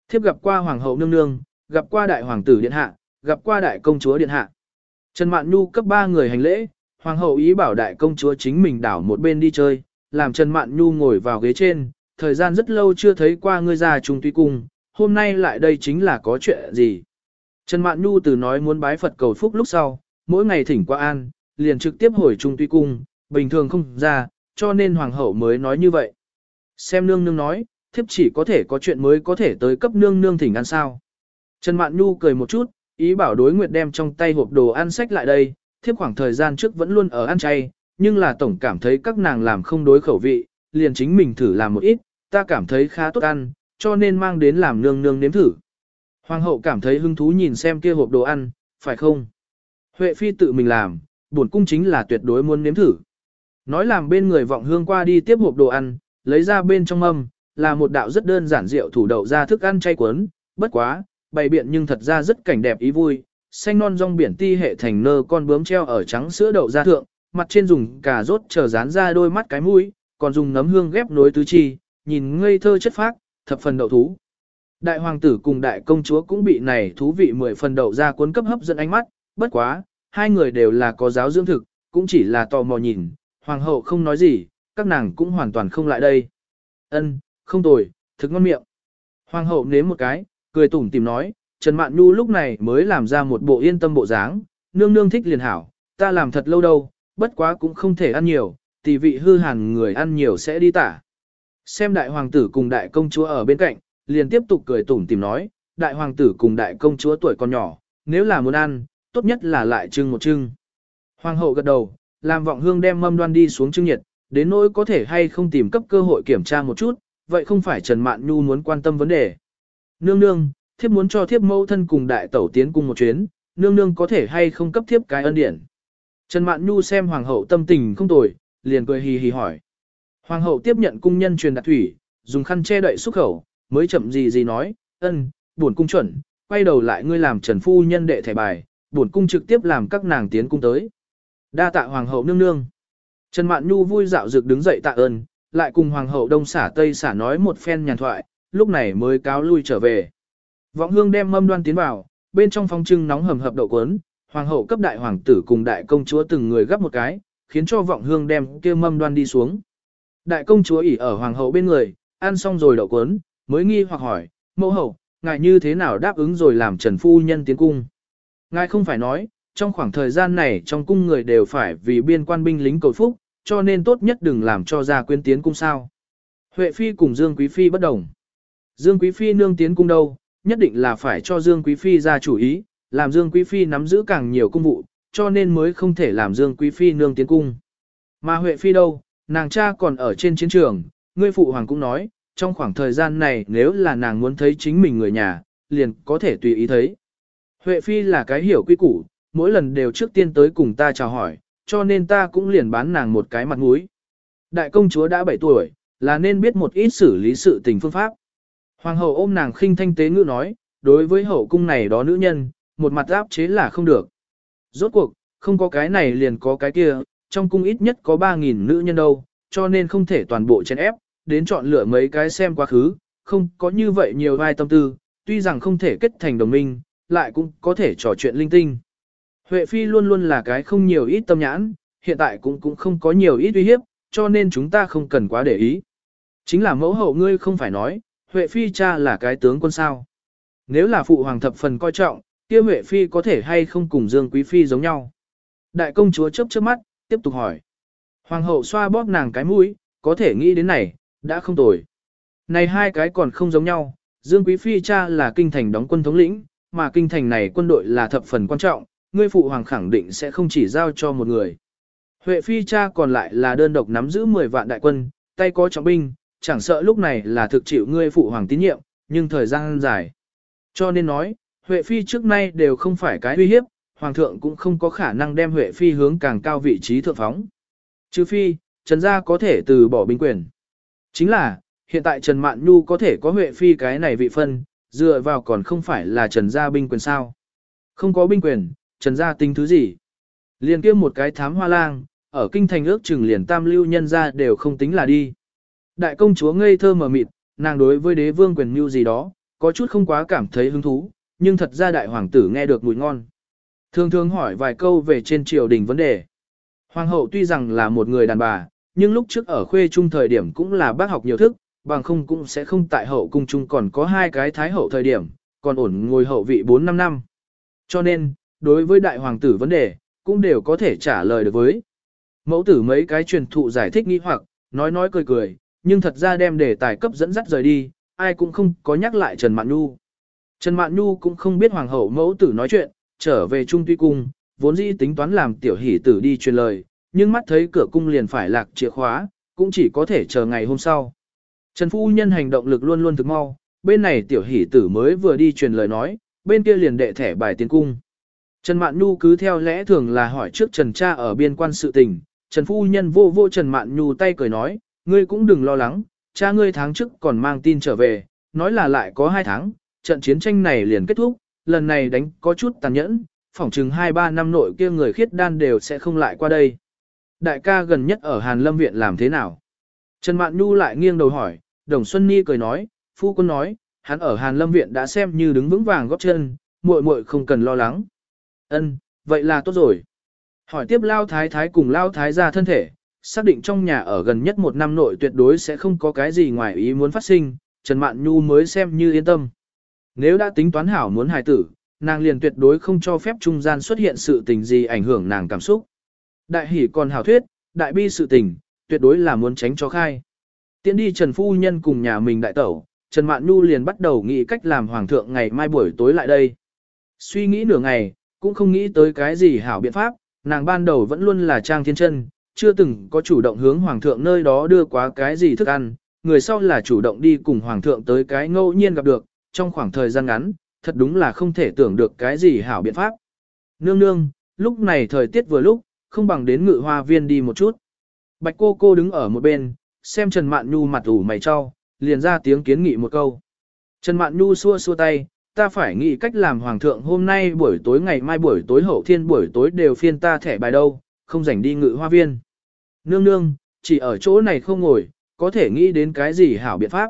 Thiếp gặp qua hoàng hậu nương nương, gặp qua đại hoàng tử điện hạ, gặp qua đại công chúa điện hạ. Trần Mạn Nhu cấp ba người hành lễ, hoàng hậu ý bảo đại công chúa chính mình đảo một bên đi chơi, làm Trần Mạn Nhu ngồi vào ghế trên, thời gian rất lâu chưa thấy qua ngươi già trùng tuy cung, hôm nay lại đây chính là có chuyện gì. Trần Mạn Nhu từ nói muốn bái Phật cầu phúc lúc sau, mỗi ngày thỉnh qua an, liền trực tiếp hồi trung tuy cung, bình thường không ra, cho nên hoàng hậu mới nói như vậy. Xem nương nương nói, thiếp chỉ có thể có chuyện mới có thể tới cấp nương nương thỉnh ăn sao. Trần Mạn Nhu cười một chút, ý bảo đối nguyệt đem trong tay hộp đồ ăn sách lại đây, thiếp khoảng thời gian trước vẫn luôn ở ăn chay, nhưng là tổng cảm thấy các nàng làm không đối khẩu vị, liền chính mình thử làm một ít, ta cảm thấy khá tốt ăn, cho nên mang đến làm nương nương nếm thử. Hoàng hậu cảm thấy hứng thú nhìn xem kia hộp đồ ăn, phải không? Huệ phi tự mình làm, bổn cung chính là tuyệt đối muốn nếm thử. Nói làm bên người vọng hương qua đi tiếp hộp đồ ăn, lấy ra bên trong mâm, là một đạo rất đơn giản rượu thủ đậu ra thức ăn chay cuốn, bất quá, bày biện nhưng thật ra rất cảnh đẹp ý vui, xanh non rong biển ti hệ thành nơ con bướm treo ở trắng sữa đậu ra thượng, mặt trên dùng cà rốt chờ dán ra đôi mắt cái mũi, còn dùng nấm hương ghép nối tứ chi, nhìn ngây thơ chất phác, thập phần đậu thú. Đại hoàng tử cùng đại công chúa cũng bị này thú vị mười phần đậu ra cuốn cấp hấp dẫn ánh mắt, bất quá, hai người đều là có giáo dưỡng thực, cũng chỉ là tò mò nhìn, hoàng hậu không nói gì, các nàng cũng hoàn toàn không lại đây. Ân, không tồi, thực ngon miệng. Hoàng hậu nếm một cái, cười tủm tìm nói, Trần Mạn Nhu lúc này mới làm ra một bộ yên tâm bộ dáng, nương nương thích liền hảo, ta làm thật lâu đâu, bất quá cũng không thể ăn nhiều, tỷ vị hư hàn người ăn nhiều sẽ đi tả. Xem đại hoàng tử cùng đại công chúa ở bên cạnh, liền tiếp tục cười tủm tìm nói, đại hoàng tử cùng đại công chúa tuổi còn nhỏ, nếu là muốn ăn, tốt nhất là lại trưng một trưng. Hoàng hậu gật đầu, làm vọng hương đem mâm đoan đi xuống trưng nhiệt, đến nỗi có thể hay không tìm cấp cơ hội kiểm tra một chút, vậy không phải Trần Mạn Nhu muốn quan tâm vấn đề. Nương nương, thiếp muốn cho thiếp mẫu thân cùng đại tẩu tiến cùng một chuyến, nương nương có thể hay không cấp thiếp cái ân điển. Trần Mạn Nhu xem hoàng hậu tâm tình không tồi, liền cười hì hì hỏi. Hoàng hậu tiếp nhận cung nhân truyền đạt thủy, dùng khăn che đậy xuất khẩu, mới chậm gì gì nói, ân, buồn cung chuẩn, quay đầu lại ngươi làm Trần phu nhân đệ thẻ bài, buồn cung trực tiếp làm các nàng tiến cung tới. Đa tạ hoàng hậu nương nương. Trần Mạn Nhu vui dạo dực đứng dậy tạ ơn, lại cùng hoàng hậu đông xả tây xả nói một phen nhàn thoại, lúc này mới cáo lui trở về. Vọng hương đem mâm đoan tiến vào, bên trong phong trưng nóng hầm hập đậu cuốn, hoàng hậu cấp đại hoàng tử cùng đại công chúa từng người gấp một cái, khiến cho vọng hương đem kia mâm đoan đi xuống. Đại công chúa ỉ ở hoàng hậu bên người, ăn xong rồi đậu cuốn, mới nghi hoặc hỏi, mẫu hậu, ngài như thế nào đáp ứng rồi làm trần phu nhân tiến cung. Ngài không phải nói, trong khoảng thời gian này trong cung người đều phải vì biên quan binh lính cầu phúc, cho nên tốt nhất đừng làm cho ra quyến tiến cung sao. Huệ Phi cùng Dương Quý Phi bất đồng. Dương Quý Phi nương tiến cung đâu, nhất định là phải cho Dương Quý Phi ra chủ ý, làm Dương Quý Phi nắm giữ càng nhiều công vụ, cho nên mới không thể làm Dương Quý Phi nương tiến cung. Mà Huệ Phi đâu, nàng cha còn ở trên chiến trường, ngươi phụ hoàng cũng nói, trong khoảng thời gian này nếu là nàng muốn thấy chính mình người nhà, liền có thể tùy ý thấy. Huệ Phi là cái hiểu quy củ, mỗi lần đều trước tiên tới cùng ta chào hỏi, cho nên ta cũng liền bán nàng một cái mặt mũi. Đại công chúa đã 7 tuổi, là nên biết một ít xử lý sự tình phương pháp. Hoàng hậu ôm nàng khinh thanh tế ngữ nói, đối với hậu cung này đó nữ nhân, một mặt áp chế là không được. Rốt cuộc, không có cái này liền có cái kia, trong cung ít nhất có 3.000 nữ nhân đâu, cho nên không thể toàn bộ chèn ép, đến chọn lựa mấy cái xem quá khứ, không có như vậy nhiều vai tâm tư, tuy rằng không thể kết thành đồng minh, lại cũng có thể trò chuyện linh tinh. Huệ Phi luôn luôn là cái không nhiều ít tâm nhãn, hiện tại cũng cũng không có nhiều ít uy hiếp, cho nên chúng ta không cần quá để ý. Chính là mẫu hậu ngươi không phải nói, Huệ Phi cha là cái tướng quân sao. Nếu là phụ hoàng thập phần coi trọng, kia Huệ Phi có thể hay không cùng Dương Quý Phi giống nhau. Đại công chúa chớp chớp mắt, tiếp tục hỏi. Hoàng hậu xoa bóp nàng cái mũi, có thể nghĩ đến này, đã không tồi. Này hai cái còn không giống nhau, Dương Quý Phi cha là kinh thành đóng quân thống lĩnh, mà kinh thành này quân đội là thập phần quan trọng, ngươi phụ hoàng khẳng định sẽ không chỉ giao cho một người. Huệ Phi cha còn lại là đơn độc nắm giữ 10 vạn đại quân, tay có trọng binh, chẳng sợ lúc này là thực chịu ngươi phụ hoàng tín nhiệm, nhưng thời gian dài. Cho nên nói, Huệ Phi trước nay đều không phải cái uy hiếp, hoàng thượng cũng không có khả năng đem Huệ Phi hướng càng cao vị trí thượng phóng. Trừ phi, Trần gia có thể từ bỏ binh quyền. Chính là, hiện tại Trần Mạn Nhu có thể có Huệ Phi cái này vị phân, dựa vào còn không phải là Trần gia binh quyền sao. Không có binh quyền, Trần gia tính thứ gì? Liền kia một cái thám hoa lang, ở kinh thành ước chừng liền tam lưu nhân gia đều không tính là đi. Đại công chúa ngây thơ mờ mịt, nàng đối với đế vương quyền mưu gì đó, có chút không quá cảm thấy hứng thú, nhưng thật ra đại hoàng tử nghe được mùi ngon. Thường thường hỏi vài câu về trên triều đình vấn đề. Hoàng hậu tuy rằng là một người đàn bà, nhưng lúc trước ở khuê trung thời điểm cũng là bác học nhiều thức, bằng không cũng sẽ không tại hậu cung trung còn có hai cái thái hậu thời điểm, còn ổn ngồi hậu vị 4-5 năm. Cho nên, đối với đại hoàng tử vấn đề, cũng đều có thể trả lời được với. Mẫu tử mấy cái truyền thụ giải thích nghi hoặc, nói nói cười cười, nhưng thật ra đem đề tài cấp dẫn dắt rời đi, ai cũng không có nhắc lại Trần Mạn Nhu. Trần Mạn Nhu cũng không biết hoàng hậu mẫu tử nói chuyện, trở về trung tuy cung, vốn dĩ tính toán làm tiểu hỷ tử đi truyền lời, nhưng mắt thấy cửa cung liền phải lạc chìa khóa, cũng chỉ có thể chờ ngày hôm sau. Trần Phu Nhân hành động lực luôn luôn thực mau, bên này tiểu hỷ tử mới vừa đi truyền lời nói, bên kia liền đệ thẻ bài tiến cung. Trần Mạn Nhu cứ theo lẽ thường là hỏi trước Trần Cha ở biên quan sự tình, Trần Phu Nhân vô vô Trần Mạn Nhu tay cười nói, ngươi cũng đừng lo lắng, cha ngươi tháng trước còn mang tin trở về, nói là lại có hai tháng, trận chiến tranh này liền kết thúc, lần này đánh có chút tàn nhẫn, phỏng chừng 2-3 năm nội kia người khiết đan đều sẽ không lại qua đây. Đại ca gần nhất ở Hàn Lâm Viện làm thế nào? Trần Mạn Nhu lại nghiêng đầu hỏi, Đồng Xuân Ni cười nói, phu quân nói, hắn ở Hàn Lâm Viện đã xem như đứng vững vàng góp chân, muội muội không cần lo lắng. Ân, vậy là tốt rồi. Hỏi tiếp Lao Thái Thái cùng Lao Thái ra thân thể, xác định trong nhà ở gần nhất một năm nội tuyệt đối sẽ không có cái gì ngoài ý muốn phát sinh, Trần Mạn Nhu mới xem như yên tâm. Nếu đã tính toán hảo muốn hài tử, nàng liền tuyệt đối không cho phép trung gian xuất hiện sự tình gì ảnh hưởng nàng cảm xúc. Đại hỷ còn hảo thuyết, đại bi sự tình, tuyệt đối là muốn tránh cho khai. Tiến đi Trần Phu Nhân cùng nhà mình đại tẩu, Trần Mạn Nhu liền bắt đầu nghĩ cách làm hoàng thượng ngày mai buổi tối lại đây. Suy nghĩ nửa ngày, cũng không nghĩ tới cái gì hảo biện pháp, nàng ban đầu vẫn luôn là trang thiên chân, chưa từng có chủ động hướng hoàng thượng nơi đó đưa quá cái gì thức ăn, người sau là chủ động đi cùng hoàng thượng tới cái ngẫu nhiên gặp được, trong khoảng thời gian ngắn, thật đúng là không thể tưởng được cái gì hảo biện pháp. Nương nương, lúc này thời tiết vừa lúc, không bằng đến ngự hoa viên đi một chút. Bạch cô cô đứng ở một bên, xem Trần Mạn Nhu mặt ủ mày cho, liền ra tiếng kiến nghị một câu. Trần Mạn Nhu xua xua tay, ta phải nghĩ cách làm hoàng thượng hôm nay buổi tối ngày mai buổi tối hậu thiên buổi tối đều phiên ta thẻ bài đâu, không rảnh đi ngự hoa viên. Nương nương, chỉ ở chỗ này không ngồi, có thể nghĩ đến cái gì hảo biện pháp.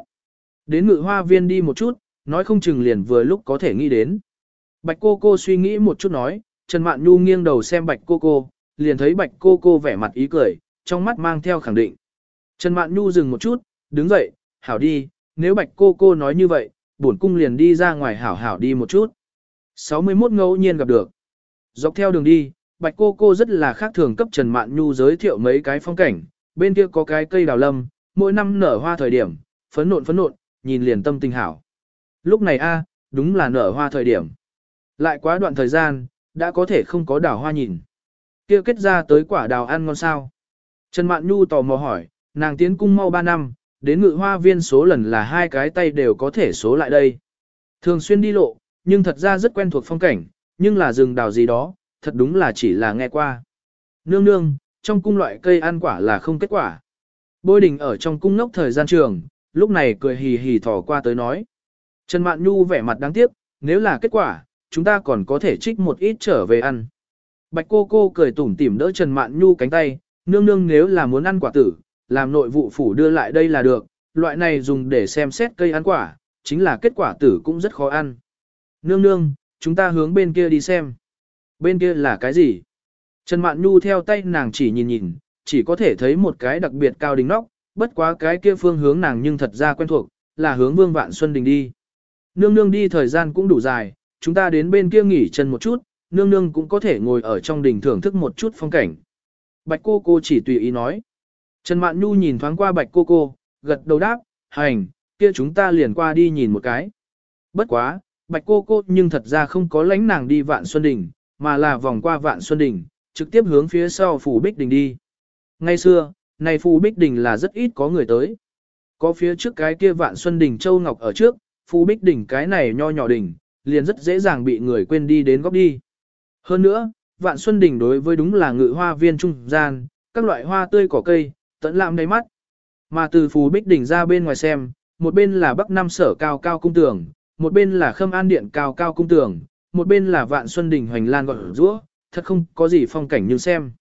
Đến ngự hoa viên đi một chút, nói không chừng liền vừa lúc có thể nghĩ đến. Bạch cô cô suy nghĩ một chút nói, Trần Mạn Nhu nghiêng đầu xem bạch cô cô, liền thấy bạch cô cô vẻ mặt ý cười, trong mắt mang theo khẳng định. Trần Mạn Nhu dừng một chút, đứng dậy, hảo đi, nếu bạch cô cô nói như vậy, bổn cung liền đi ra ngoài hảo hảo đi một chút. 61 ngẫu nhiên gặp được. Dọc theo đường đi, bạch cô cô rất là khác thường cấp Trần Mạn Nhu giới thiệu mấy cái phong cảnh, bên kia có cái cây đào lâm, mỗi năm nở hoa thời điểm, phấn nộn phấn nộn, nhìn liền tâm tình hảo. Lúc này a, đúng là nở hoa thời điểm. Lại quá đoạn thời gian, đã có thể không có đào hoa nhìn. Kia kết ra tới quả đào ăn ngon sao? Trần Mạn Nhu tò mò hỏi, nàng tiến cung mau 3 năm, đến ngự hoa viên số lần là hai cái tay đều có thể số lại đây. Thường xuyên đi lộ, nhưng thật ra rất quen thuộc phong cảnh, nhưng là rừng đào gì đó, thật đúng là chỉ là nghe qua. Nương nương, trong cung loại cây ăn quả là không kết quả. Bôi đình ở trong cung ngốc thời gian trường, lúc này cười hì hì thỏ qua tới nói. Trần Mạn Nhu vẻ mặt đáng tiếc, nếu là kết quả, chúng ta còn có thể trích một ít trở về ăn. Bạch cô cô cười tủm tỉm đỡ Trần Mạn Nhu cánh tay, nương nương nếu là muốn ăn quả tử, làm nội vụ phủ đưa lại đây là được, loại này dùng để xem xét cây ăn quả, chính là kết quả tử cũng rất khó ăn. Nương nương, chúng ta hướng bên kia đi xem. Bên kia là cái gì? Trần Mạn Nhu theo tay nàng chỉ nhìn nhìn, chỉ có thể thấy một cái đặc biệt cao đỉnh nóc, bất quá cái kia phương hướng nàng nhưng thật ra quen thuộc, là hướng Vương Vạn Xuân Đình đi. Nương nương đi thời gian cũng đủ dài, chúng ta đến bên kia nghỉ chân một chút, nương nương cũng có thể ngồi ở trong đình thưởng thức một chút phong cảnh. Bạch cô cô chỉ tùy ý nói. Trần Mạn Nhu nhìn thoáng qua bạch cô cô, gật đầu đáp, hành, kia chúng ta liền qua đi nhìn một cái. Bất quá, bạch cô cô nhưng thật ra không có lãnh nàng đi vạn xuân đình, mà là vòng qua vạn xuân đình, trực tiếp hướng phía sau phủ bích đình đi. Ngay xưa, này phủ bích đình là rất ít có người tới. Có phía trước cái kia vạn xuân đình châu ngọc ở trước, phủ bích đình cái này nho nhỏ đỉnh, liền rất dễ dàng bị người quên đi đến góc đi. Hơn nữa, vạn xuân đình đối với đúng là ngự hoa viên trung gian, các loại hoa tươi cỏ cây, tận làm đầy mắt. Mà từ phù bích đỉnh ra bên ngoài xem, một bên là bắc năm sở cao cao cung tường, một bên là khâm an điện cao cao cung tường, một bên là vạn xuân đỉnh hoành lan gọi rũa, thật không có gì phong cảnh như xem.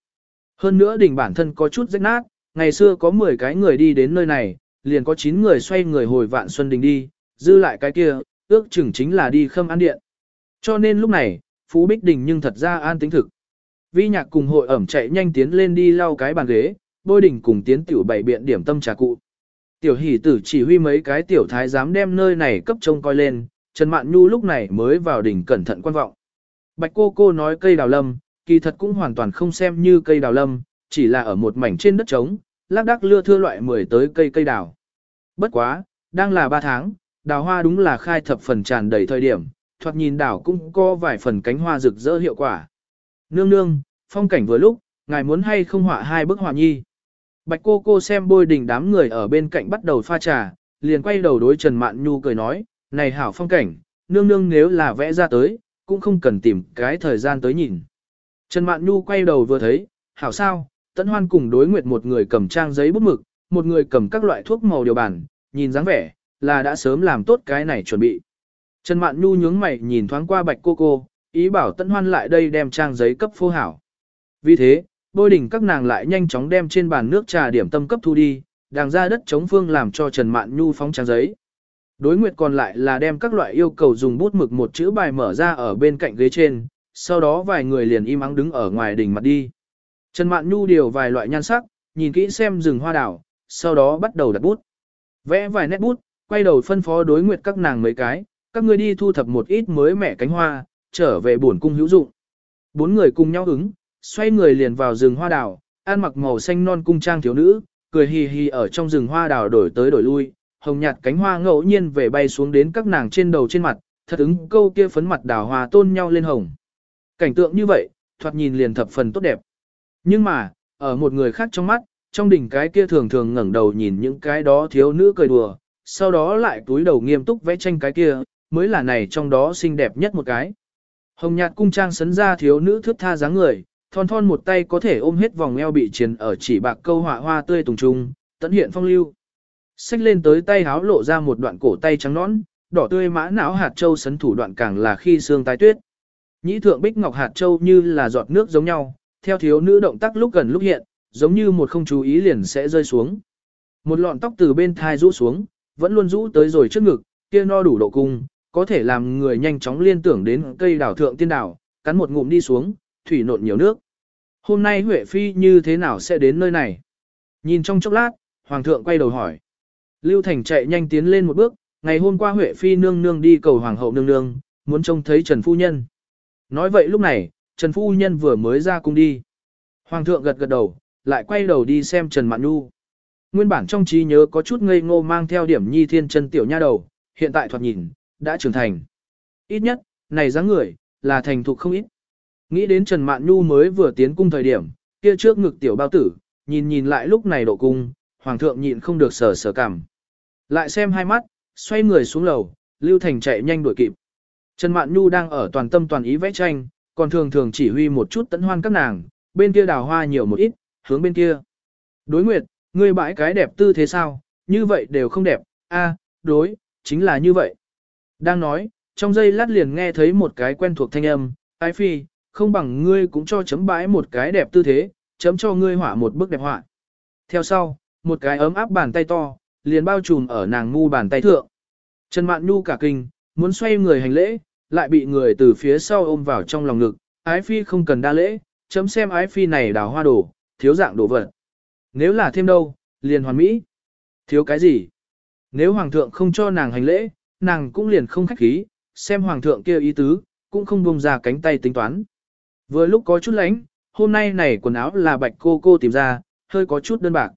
Hơn nữa đỉnh bản thân có chút rách nát, ngày xưa có 10 cái người đi đến nơi này, liền có 9 người xoay người hồi vạn xuân đỉnh đi, dư lại cái kia, ước chừng chính là đi khâm an điện. Cho nên lúc này, Phú Bích Đình nhưng thật ra an tính thực. Vi nhạc cùng hội ẩm chạy nhanh tiến lên đi lau cái bàn ghế, bôi đỉnh cùng tiến tiểu bảy biện điểm tâm trà cụ. Tiểu hỷ tử chỉ huy mấy cái tiểu thái dám đem nơi này cấp trông coi lên, Trần Mạn Nhu lúc này mới vào đỉnh cẩn thận quan vọng. Bạch cô cô nói cây đào lâm, kỳ thật cũng hoàn toàn không xem như cây đào lâm, chỉ là ở một mảnh trên đất trống, lác đác lưa thưa loại mười tới cây cây đào. Bất quá, đang là ba tháng, đào hoa đúng là khai thập phần tràn đầy thời điểm, thoạt nhìn đảo cũng có vài phần cánh hoa rực rỡ hiệu quả. Nương nương, phong cảnh vừa lúc, ngài muốn hay không họa hai bức họa nhi. Bạch cô cô xem bôi đình đám người ở bên cạnh bắt đầu pha trà, liền quay đầu đối Trần Mạn Nhu cười nói, này hảo phong cảnh, nương nương nếu là vẽ ra tới, cũng không cần tìm cái thời gian tới nhìn. Trần Mạn Nhu quay đầu vừa thấy, hảo sao, Tấn Hoan cùng đối nguyệt một người cầm trang giấy bút mực, một người cầm các loại thuốc màu điều bản, nhìn dáng vẻ, là đã sớm làm tốt cái này chuẩn bị. Trần Mạn Nhu nhướng mày nhìn thoáng qua bạch cô cô, ý bảo Tấn Hoan lại đây đem trang giấy cấp phô hảo. Vì thế, bôi đỉnh các nàng lại nhanh chóng đem trên bàn nước trà điểm tâm cấp thu đi, đàng ra đất chống phương làm cho Trần Mạn Nhu phóng trang giấy. Đối nguyệt còn lại là đem các loại yêu cầu dùng bút mực một chữ bài mở ra ở bên cạnh ghế trên, sau đó vài người liền im ắng đứng ở ngoài đỉnh mặt đi. Trần Mạn Nhu điều vài loại nhan sắc, nhìn kỹ xem rừng hoa đảo, sau đó bắt đầu đặt bút. Vẽ vài nét bút, quay đầu phân phó đối nguyệt các nàng mấy cái, các ngươi đi thu thập một ít mới mẻ cánh hoa, trở về buồn cung hữu dụng. Bốn người cùng nhau ứng, xoay người liền vào rừng hoa đào, ăn mặc màu xanh non cung trang thiếu nữ, cười hì hì ở trong rừng hoa đào đổi tới đổi lui, hồng nhạt cánh hoa ngẫu nhiên về bay xuống đến các nàng trên đầu trên mặt, thật ứng câu kia phấn mặt đào hoa tôn nhau lên hồng. Cảnh tượng như vậy, thoạt nhìn liền thập phần tốt đẹp. Nhưng mà, ở một người khác trong mắt, trong đỉnh cái kia thường thường ngẩng đầu nhìn những cái đó thiếu nữ cười đùa, sau đó lại túi đầu nghiêm túc vẽ tranh cái kia, mới là này trong đó xinh đẹp nhất một cái. Hồng nhạt cung trang sấn ra thiếu nữ thước tha dáng người, thon thon một tay có thể ôm hết vòng eo bị chiến ở chỉ bạc câu họa hoa tươi tùng trung, tận hiện phong lưu. Xách lên tới tay háo lộ ra một đoạn cổ tay trắng nõn, đỏ tươi mã não hạt châu sấn thủ đoạn càng là khi xương tái tuyết. Nhĩ thượng bích ngọc hạt châu như là giọt nước giống nhau, theo thiếu nữ động tác lúc gần lúc hiện, giống như một không chú ý liền sẽ rơi xuống. Một lọn tóc từ bên thai rũ xuống, vẫn luôn rũ tới rồi trước ngực, kia no đủ độ cung, có thể làm người nhanh chóng liên tưởng đến cây đảo thượng tiên đảo, cắn một ngụm đi xuống, thủy nộn nhiều nước. Hôm nay Huệ Phi như thế nào sẽ đến nơi này? Nhìn trong chốc lát, Hoàng thượng quay đầu hỏi. Lưu Thành chạy nhanh tiến lên một bước, ngày hôm qua Huệ Phi nương nương đi cầu Hoàng hậu nương nương, muốn trông thấy Trần Phu Nhân. Nói vậy lúc này, Trần Phu Nhân vừa mới ra cung đi. Hoàng thượng gật gật đầu, lại quay đầu đi xem Trần Mạn Nhu. Nguyên bản trong trí nhớ có chút ngây ngô mang theo điểm nhi thiên chân tiểu nha đầu, hiện tại thoạt nhìn, đã trưởng thành. Ít nhất, này dáng người, là thành thục không ít. Nghĩ đến Trần Mạn Nhu mới vừa tiến cung thời điểm, kia trước ngực tiểu bao tử, nhìn nhìn lại lúc này độ cung, hoàng thượng nhịn không được sờ sờ cảm. Lại xem hai mắt, xoay người xuống lầu, Lưu Thành chạy nhanh đuổi kịp. Trần Mạn Nhu đang ở toàn tâm toàn ý vẽ tranh, còn thường thường chỉ huy một chút tấn hoan các nàng, bên kia đào hoa nhiều một ít, hướng bên kia. Đối nguyệt, ngươi bãi cái đẹp tư thế sao, như vậy đều không đẹp, a, à, đối, chính là như vậy. Đang nói, trong giây lát liền nghe thấy một cái quen thuộc thanh âm, ái phi, không bằng ngươi cũng cho chấm bãi một cái đẹp tư thế, chấm cho ngươi hỏa một bức đẹp họa. Theo sau, một cái ấm áp bàn tay to, liền bao trùm ở nàng ngu bàn tay thượng. Trần Mạn Nhu cả kinh, muốn xoay người hành lễ, lại bị người từ phía sau ôm vào trong lòng ngực, ái phi không cần đa lễ, chấm xem ái phi này đào hoa đổ, thiếu dạng đổ vật. Nếu là thêm đâu, liền hoàn mỹ. Thiếu cái gì? Nếu hoàng thượng không cho nàng hành lễ, nàng cũng liền không khách khí, xem hoàng thượng kia ý tứ, cũng không buông ra cánh tay tính toán. Vừa lúc có chút lánh, hôm nay này quần áo là bạch cô cô tìm ra, hơi có chút đơn bạc.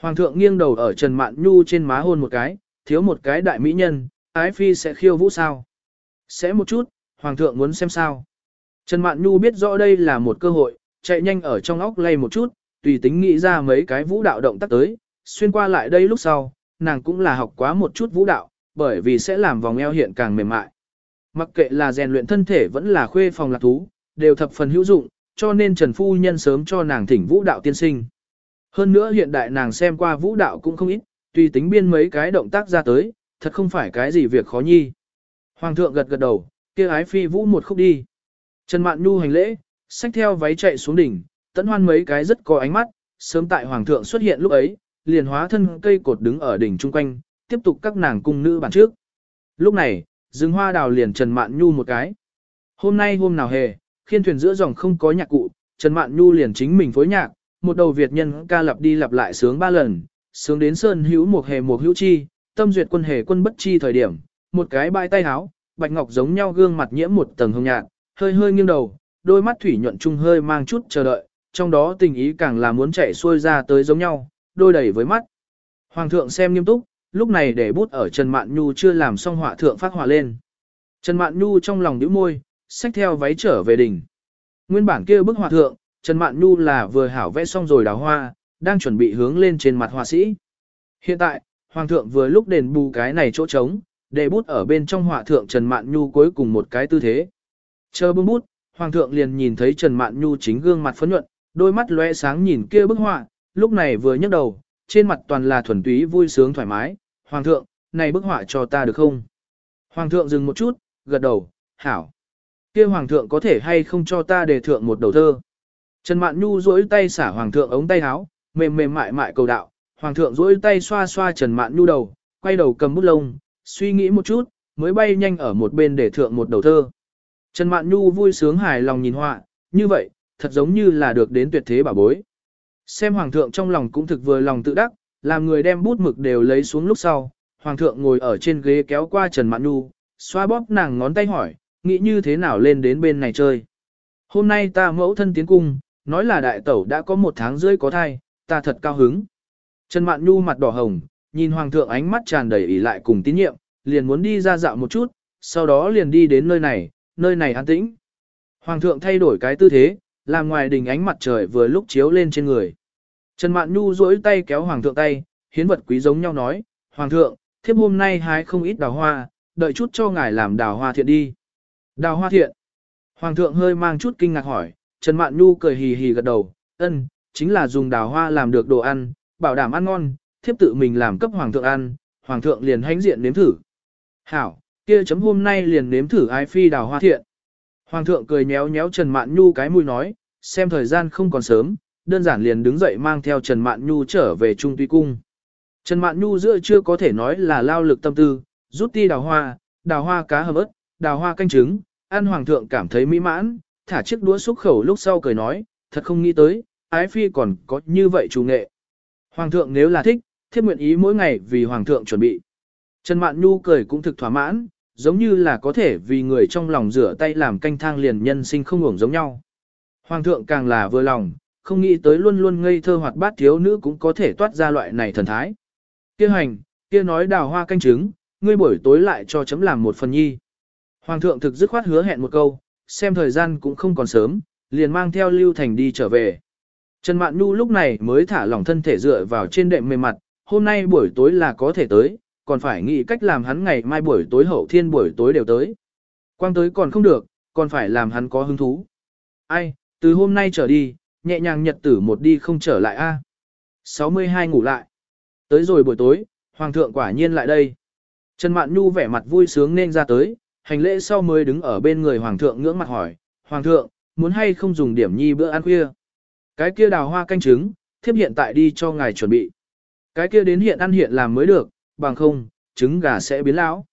Hoàng thượng nghiêng đầu ở Trần Mạn Nhu trên má hôn một cái, thiếu một cái đại mỹ nhân, ái phi sẽ khiêu vũ sao? Sẽ một chút, Hoàng thượng muốn xem sao? Trần Mạn Nhu biết rõ đây là một cơ hội, chạy nhanh ở trong óc lay một chút, tùy tính nghĩ ra mấy cái vũ đạo động tác tới, xuyên qua lại đây lúc sau, nàng cũng là học quá một chút vũ đạo, bởi vì sẽ làm vòng eo hiện càng mềm mại. Mặc kệ là rèn luyện thân thể vẫn là khuê phòng lạc thú, đều thập phần hữu dụng, cho nên Trần Phu Nhân sớm cho nàng thỉnh vũ đạo tiên sinh. Hơn nữa hiện đại nàng xem qua vũ đạo cũng không ít, tùy tính biên mấy cái động tác ra tới, thật không phải cái gì việc khó nhi. Hoàng thượng gật gật đầu, kia ái phi vũ một khúc đi. Trần Mạn Nhu hành lễ, xách theo váy chạy xuống đỉnh, tẫn hoan mấy cái rất có ánh mắt, sớm tại Hoàng thượng xuất hiện lúc ấy, liền hóa thân cây cột đứng ở đỉnh trung quanh, tiếp tục các nàng cung nữ bàn trước. Lúc này, rừng hoa đào liền Trần Mạn Nhu một cái. Hôm nay hôm nào hề, khiên thuyền giữa dòng không có nhạc cụ, Trần Mạn Nhu liền chính mình phối nhạc, một đầu Việt nhân ca lặp đi lặp lại sướng ba lần, sướng đến sơn hữu một hề một hữu chi, tâm duyệt quân hề quân bất chi thời điểm, một cái bãi tay háo, bạch ngọc giống nhau gương mặt nhiễm một tầng hồng nhạt, hơi hơi nghiêng đầu, đôi mắt thủy nhuận trung hơi mang chút chờ đợi, trong đó tình ý càng là muốn chạy xuôi ra tới giống nhau, đôi đầy với mắt. Hoàng thượng xem nghiêm túc, lúc này để bút ở Trần Mạn Nhu chưa làm xong họa thượng phát họa lên. Trần Mạn Nhu trong lòng nhíu môi, xách theo váy trở về đỉnh. Nguyên bản kia bức họa thượng, Trần Mạn Nhu là vừa hảo vẽ xong rồi đào hoa, đang chuẩn bị hướng lên trên mặt họa sĩ. Hiện tại, Hoàng thượng vừa lúc đền bù cái này chỗ trống, để bút ở bên trong họa thượng Trần Mạn Nhu cuối cùng một cái tư thế. Chờ bưng bút, Hoàng thượng liền nhìn thấy Trần Mạn Nhu chính gương mặt phấn nhuận, đôi mắt lóe sáng nhìn kia bức họa, lúc này vừa nhấc đầu, trên mặt toàn là thuần túy vui sướng thoải mái. Hoàng thượng, này bức họa cho ta được không? Hoàng thượng dừng một chút, gật đầu, hảo kia Hoàng thượng có thể hay không cho ta đề thượng một đầu thơ? Trần Mạn Nhu duỗi tay xả Hoàng thượng ống tay áo, mềm mềm mại mại cầu đạo. Hoàng thượng duỗi tay xoa xoa Trần Mạn Nhu đầu, quay đầu cầm bút lông, suy nghĩ một chút, mới bay nhanh ở một bên để thượng một đầu thơ. Trần Mạn Nhu vui sướng hài lòng nhìn họa, như vậy, thật giống như là được đến tuyệt thế bảo bối. Xem Hoàng thượng trong lòng cũng thực vừa lòng tự đắc, làm người đem bút mực đều lấy xuống lúc sau. Hoàng thượng ngồi ở trên ghế kéo qua Trần Mạn Nhu, xoa bóp nàng ngón tay hỏi, nghĩ như thế nào lên đến bên này chơi. Hôm nay ta mẫu thân tiến cung, nói là đại tẩu đã có một tháng rưỡi có thai, ta thật cao hứng. Trần Mạn Nhu mặt đỏ hồng, nhìn Hoàng thượng ánh mắt tràn đầy ỉ lại cùng tín nhiệm, liền muốn đi ra dạo một chút, sau đó liền đi đến nơi này, nơi này an tĩnh. Hoàng thượng thay đổi cái tư thế, làm ngoài đình ánh mặt trời vừa lúc chiếu lên trên người. Trần Mạn Nhu duỗi tay kéo Hoàng thượng tay, hiến vật quý giống nhau nói, Hoàng thượng, thiếp hôm nay hái không ít đào hoa, đợi chút cho ngài làm đào hoa thiện đi. Đào hoa thiện. Hoàng thượng hơi mang chút kinh ngạc hỏi, Trần Mạn Nhu cười hì hì gật đầu, ân, chính là dùng đào hoa làm được đồ ăn, bảo đảm ăn ngon, thiếp tự mình làm cấp hoàng thượng ăn, hoàng thượng liền hãnh diện nếm thử. Hảo, kia chấm hôm nay liền nếm thử ái phi đào hoa thiện. Hoàng thượng cười nhéo nhéo Trần Mạn Nhu cái mũi nói, xem thời gian không còn sớm, đơn giản liền đứng dậy mang theo Trần Mạn Nhu trở về Trung Tuy Cung. Trần Mạn Nhu giữa chưa có thể nói là lao lực tâm tư, rút ti đào hoa, đào hoa cá hầm ớt, đào hoa canh trứng, An hoàng thượng cảm thấy mỹ mãn, thả chiếc đũa xúc khẩu lúc sau cười nói, thật không nghĩ tới, ái phi còn có như vậy chủ nghệ. Hoàng thượng nếu là thích, thiếp nguyện ý mỗi ngày vì hoàng thượng chuẩn bị. Trần Mạn Nhu cười cũng thực thỏa mãn, giống như là có thể vì người trong lòng rửa tay làm canh thang liền nhân sinh không hưởng giống nhau. Hoàng thượng càng là vừa lòng, không nghĩ tới luôn luôn ngây thơ hoạt bát thiếu nữ cũng có thể toát ra loại này thần thái. Kia hành, kia nói đào hoa canh trứng, ngươi buổi tối lại cho chấm làm một phần nhi. Hoàng thượng thực dứt khoát hứa hẹn một câu, xem thời gian cũng không còn sớm, liền mang theo Lưu Thành đi trở về. Trần Mạn Nhu lúc này mới thả lỏng thân thể dựa vào trên đệm mềm mặt, hôm nay buổi tối là có thể tới, còn phải nghĩ cách làm hắn ngày mai buổi tối hậu thiên buổi tối đều tới. Quang tới còn không được, còn phải làm hắn có hứng thú. Ai, từ hôm nay trở đi, nhẹ nhàng nhật tử một đi không trở lại a. 62 ngủ lại. Tới rồi buổi tối, Hoàng thượng quả nhiên lại đây. Trần Mạn Nhu vẻ mặt vui sướng nên ra tới, hành lễ sau mới đứng ở bên người Hoàng thượng ngưỡng mặt hỏi, Hoàng thượng, muốn hay không dùng điểm nhi bữa ăn khuya? Cái kia đào hoa canh trứng, thiếp hiện tại đi cho ngài chuẩn bị. Cái kia đến hiện ăn hiện làm mới được, bằng không, trứng gà sẽ biến lão.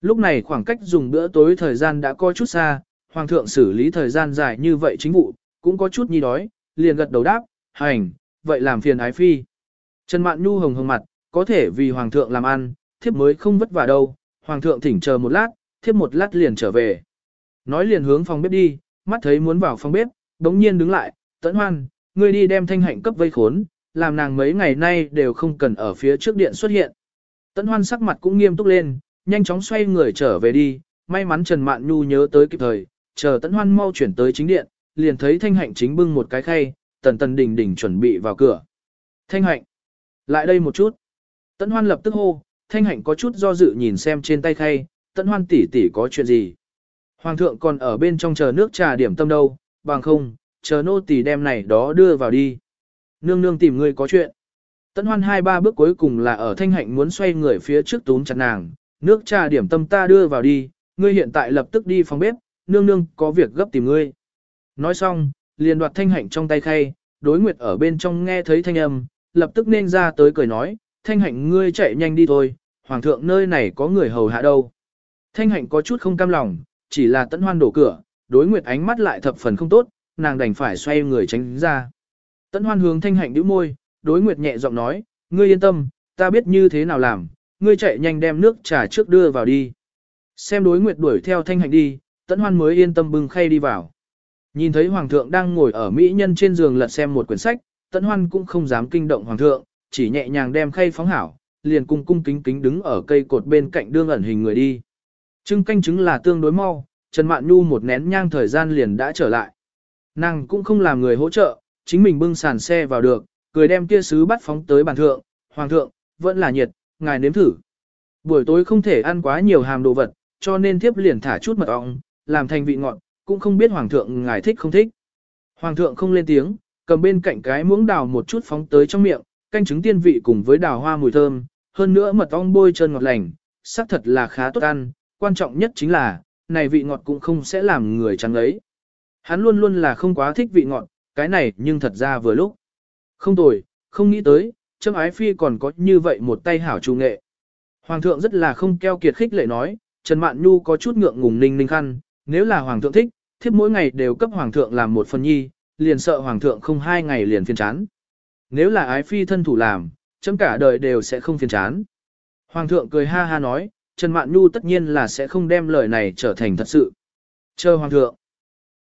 Lúc này khoảng cách dùng bữa tối thời gian đã có chút xa, Hoàng thượng xử lý thời gian dài như vậy chính vụ, cũng có chút nhi đói, liền gật đầu đáp, hành, vậy làm phiền ái phi. Trần Mạn Nhu hồng hồng mặt, có thể vì Hoàng thượng làm ăn, thiếp mới không vất vả đâu, Hoàng thượng thỉnh chờ một lát, thiếp một lát liền trở về. Nói liền hướng phòng bếp đi, mắt thấy muốn vào phòng bếp, đống nhiên đứng lại, tẫn hoan, ngươi đi đem thanh hạnh cấp vây khốn, làm nàng mấy ngày nay đều không cần ở phía trước điện xuất hiện. Tẫn hoan sắc mặt cũng nghiêm túc lên, nhanh chóng xoay người trở về đi, may mắn Trần Mạn Nhu nhớ tới kịp thời, chờ Tẫn hoan mau chuyển tới chính điện, liền thấy thanh hạnh chính bưng một cái khay, tần tần đỉnh đỉnh chuẩn bị vào cửa. Thanh hạnh, lại đây một chút. Tẫn hoan lập tức hô, thanh hạnh có chút do dự nhìn xem trên tay khay, Tận hoan tỷ tỷ có chuyện gì. Hoàng thượng còn ở bên trong chờ nước trà điểm tâm đâu, bằng không, chờ nô tỳ đem này đó đưa vào đi. Nương nương tìm người có chuyện. Tận hoan hai ba bước cuối cùng là ở thanh hạnh muốn xoay người phía trước túm chặt nàng, nước trà điểm tâm ta đưa vào đi, ngươi hiện tại lập tức đi phòng bếp, nương nương có việc gấp tìm ngươi. Nói xong, liền đoạt thanh hạnh trong tay khay, đối nguyệt ở bên trong nghe thấy thanh âm, lập tức nên ra tới cười nói, thanh hạnh ngươi chạy nhanh đi thôi, hoàng thượng nơi này có người hầu hạ đâu. Thanh hạnh có chút không cam lòng, chỉ là tẫn hoan đổ cửa, đối nguyệt ánh mắt lại thập phần không tốt, nàng đành phải xoay người tránh ra. Tẫn hoan hướng thanh hạnh nhíu môi, đối nguyệt nhẹ giọng nói, ngươi yên tâm, ta biết như thế nào làm, ngươi chạy nhanh đem nước trà trước đưa vào đi. Xem đối nguyệt đuổi theo thanh hạnh đi, tẫn hoan mới yên tâm bưng khay đi vào. Nhìn thấy hoàng thượng đang ngồi ở mỹ nhân trên giường lật xem một quyển sách, tẫn hoan cũng không dám kinh động hoàng thượng, chỉ nhẹ nhàng đem khay phóng hảo, liền cung cung kính kính đứng ở cây cột bên cạnh đương ẩn hình người đi. Trưng canh chứng là tương đối mau, Trần Mạn Nhu một nén nhang thời gian liền đã trở lại. Nàng cũng không làm người hỗ trợ, chính mình bưng sàn xe vào được, cười đem kia sứ bắt phóng tới bàn thượng, hoàng thượng, vẫn là nhiệt, ngài nếm thử. Buổi tối không thể ăn quá nhiều hàm đồ vật, cho nên thiếp liền thả chút mật ong, làm thành vị ngọt, cũng không biết hoàng thượng ngài thích không thích. Hoàng thượng không lên tiếng, cầm bên cạnh cái muỗng đào một chút phóng tới trong miệng, canh trứng tiên vị cùng với đào hoa mùi thơm, hơn nữa mật ong bôi chân ngọt lành, xác thật là khá tốt ăn, quan trọng nhất chính là, này vị ngọt cũng không sẽ làm người chán ấy. Hắn luôn luôn là không quá thích vị ngọt, cái này nhưng thật ra vừa lúc. Không tồi, không nghĩ tới, châm ái phi còn có như vậy một tay hảo trù nghệ. Hoàng thượng rất là không keo kiệt khích lệ nói, Trần Mạn Nhu có chút ngượng ngùng ninh ninh khăn, nếu là hoàng thượng thích, thiếp mỗi ngày đều cấp hoàng thượng làm một phần nhi, liền sợ hoàng thượng không hai ngày liền phiền chán. Nếu là ái phi thân thủ làm, chấm cả đời đều sẽ không phiền chán. Hoàng thượng cười ha ha nói, Trần Mạn Nhu tất nhiên là sẽ không đem lời này trở thành thật sự. Chờ hoàng thượng.